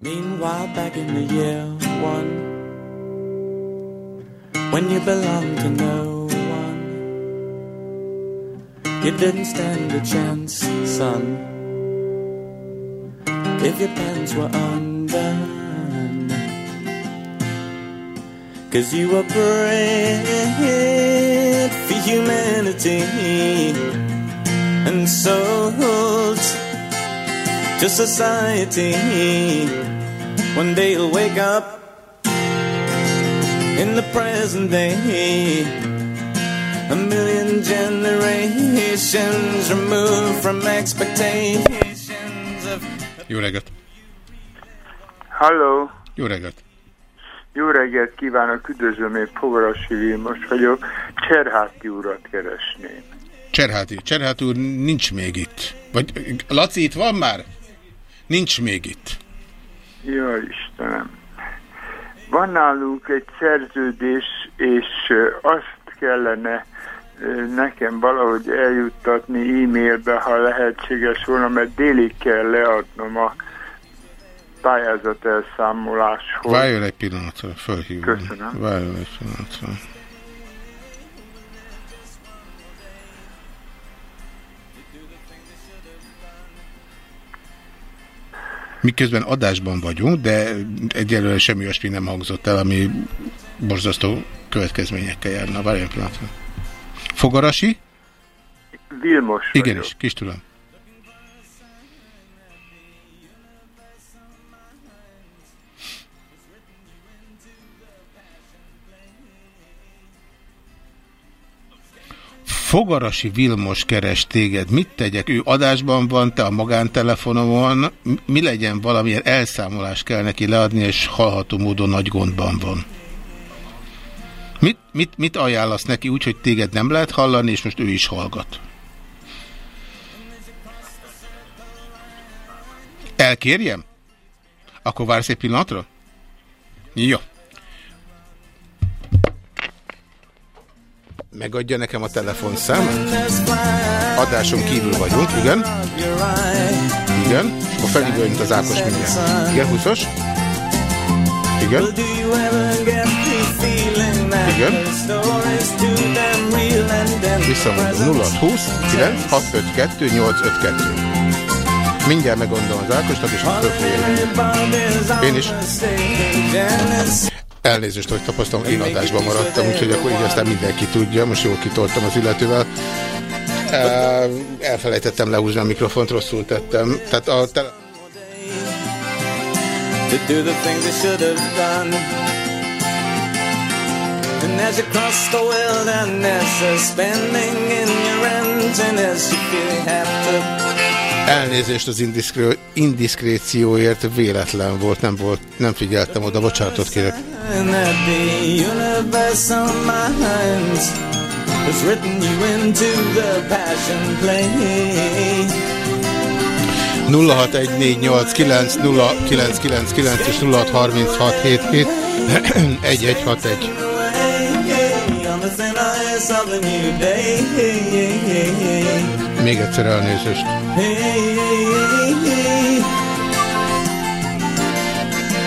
Meanwhile, back in the year one, when you belonged to no one, you didn't stand a chance, son. If your pants were undone, cause you were bred for humanity and sold to society. One day you'll wake up in the present day. A million generations removed from expectations of Jó reggelt! Halló, Jó reggelt! Jó reggelt kívánok, üdvözlöm, én Fogarasi Vilmos vagyok, Cserháti urat keresném. Cserháti. Cserháti úr nincs még itt. Vagy Laci itt van már? Nincs még itt. Jó Istenem. Van nálunk egy szerződés, és azt kellene nekem valahogy eljuttatni e-mailbe, ha lehetséges volna, mert délig kell leadnom a pályázat elszámoláshoz. Várjon egy pillanatra, fölhívom. Köszönöm. Várjon egy pillanatra. Miközben adásban vagyunk, de egyelőre semmi olyasmi nem hangzott el, ami borzasztó következményekkel járna. Várjon egy pillanatra. Fogarasi? Vilmos Igenis, kis tudom. Fogarasi Vilmos keres téged. Mit tegyek? Ő adásban van, te a magántelefonomon. Mi legyen valamilyen elszámolás kell neki leadni, és hallható módon nagy gondban van. Mit, mit, mit ajánlasz neki úgy, hogy téged nem lehet hallani, és most ő is hallgat? Elkérjem? Akkor vársz egy pillanatra? Jó. Megadja nekem a telefonszámát? Adáson kívül vagyunk, igen. Igen. És akkor felhívja az Ákos mindjárt. Igen, 20-as? Igen. Igen. Visszamondom 0620 9 652 852. Mindjárt megmondom az Ákosnak, és akkor. Én is. Elnézést, hogy tapasztalom, én adásban maradtam, úgyhogy akkor így aztán mindenki tudja, most jól kitoltam az illetővel. Elfelejtettem lehúzni a mikrofont, rosszul tettem. Tehát a tele to do the things they should have done. And as you cross the wilderness, uh, spending in your emptiness, you feel you have to Elnézést az indiszkré- indiszkrécióért, véletlen volt, nem volt, nem figyeltem oda, bocsánatot kérek. My hands has written you into the passion play. 0614890999 és 0636771161. On the thin ice of a new day. Még egyszer elnézést.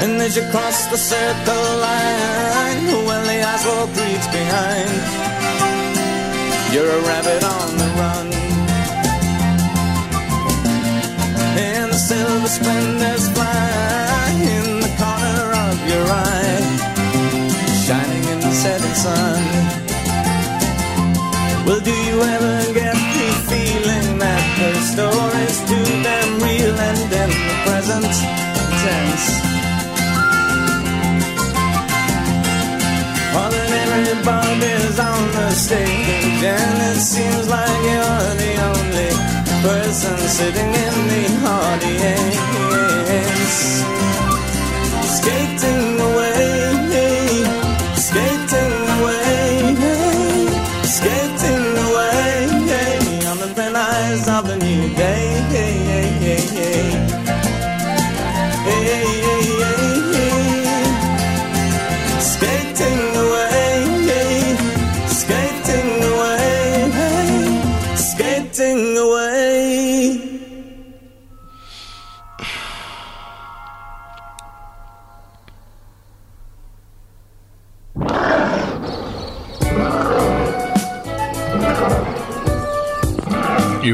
And as you cross the circle line, well, the eyes asphalt creaks behind. You're a rabbit on the run. And the silver splendors fly in the corner of your eye, shining in the setting sun. Well, do you ever get that the story's too damn real and in the present tense? All that everybody's on the stage, and it seems like you're the only person sitting in the audience.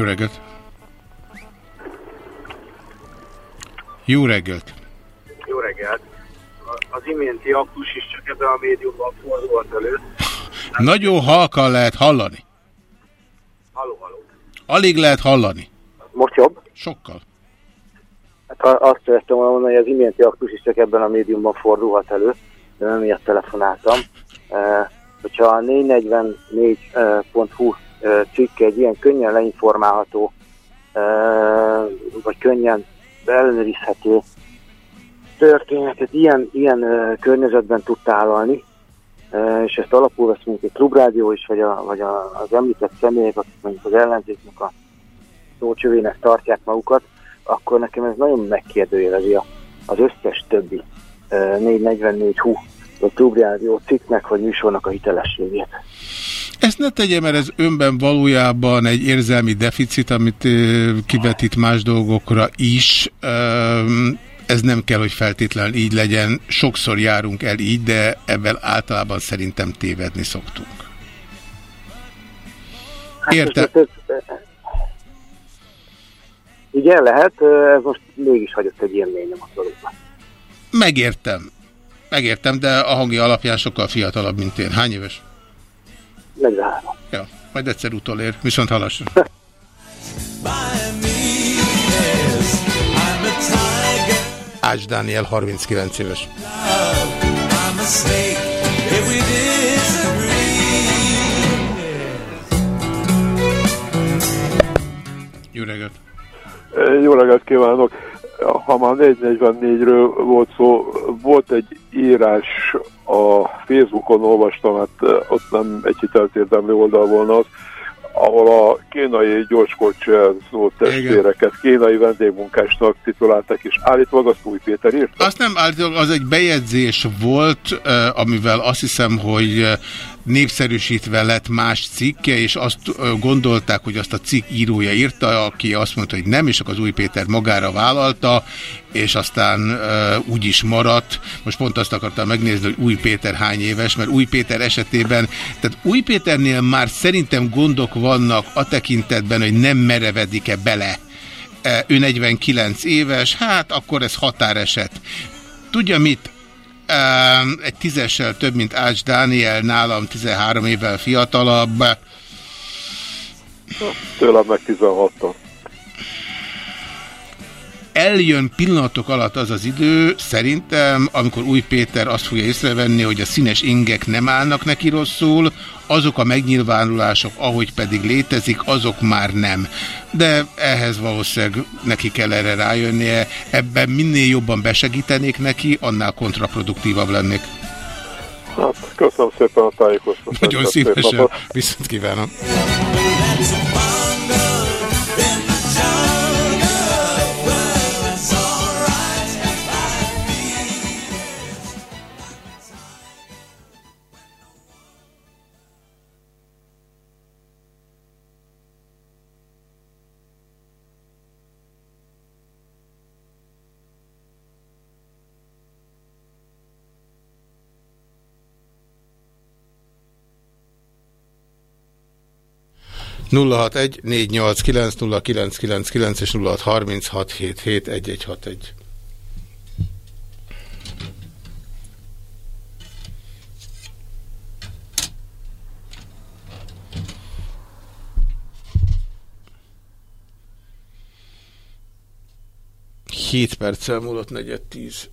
Reggelt! Jó reggelt! Jó reggelt! Az iménti aktus is csak ebben a médiumban fordult elő. Nagyon halkan lehet hallani. Haló, haló. Alig lehet hallani. Most jobb? Sokkal. Hát azt szerettem volna mondani, hogy az iménti aktus is csak ebben a médiumban fordulhat elő, de nem miatt telefonáltam. E, hogyha a 444.hu e, cikk egy ilyen könnyen leinformálható, vagy könnyen ellenőrizhető történetet ilyen, ilyen környezetben tud tálalni, e, és ezt alapul vesz mondjuk egy klubrádió is, vagy, a, vagy a, az említett személyek, akik mondjuk az ellenzéknek a szócsövének tartják magukat, akkor nekem ez nagyon megkérdőjelezi az összes többi eh, 444 hú a klubrádió cikknek vagy műsornak a hitelességét. Ezt ne tegye, mert ez önben valójában egy érzelmi deficit, amit kivetít más dolgokra is. Ez nem kell, hogy feltétlenül így legyen. Sokszor járunk el így, de ebben általában szerintem tévedni szoktunk. Értem. Hát eh, Igen, lehet, eh, ez most mégis hagyott egy ilyen mély nyomot valóban. Megértem. Megértem, de a hangi alapján sokkal fiatalabb, mint én. Hány éves? 43. Ja, majd egyszer utolér. Viszont hallásra. Ács Dániel, 39 éves. Jó reggelt! Jó reggelt kívánok! Ha már 444-ről volt szó, volt egy írás a Facebookon olvastam, hát ott nem egy hitelt érdemlő oldal volna az, ahol a kínai gyorskocsizó testvéreket kínai vendégmunkásnak titulálták, és állítólag azt Új Péter írt. Azt nem állítólag, az egy bejegyzés volt, amivel azt hiszem, hogy népszerűsítve lett más cikke, és azt gondolták, hogy azt a cikk írója írta, aki azt mondta, hogy nem, és akkor az Új Péter magára vállalta, és aztán uh, úgy is maradt. Most pont azt akartam megnézni, hogy Új Péter hány éves, mert Új Péter esetében, tehát Új Péternél már szerintem gondok vannak a tekintetben, hogy nem merevedik-e bele. Uh, ő 49 éves, hát akkor ez határeset. Tudja mit? Egy tízessel több, mint Ács Dániel, nálam 13 évvel fiatalabb. Tőlem meg 16-tan. Eljön pillanatok alatt az az idő, szerintem, amikor Új Péter azt fogja észrevenni, hogy a színes ingek nem állnak neki rosszul, azok a megnyilvánulások, ahogy pedig létezik, azok már nem. De ehhez valószínűleg neki kell erre rájönnie. Ebben minél jobban besegítenék neki, annál kontraproduktívabb lennék. Hát, köszönöm szépen a tájékoztatást. Nagyon szívesen. Viszont kívánom. 061 489 0999 és 0636771161. Hét perccel múlott negyed tíz.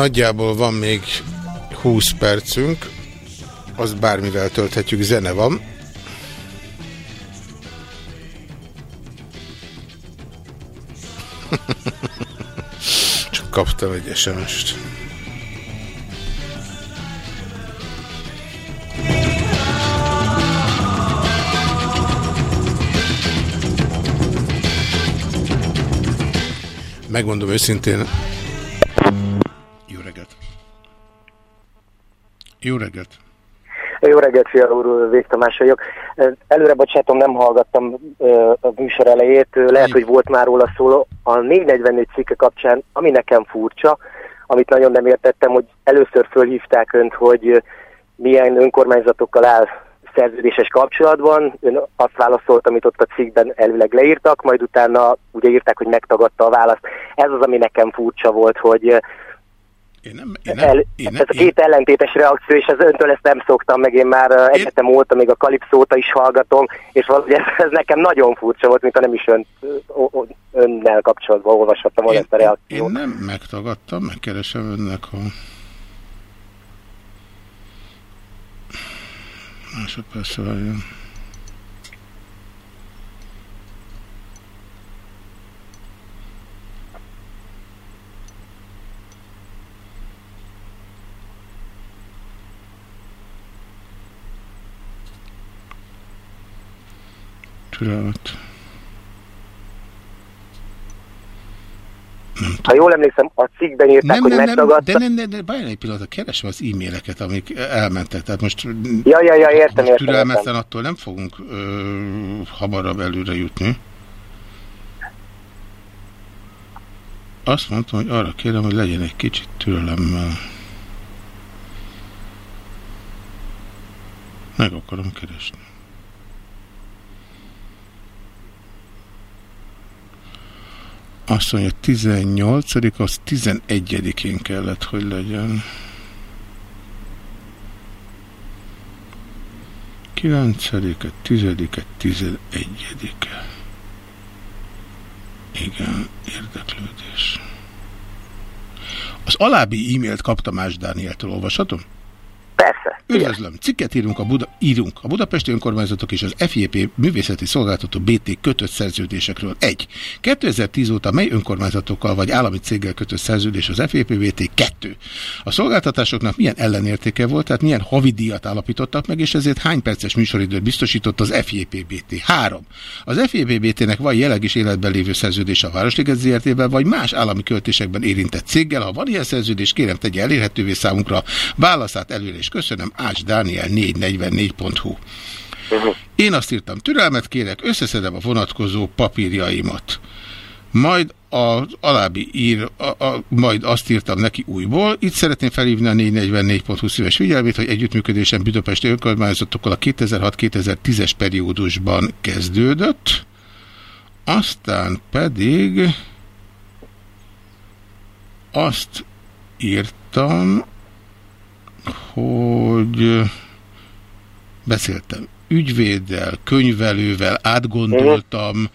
Nagyjából van még 20 percünk, azt bármivel tölthetjük, zene van. Csak kaptam egy SMS-t. Megmondom őszintén, Jó reggelt! Jó reggelt, Fiala úr, Vég Tamás vagyok. Előre bocsátom, nem hallgattam a műsor elejét, lehet, hogy volt már róla szóló. A 444 cikke kapcsán, ami nekem furcsa, amit nagyon nem értettem, hogy először fölhívták önt, hogy milyen önkormányzatokkal áll szerződéses kapcsolatban. Ön azt válaszolt, amit ott a cikkben előleg leírtak, majd utána ugye írták, hogy megtagadta a választ. Ez az, ami nekem furcsa volt, hogy én nem, én nem, El, én nem, ez a két én... ellentétes reakció, és az öntől ezt nem szoktam meg, én már én... egyetem óta még a kalipszóta is hallgatom, és valahogy ez, ez nekem nagyon furcsa volt, mint ha nem is ön, önnel kapcsolatban olvashattam volna ezt a reakciót. Én nem megtagadtam, megkeresem önnek a... Másodperc várjon. Türelmet. Ha jól emlékszem, a cikkben írták, nem, hogy nem, megtagadta. De nem, nem, de bárján egy pillanat, keresem az e-maileket, amik elmentek. Tehát most, ja, ja, ja, értem, most türelmetlen értem. attól nem fogunk ö, hamarabb előre jutni. Azt mondtam, hogy arra kérem, hogy legyen egy kicsit türelemmel. Meg akarom keresni. Azt mondja, 18 az 11-én kellett, hogy legyen. 9-e, 10-e, 11-e. Igen, érdeklődés. Az alábbi e-mailt kaptam Más Dánieltől, olvashatom? Persze. Üdvözlöm! Cikket írunk a, Buda, írunk a Budapesti Önkormányzatok és az FJP művészeti szolgáltató BT kötött szerződésekről. 1. 2010 óta mely önkormányzatokkal vagy állami céggel kötött szerződés az FJP BT? 2. A szolgáltatásoknak milyen ellenértéke volt, tehát milyen havidíjat állapítottak meg, és ezért hány perces műsoridőt biztosított az FJP BT? 3. Az FJP BT-nek van jelenleg is életben lévő szerződés a Városliget vagy más állami költésekben érintett céggel. Ha van ilyen szerződés, kérem tegye elérhetővé számunkra. Válaszát előre is köszönöm. Ács Dániel 444.hu Én azt írtam, türelmet kérek, összeszedem a vonatkozó papírjaimat. Majd az alábbi ír, a, a, majd azt írtam neki újból. Itt szeretném felhívni a 444.hu szíves figyelmét, hogy együttműködésem Budapesti önkormányzatokkal a 2006-2010-es periódusban kezdődött. Aztán pedig azt írtam, hogy beszéltem ügyvéddel, könyvelővel átgondoltam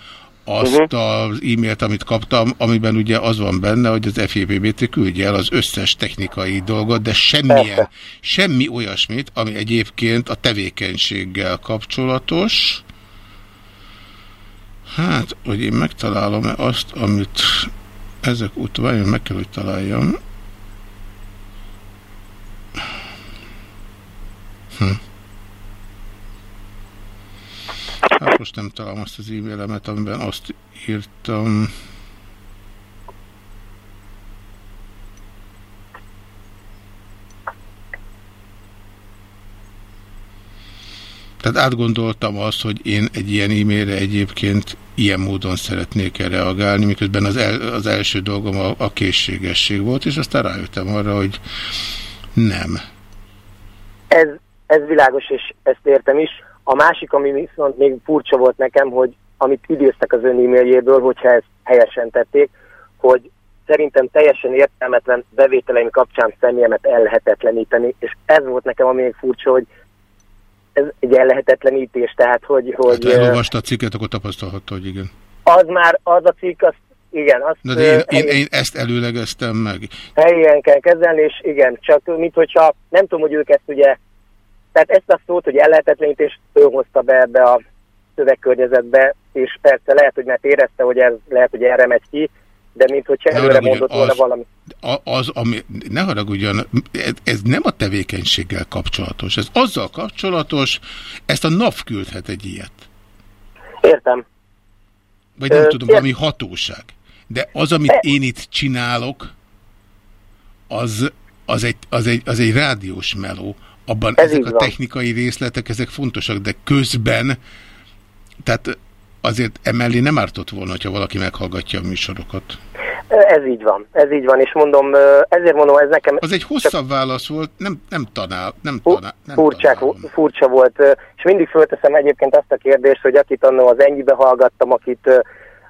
azt Mhm. az e-mailt, amit kaptam, amiben ugye az van benne, hogy az FEBBT küldje el az összes technikai dolgot, de semmilyen, semmi olyasmit, ami egyébként a tevékenységgel kapcsolatos. Hát, hogy én megtalálom-e azt, amit ezek után, meg kell, hogy találjam. Hm. Hát most nem találom azt az e-mailemet, amiben azt írtam. Tehát átgondoltam azt, hogy én egy ilyen e-mailre egyébként ilyen módon szeretnék -e reagálni, miközben az, el, az első dolgom a, a készségesség volt, és aztán rájöttem arra, hogy nem. Ez, ez világos, és ezt értem is. A másik, ami viszont még furcsa volt nekem, hogy amit idéztek az ön e-mailjéből, hogyha ezt helyesen tették, hogy szerintem teljesen értelmetlen bevételeim kapcsán személyemet ellehetetleníteni, és ez volt nekem ami még furcsa, hogy ez egy ellehetetlenítés, tehát hogy, Hát, hogy ha eh, elolvasta a cikket, akkor tapasztalhatta, hogy igen. az már, az a cikk, az igen, azt Na de én, én, én ezt előlegeztem meg. helyen kell kezelni, és igen, csak mint hogyha, nem tudom, hogy ők ezt ugye, tehát ezt a szót, hogy ellehetetlenítés, ő hozta be ebbe a szövegkörnyezetbe, és persze lehet, hogy mert érezte, hogy ez lehet, hogy erre megy ki, de mint hogyha Ne előre mondott volna az- valami. Az, ami, ne haragudjon, ez, ez nem a tevékenységgel kapcsolatos, ez azzal kapcsolatos, ezt a NAV küldhet egy ilyet. Értem. Vagy nem Ö, tudom, valami hatóság. De az, amit én itt csinálok, az, az, egy, az, egy, az egy rádiós meló. Abban Ez ezek a van. technikai részletek, ezek fontosak, de közben, tehát azért emellé nem ártott volna, hogyha valaki meghallgatja a műsorokat. Ez így van, ez így van, és mondom, ezért mondom, ez nekem Az egy hosszabb válasz volt, nem, nem tanál, nem tanál. Nem furcsák, furcsa volt, és mindig fölteszem egyébként azt a kérdést, hogy akit annó az ennyibe hallgattam, akit ö,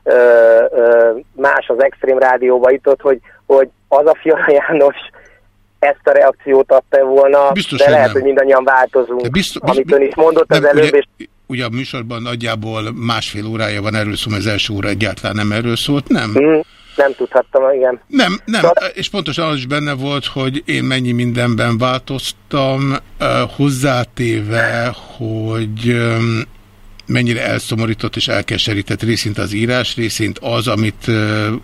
ö, más az extrém rádióba jutott, hogy, hogy az a Fiala János ezt a reakciót adta volna, Biztos, de hogy lehet, nem. hogy mindannyian változunk, De biztos- amit ön is mondott az nem, előbb, ugye, és ugye a műsorban nagyjából másfél órája van erről szó, az első óra egyáltalán nem erről szólt, nem? mm, nem tudhattam, igen. Nem, nem, és pontosan az is benne volt, hogy én mennyi mindenben változtam, hozzátéve, hogy mennyire elszomorított és elkeserített részint az írás, részint az, amit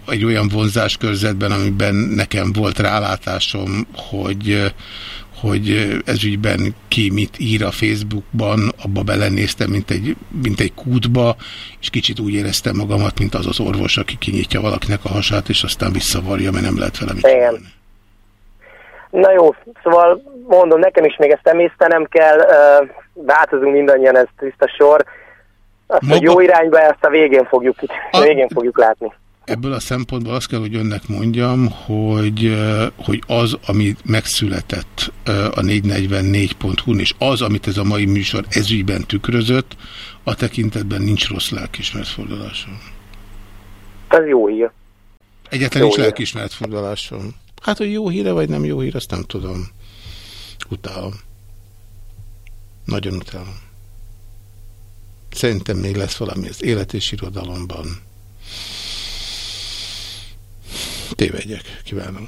egy olyan vonzáskörzetben, amiben nekem volt rálátásom, hogy hogy ez ügyben ki mit ír a Facebookban, abba belenéztem, mint egy, mint egy kútba, és kicsit úgy éreztem magamat, mint az az orvos, aki kinyitja valakinek a hasát, és aztán visszavarja, mert nem lehet vele mit. Na jó, szóval mondom, nekem is még ezt emésztenem kell, változunk mindannyian, ez tiszta sor. Azt, hogy jó irányba ezt a végén fogjuk, a végén fogjuk látni. Ebből a szempontból azt kell, hogy önnek mondjam, hogy, eh, hogy az, ami megszületett eh, a 444.hu-n, és az, amit ez a mai műsor ezügyben tükrözött, a tekintetben nincs rossz lelkismeretfordulásom. Ez jó hír. Egyetlen Jó nincs lelkismeretfordulásom. Hát, hogy jó híre vagy nem jó hír, azt nem tudom. Utálom. Nagyon utálom. Szerintem még lesz valami az élet és irodalomban. Tévedjek, kívánom.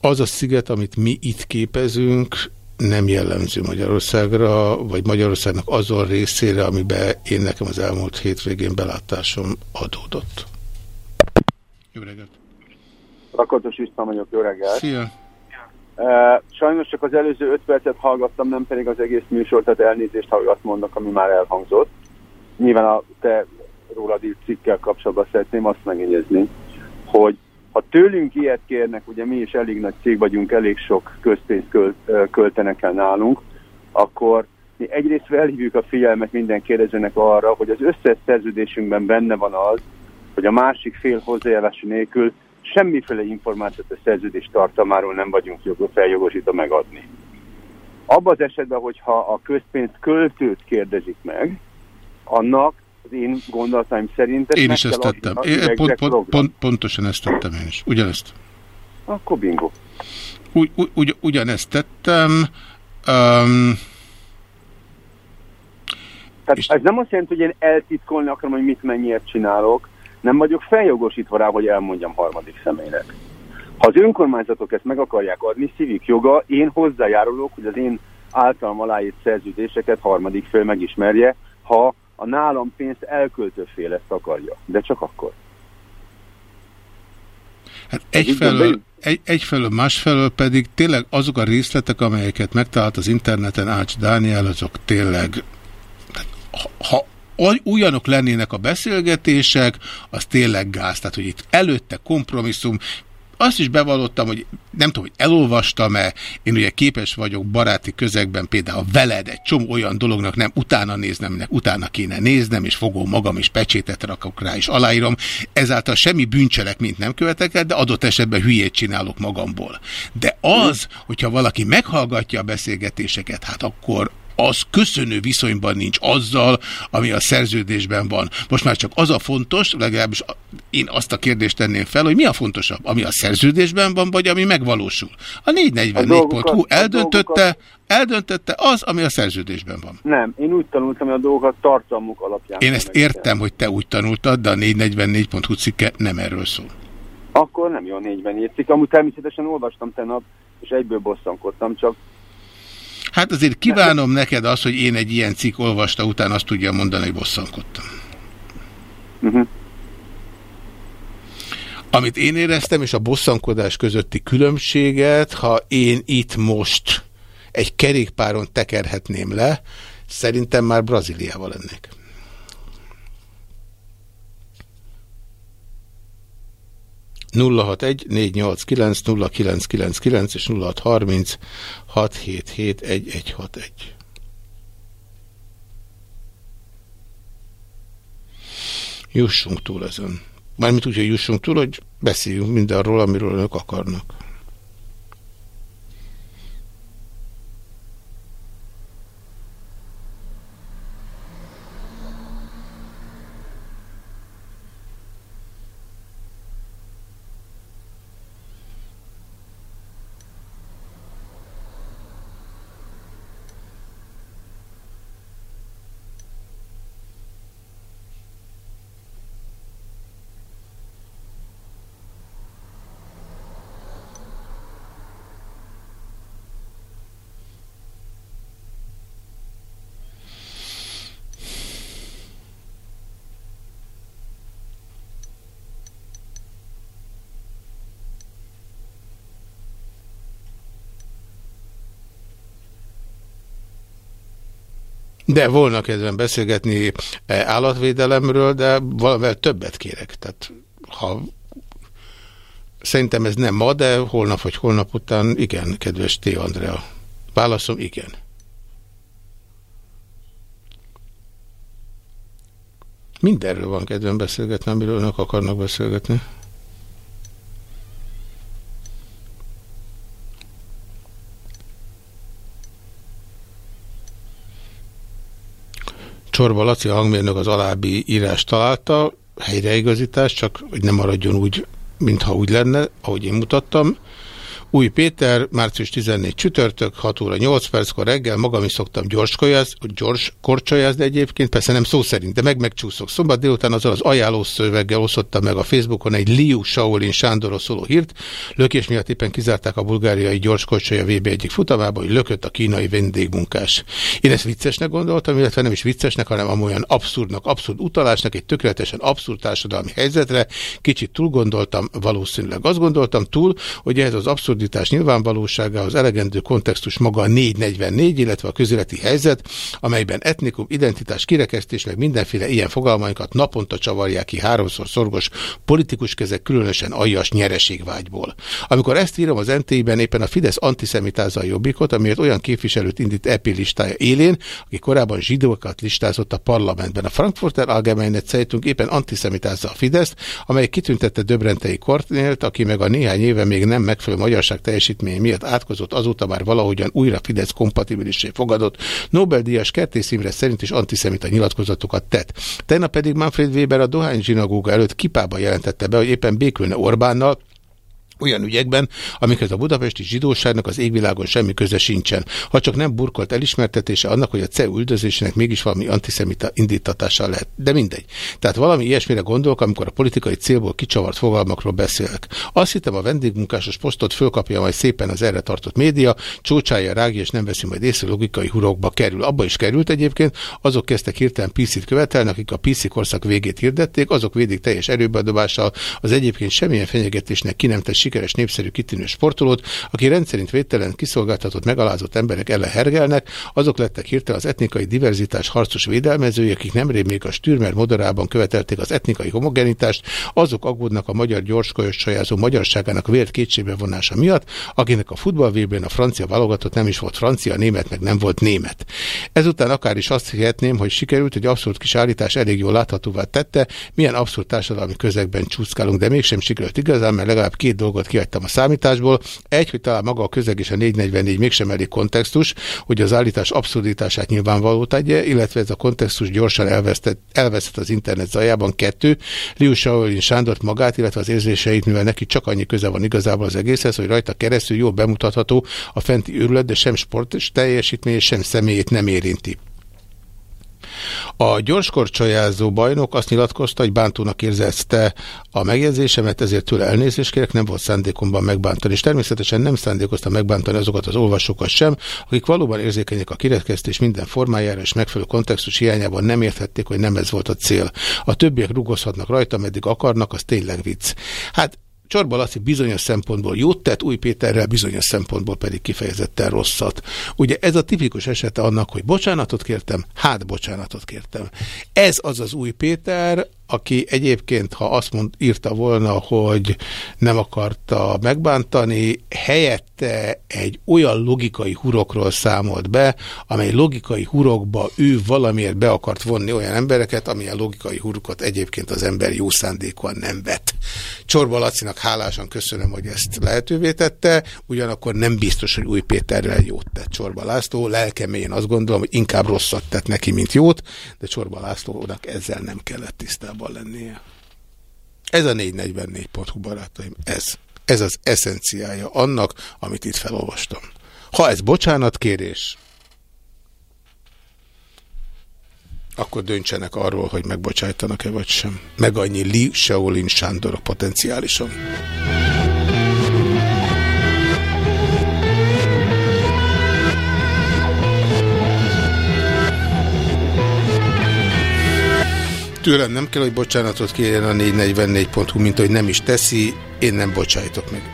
Az a sziget, amit mi itt képezünk, nem jellemző Magyarországra, vagy Magyarországnak azon részére, amiben én nekem az elmúlt hétvégén belátásom adódott. Jó reggelt! Rakatos István vagyok, jó reggelt. Szia! Sajnos csak az előző öt percet hallgattam, nem pedig az egész műsort, tehát elnézést, ha azt mondok, ami már elhangzott. Nyilván a te rólad írt cikkel kapcsolatban szeretném azt megjegyezni, hogy ha tőlünk ilyet kérnek, ugye mi is elég nagy cég vagyunk, elég sok közpénzt költ, költenek el nálunk, akkor mi egyrészt felhívjuk a figyelmet minden kérdezőnek arra, hogy az összes szerződésünkben benne van az, hogy a másik fél hozzájárulása nélkül semmiféle információt a szerződés tartalmáról nem vagyunk jogos, feljogosítva megadni. Abban az esetben, hogyha a közpénzt költőt kérdezik meg, annak az én gondolataim szerint Én is ezt tettem. Én, pont, pont, pont, pontosan ezt tettem én is. Ugyanezt. Akkor bingo. Ugy, ugy, ugy, ugyanezt tettem. Um, Tehát ez nem azt jelenti, hogy én eltitkolni akarom, hogy mit mennyiért csinálok, nem vagyok feljogosítva rá, hogy elmondjam harmadik személynek. Ha az önkormányzatok ezt meg akarják adni, szívik joga, én hozzájárulok, hogy az én általam aláírt szerződéseket harmadik fél megismerje, ha a nálam pénzt elköltő fél ezt akarja. De csak akkor. Hát egyfelől, egy, egyfelől, másfelől pedig tényleg azok a részletek, amelyeket megtalált az interneten Ács Dániel, azok tényleg, ha, ha olyanok lennének a beszélgetések, az tényleg gáz. Tehát, hogy itt előtte kompromisszum, azt is bevallottam, hogy nem tudom, hogy elolvastam-e, én ugye képes vagyok baráti közegben például veled egy csomó olyan dolognak nem utána néznem, aminek utána kéne néznem, és fogom magam is pecsétet rakok rá, és aláírom. Ezáltal semmi mint nem követek el, de adott esetben hülyét csinálok magamból. De az, hogyha valaki meghallgatja a beszélgetéseket, hát akkor az köszönő viszonyban nincs azzal, ami a szerződésben van. Most már csak az a fontos, legalábbis én azt a kérdést tenném fel, hogy mi a fontosabb, ami a szerződésben van, vagy ami megvalósul. A 444.hu eldöntötte, eldöntötte az, ami a szerződésben van. Nem, én úgy tanultam, hogy a dolgokat tartalmuk alapján. Én ezt értem, hogy te úgy tanultad, de a 444.hu cikke nem erről szól. Akkor nem jó a 44 cikk. Amúgy természetesen olvastam tegnap, és egyből bosszankodtam, csak Hát azért kívánom neked azt, hogy én egy ilyen cikk olvasta után azt tudja mondani, hogy bosszankodtam. Uh mhm. -huh. Amit én éreztem, és a bosszankodás közötti különbséget, ha én itt most egy kerékpáron tekerhetném le, szerintem már Brazíliával lennék. 061 489 0999 és 0630 677 1161. Jussunk túl ezen. Mármint úgy, hogy jussunk túl, hogy beszéljünk mindenről, amiről önök akarnak. De volna kedven beszélgetni eh, állatvédelemről, de valamivel többet kérek. Tehát ha szerintem ez nem ma, de holnap vagy holnap után igen, kedves T. Andrea. Válaszom igen. Mindenről van kedven beszélgetni, amiről önök akarnak beszélgetni. Csorba Laci hangmérnök az alábbi írás találta, helyreigazítás, csak hogy nem maradjon úgy, mintha úgy lenne, ahogy én mutattam. Új Péter, március 14 csütörtök, 6 óra 8 perckor reggel, magam is szoktam gyors, kolyaz, gyors korcsolyazni egyébként, persze nem szó szerint, de meg megcsúszok. Szombat délután azzal az ajánlószöveggel osztottam meg a Facebookon egy Liu Shaolin Sándorról szóló hírt. Lökés miatt éppen kizárták a bulgáriai gyors korcsolya VB egyik futamába, hogy lökött a kínai vendégmunkás. Én ezt viccesnek gondoltam, illetve nem is viccesnek, hanem amolyan abszurdnak, abszurd utalásnak, egy tökéletesen abszurd társadalmi helyzetre. Kicsit túl gondoltam, valószínűleg azt gondoltam túl, hogy ez az abszurd abszurditás nyilvánvalóságához elegendő kontextus maga a 444, illetve a közéleti helyzet, amelyben etnikum, identitás, kirekesztés, meg mindenféle ilyen fogalmainkat naponta csavarják ki háromszor szorgos politikus kezek, különösen aljas nyereségvágyból. Amikor ezt írom az NT-ben, éppen a Fidesz antiszemitázza a jobbikot, amiért olyan képviselőt indít EP listája élén, aki korábban zsidókat listázott a parlamentben. A Frankfurter Allgemeine Zeitung éppen antiszemitázza a Fideszt, amely kitüntette Döbrentei Kortnélt, aki meg a néhány éve még nem megfelelő magyarság gazdaság teljesítmény miatt átkozott, azóta már valahogyan újra Fidesz kompatibilisé fogadott. Nobel-díjas Kertész Imre szerint is antiszemita nyilatkozatokat tett. Tegnap pedig Manfred Weber a Dohány zsinagóga előtt kipába jelentette be, hogy éppen békülne Orbánnal, olyan ügyekben, amikhez a budapesti zsidóságnak az égvilágon semmi köze sincsen, ha csak nem burkolt elismertetése annak, hogy a CEU üldözésének mégis valami antiszemita indítatással lehet. De mindegy. Tehát valami ilyesmire gondolok, amikor a politikai célból kicsavart fogalmakról beszélek. Azt hittem a vendégmunkásos posztot fölkapja majd szépen az erre tartott média, csócsája rágja és nem veszi majd észre logikai hurokba kerül. Abba is került egyébként, azok kezdtek hirtelen PC-t követelni, akik a PC korszak végét hirdették, azok védik teljes erőbedobással az egyébként semmilyen fenyegetésnek ki nem tesz sikeres, népszerű, kitűnő sportolót, aki rendszerint védtelen, kiszolgáltatott, megalázott emberek ellen hergelnek, azok lettek hirtelen az etnikai diverzitás harcos védelmezői, akik nemrég még a Stürmer modorában követelték az etnikai homogenitást, azok aggódnak a magyar gyorskolyos sajázó magyarságának vért kétségbe vonása miatt, akinek a futballvében a francia válogatott nem is volt francia, a német meg nem volt német. Ezután akár is azt hihetném, hogy sikerült, hogy abszurd kis állítás elég jól láthatóvá tette, milyen abszurd társadalmi közegben csúszkálunk, de mégsem sikerült igazán, mert legalább két dolgot kihagytam a számításból. Egy, hogy talán maga a közeg és a 444 mégsem elég kontextus, hogy az állítás abszurditását nyilvánvaló tegye, illetve ez a kontextus gyorsan elvesztett, elveszett az internet zajában. Kettő, Liu Shaolin Sándort magát, illetve az érzéseit, mivel neki csak annyi köze van igazából az egészhez, hogy rajta keresztül jól bemutatható a fenti őrület, de sem sport teljesítmény, sem személyét nem érinti. A gyorskorcsolyázó bajnok azt nyilatkozta, hogy bántónak érzezte a megjegyzésemet, ezért tőle elnézést kérek, nem volt szándékomban megbántani, és természetesen nem szándékozta megbántani azokat az olvasókat sem, akik valóban érzékenyek a kirekesztés minden formájára és megfelelő kontextus hiányában nem érthették, hogy nem ez volt a cél. A többiek rugozhatnak rajta, meddig akarnak, az tényleg vicc. Hát Csorba Laci bizonyos szempontból jót tett, Új Péterrel bizonyos szempontból pedig kifejezetten rosszat. Ugye ez a tipikus esete annak, hogy bocsánatot kértem, hát bocsánatot kértem. Ez az az Új Péter, aki egyébként, ha azt mond, írta volna, hogy nem akarta megbántani, helyette egy olyan logikai hurokról számolt be, amely logikai hurokba ő valamiért be akart vonni olyan embereket, amilyen logikai hurokat egyébként az ember jó szándékon nem vet. Csorba Lacinak hálásan köszönöm, hogy ezt lehetővé tette, ugyanakkor nem biztos, hogy Új Péterrel jót tett Csorba László. Lelkemén azt gondolom, hogy inkább rosszat tett neki, mint jót, de Csorba Lászlónak ezzel nem kellett tisztában lennie. Ez a 444.hu barátaim, ez. Ez az eszenciája annak, amit itt felolvastam. Ha ez bocsánatkérés, akkor döntsenek arról, hogy megbocsájtanak-e vagy sem. Meg annyi Li Shaolin Sándor potenciálisan. Tőlem nem kell, hogy bocsánatot kérjen a 444.hu, mint hogy nem is teszi, én nem bocsájtok meg.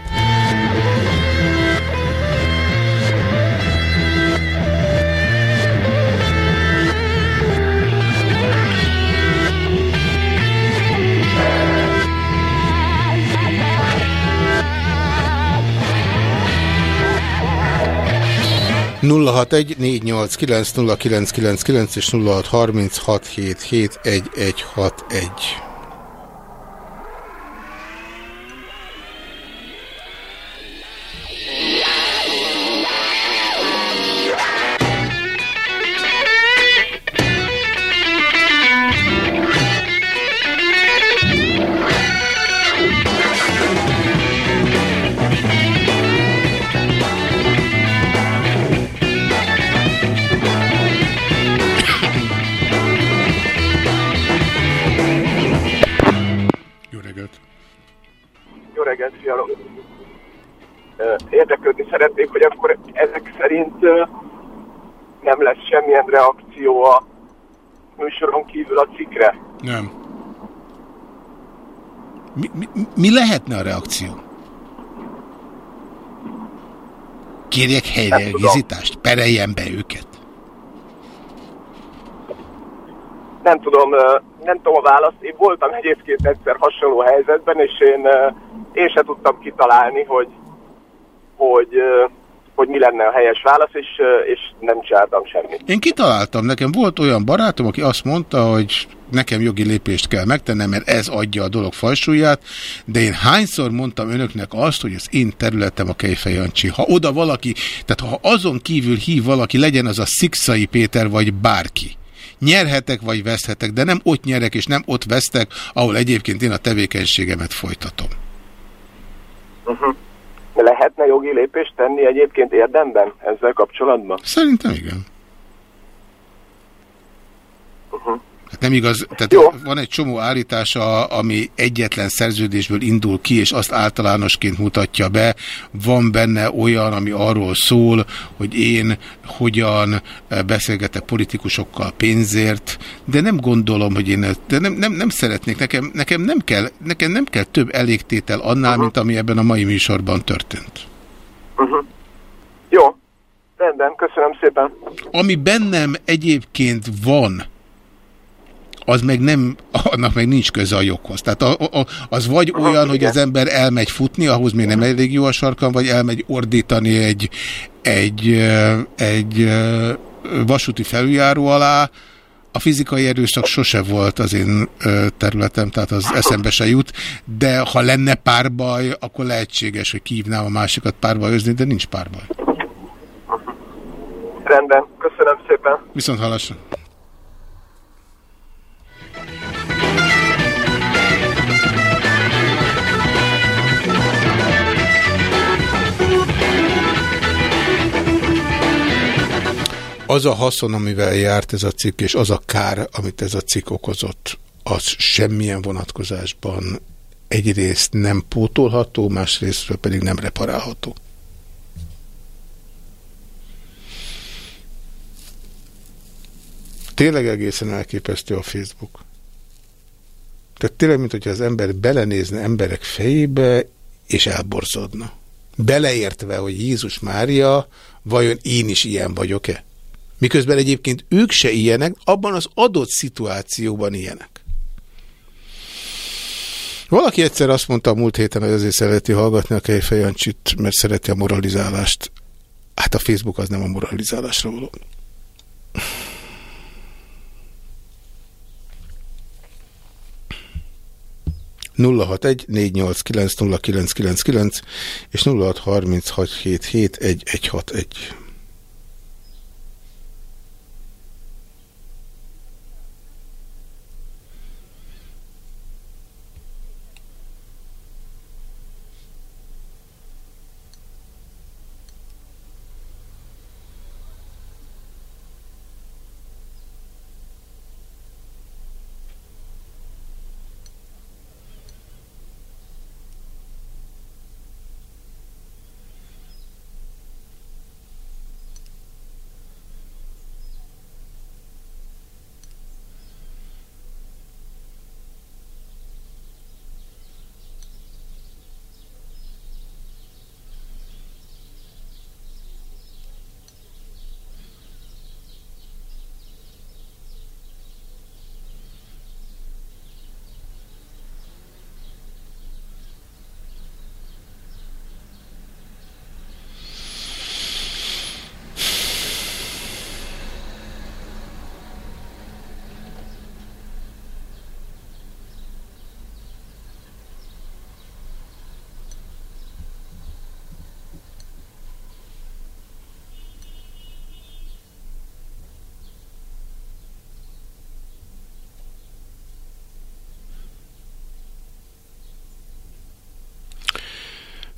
061 és 0636771161. reggelt, fialok! Érdeklődni szeretnék, hogy akkor ezek szerint nem lesz semmilyen reakció a műsoron kívül a cikkre. Nem. Mi, mi, mi lehetne a reakció? Kérjek helyreegészítást? Pereljen be őket? Nem tudom, nem tudom a választ. Én voltam egyébként egyszer hasonló helyzetben, és én, én se tudtam kitalálni, hogy, hogy, hogy mi lenne a helyes válasz, és, és nem csináltam semmit. Én kitaláltam, nekem volt olyan barátom, aki azt mondta, hogy nekem jogi lépést kell megtennem, mert ez adja a dolog fajsúlyát, de én hányszor mondtam önöknek azt, hogy az én területem a Kejfej Jancsi. Ha oda valaki, tehát ha azon kívül hív valaki, legyen az a Szikszai Péter vagy bárki, nyerhetek vagy veszhetek, de nem ott nyerek és nem ott vesztek, ahol egyébként én a tevékenységemet folytatom. Uh-huh. Lehetne jogi lépést tenni egyébként érdemben ezzel kapcsolatban? Szerintem igen. Uh-huh. Nem igaz, tehát Jó. van egy csomó állítása, ami egyetlen szerződésből indul ki, és azt általánosként mutatja be. Van benne olyan, ami arról szól, hogy én hogyan beszélgetek politikusokkal pénzért, de nem gondolom, hogy én de nem, nem, nem szeretnék, nekem, nekem, nem kell, nekem nem kell több elégtétel annál, -huh. mint ami ebben a mai műsorban történt. Uh -huh. Jó, rendben, köszönöm szépen. Ami bennem egyébként van, az meg nem, annak meg nincs köze a joghoz. Tehát a, a, az vagy olyan, hogy az ember elmegy futni, ahhoz még nem elég jó a sarkan, vagy elmegy ordítani egy, egy, egy vasúti felüljáró alá, a fizikai erőszak sose volt az én területem, tehát az eszembe se jut, de ha lenne párbaj, akkor lehetséges, hogy kívnám a másikat párbajozni, de nincs párbaj. Rendben, köszönöm szépen. Viszont hallásra. Az a haszon, amivel járt ez a cikk, és az a kár, amit ez a cikk okozott, az semmilyen vonatkozásban egyrészt nem pótolható, másrészt pedig nem reparálható. Tényleg egészen elképesztő a Facebook. Tehát tényleg, mint hogyha az ember belenézne emberek fejébe, és elborzodna. Beleértve, hogy Jézus Mária, vajon én is ilyen vagyok-e? Miközben egyébként ők se ilyenek, abban az adott szituációban ilyenek. Valaki egyszer azt mondta a múlt héten, hogy azért szereti hallgatni a Kejfejancsit, mert szereti a moralizálást. Hát a Facebook az nem a moralizálásra való. 061 489 és 0636771161.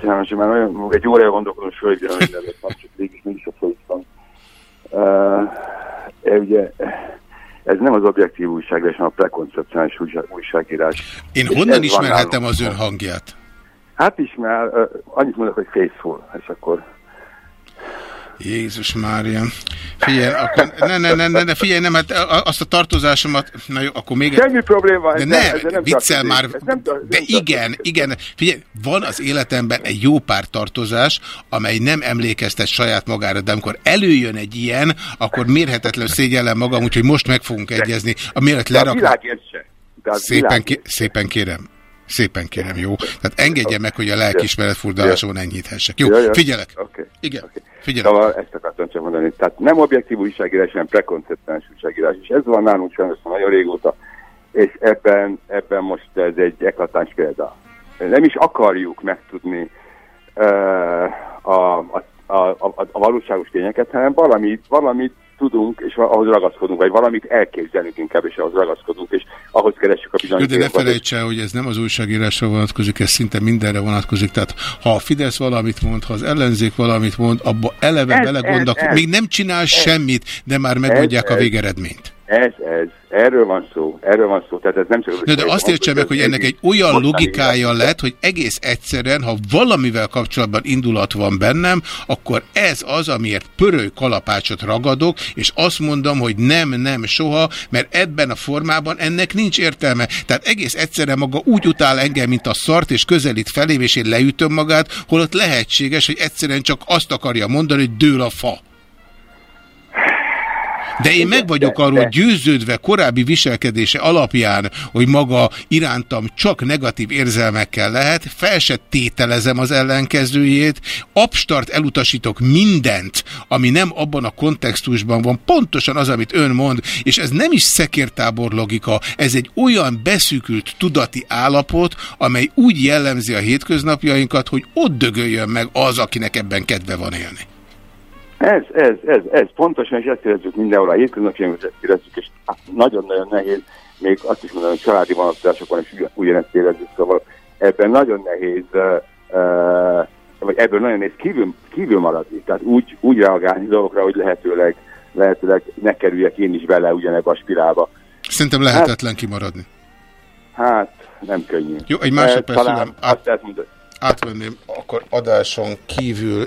Csinálom, és már nagyon, egy órája gondolkodom földjön, hogy előtt nem csak végig, mégis a fölöttem. Uh, ugye ez nem az objektív újságírás, hanem a prekoncepcionális újság- újságírás. Én honnan ismerhetem az ön hangját? Hát ismer, uh, annyit mondok, hogy faithful, és akkor Jézus Mária. Figyelj, akkor ne, ne, ne, ne, ne figyelj, nem, hát azt a tartozásomat, na jó, akkor még... Semmi probléma, De nem- ez nem viccel tartozik. már, Ez nem tar- de igen, igen, figyelj, van az életemben egy jó pár tartozás, amely nem emlékeztet saját magára, de amikor előjön egy ilyen, akkor mérhetetlen szégyellem magam, úgyhogy most meg fogunk egyezni. A mielőtt De a leraknak... Szépen, ké szépen kérem. Szépen kérem, jó? Tehát engedje meg, hogy a lelkiismeret furdalásón enyhíthessek. Jó, figyelek. Oké. Igen, figyelek. Szóval ezt akartam csak mondani. Tehát nem objektív újságírás, hanem prekonceptáns újságírás. És ez van nálunk sajnos nagyon régóta. És ebben, ebben most ez egy eklatáns példa. Nem is akarjuk megtudni uh, a, a, a, a, a valóságos tényeket, hanem valamit, valamit tudunk, és ahhoz ragaszkodunk, vagy valamit elképzelünk inkább, és ahhoz ragaszkodunk, és ahhoz keressük a Jó, de ne felejts el, hogy ez nem az újságírásra vonatkozik, ez szinte mindenre vonatkozik. Tehát ha a Fidesz valamit mond, ha az ellenzék valamit mond, abba eleve Ez, belegondolok, ez, ez. még nem csinál semmit, de már megadják a ez. végeredményt. Ez, ez, erről van szó, erről van szó, tehát ez nem csak... De, de azt értse meg, hogy ennek egy olyan logikája lett, hogy egész egyszerűen, ha valamivel kapcsolatban indulat van bennem, akkor ez az, amiért pöröly kalapácsot ragadok, és azt mondom, hogy nem, nem, soha, mert ebben a formában ennek nincs értelme. Tehát egész egyszerűen maga úgy utál engem, mint a szart, és közelít felém, és én leütöm magát, holott lehetséges, hogy egyszerűen csak azt akarja mondani, hogy dől a fa. De én meg vagyok arról győződve korábbi viselkedése alapján, hogy maga irántam csak negatív érzelmekkel lehet, fel se tételezem az ellenkezőjét, abstart elutasítok mindent, ami nem abban a kontextusban van, pontosan az, amit ön mond, és ez nem is szekértábor logika, ez egy olyan beszűkült tudati állapot, amely úgy jellemzi a hétköznapjainkat, hogy ott dögöljön meg az, akinek ebben kedve van élni. Ez, ez, ez, ez pontosan, és ezt érezzük mindenhol, a hétköznapjainkat ezt érezzük, és hát nagyon-nagyon nehéz, még azt is mondom, hogy családi vonatkozásokon is ugyan- ugyanezt érezzük, szóval ebben nagyon nehéz, uh, vagy ebből nagyon nehéz kívül, kívül maradni, tehát úgy, úgy reagálni dolgokra, hogy lehetőleg, lehetőleg ne kerüljek én is bele ugyanebbe a spirálba. Szerintem lehetetlen kimaradni. Hát, nem könnyű. Jó, egy másodperc, Eh, talán mondani. átvenném akkor adáson kívül.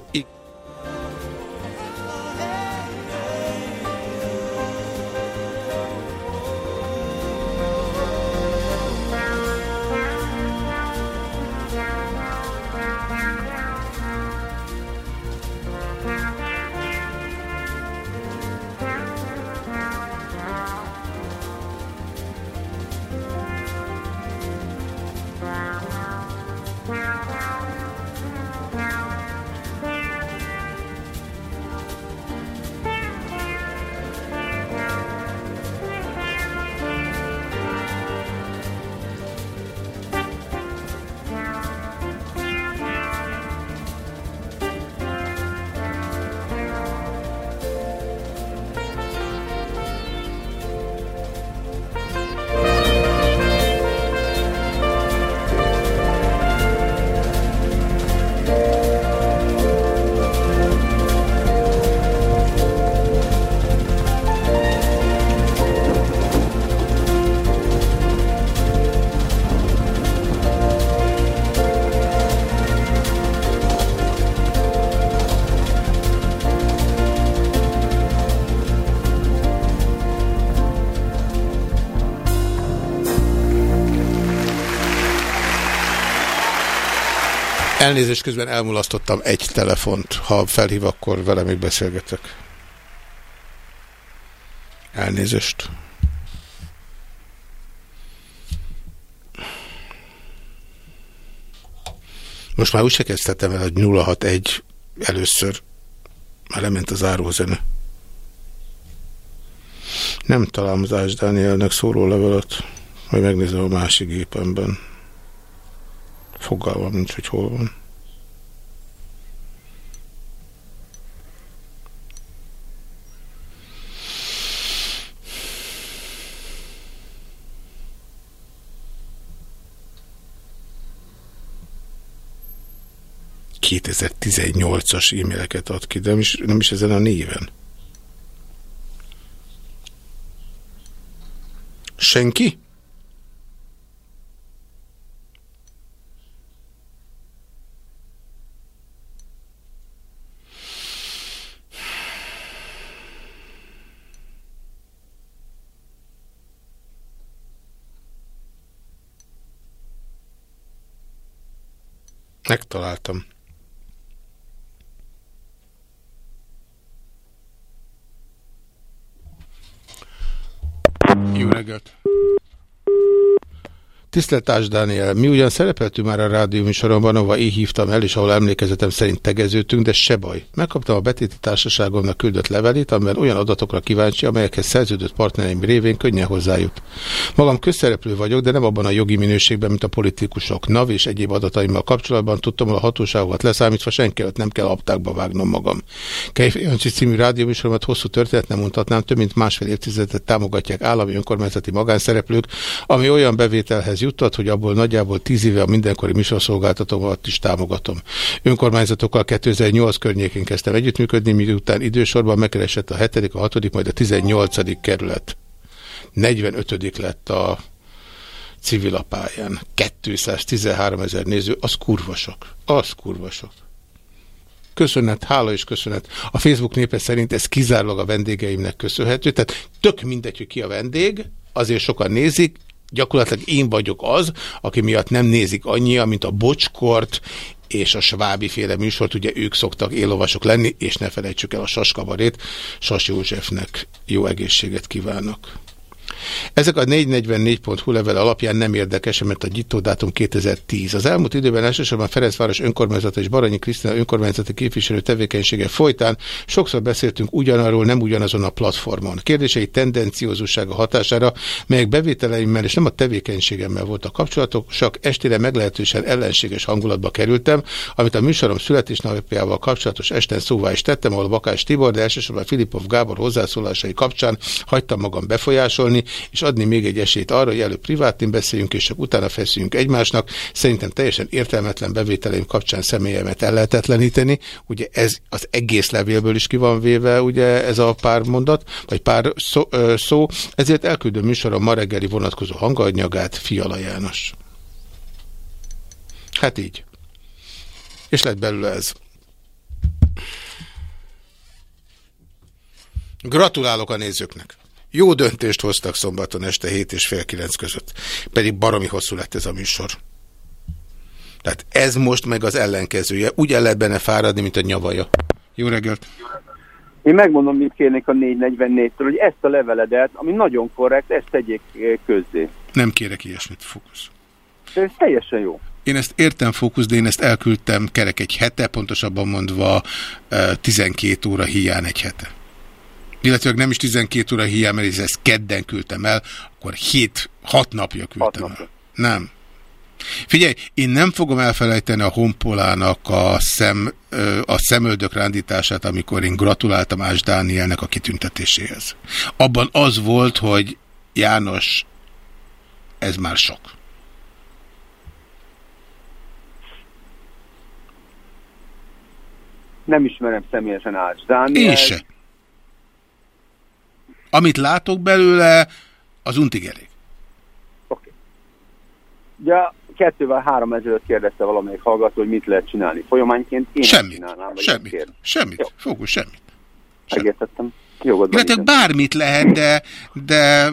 Elnézést közben elmulasztottam egy telefont. Ha felhív, akkor vele még beszélgetek. Elnézést. Most már úgy se kezdhetem el, hogy 061 először. Már lement az árózene. Nem találom az Ás Dánielnek szóló levelet. Majd megnézem a másik gépemben. Fogalmam nincs, hogy hol van. ...2018-as e-maileket ad ki, de nem is, nem is ezen a néven. Senki? Megtaláltam. Jó reggelt! Tiszteltás Dániel, mi ugyan szerepeltünk már a rádió műsoromban, ahova én hívtam el, és ahol emlékezetem szerint tegeződtünk, de se baj. Megkaptam a betéti társaságomnak küldött levelét, amiben olyan adatokra kíváncsi, amelyekhez szerződött partnereim révén könnyen hozzájut. Magam közszereplő vagyok, de nem abban a jogi minőségben, mint a politikusok. NAV és egyéb adataimmal kapcsolatban tudtam, hogy a hatóságokat leszámítva senki előtt nem kell aptákba vágnom magam. Kejf Jancsi című rádióműsoromat hosszú történet nem mondhatnám, több mint másfél évtizedet támogatják állami önkormányzati magánszereplők, ami olyan bevételhez eszemhez juttat, hogy abból nagyjából tíz éve a mindenkori műsorszolgáltatómat is támogatom. Önkormányzatokkal 2008 környékén kezdtem együttműködni, miután idősorban megkeresett a 7., a 6., majd a 18. kerület. 45. lett a civilapályán. 213 ezer néző, az kurvasok. Az kurvasok. Köszönet, hála és köszönet. A Facebook népe szerint ez kizárólag a vendégeimnek köszönhető, tehát tök mindegy, hogy ki a vendég, azért sokan nézik, gyakorlatilag én vagyok az, aki miatt nem nézik annyia, mint a bocskort és a svábi féle műsort, ugye ők szoktak élovasok lenni, és ne felejtsük el a saskabarét, Sas Józsefnek jó egészséget kívánok. Ezek a 444.hu level alapján nem érdekes, mert a dátum 2010. Az elmúlt időben elsősorban Ferencváros önkormányzata és Baranyi Krisztina önkormányzati képviselő tevékenysége folytán sokszor beszéltünk ugyanarról, nem ugyanazon a platformon. Kérdései tendenciózussága hatására, melyek bevételeimmel és nem a tevékenységemmel voltak kapcsolatok, csak estére meglehetősen ellenséges hangulatba kerültem, amit a műsorom születésnapjával kapcsolatos esten szóvá is tettem, ahol Bakás Tibor, de elsősorban Filipov Gábor hozzászólásai kapcsán hagytam magam befolyásolni, és adni még egy esélyt arra, hogy előbb privátén beszéljünk, és csak utána feszüljünk egymásnak. Szerintem teljesen értelmetlen bevételeim kapcsán személyemet ellehetetleníteni. Ugye ez az egész levélből is ki van véve, ugye ez a pár mondat, vagy pár szó, ö, szó. ezért elküldöm műsorom ma reggeli vonatkozó hanganyagát Fiala János. Hát így. És lett belőle ez. Gratulálok a nézőknek! Jó döntést hoztak szombaton este 7 és fél 9 között. Pedig baromi hosszú lett ez a műsor. Tehát ez most meg az ellenkezője. Úgy el lehet benne fáradni, mint a nyavaja. Jó reggelt! Én megmondom, mit kérnék a 444-től, hogy ezt a leveledet, ami nagyon korrekt, ezt tegyék eh, közzé. Nem kérek ilyesmit, fókusz. Ez teljesen jó. Én ezt értem, fókusz, de én ezt elküldtem kerek egy hete, pontosabban mondva 12 eh, óra hiány egy hete illetve nem is 12 óra hiány, mert ezt kedden küldtem el, akkor 7-6 napja küldtem el. Nem. Figyelj, én nem fogom elfelejteni a Honpolának a, szem, a szemöldök rándítását, amikor én gratuláltam Ás Dánielnek a kitüntetéséhez. Abban az volt, hogy János, ez már sok. Nem ismerem személyesen Ács Dániel. Én se. Amit látok belőle, az untig elég. Oké. Okay. Ja, kettővel három ezelőtt kérdezte valamelyik hallgató, hogy mit lehet csinálni folyamányként. Én semmit. Csinálnám, semmit. Semmit. Jó. Fókusz, semmit. Megértettem. Jogodban Illetve bármit lehet, de, de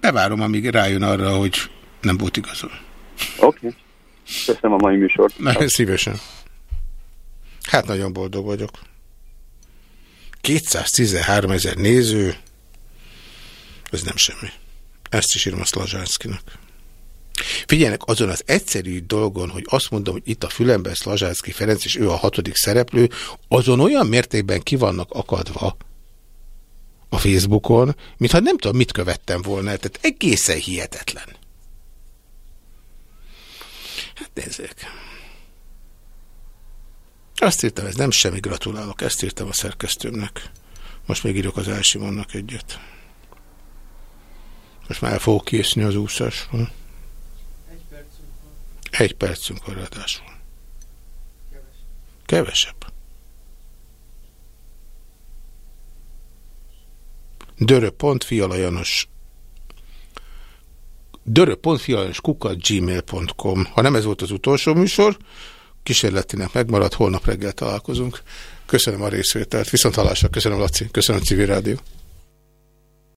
bevárom, amíg rájön arra, hogy nem volt igazol. Oké. Okay. Köszönöm a mai műsort. Na, szívesen. Hát nagyon boldog vagyok. 213 ezer néző, ez nem semmi. Ezt is írom a Szlazsánszkinak. Figyeljenek azon az egyszerű dolgon, hogy azt mondom, hogy itt a fülemben Szlazsánszki Ferenc, és ő a hatodik szereplő, azon olyan mértékben ki vannak akadva a Facebookon, mintha nem tudom, mit követtem volna, tehát egészen hihetetlen. Hát nézzék. Azt írtam, ez nem semmi, gratulálok, ezt írtam a szerkesztőmnek. Most még írok az Elsimonnak egyet. Most már el fogok készni az úszásról. Egy percünk van. Egy percünk van ráadásul. Kevesebb. Kevesebb. dörö.fialajanos dörö.fialajanos kukat gmail.com Ha nem ez volt az utolsó műsor, kísérletének megmaradt, holnap reggel találkozunk. Köszönöm a részvételt, viszont hallásra, köszönöm Laci, köszönöm a civil rádió.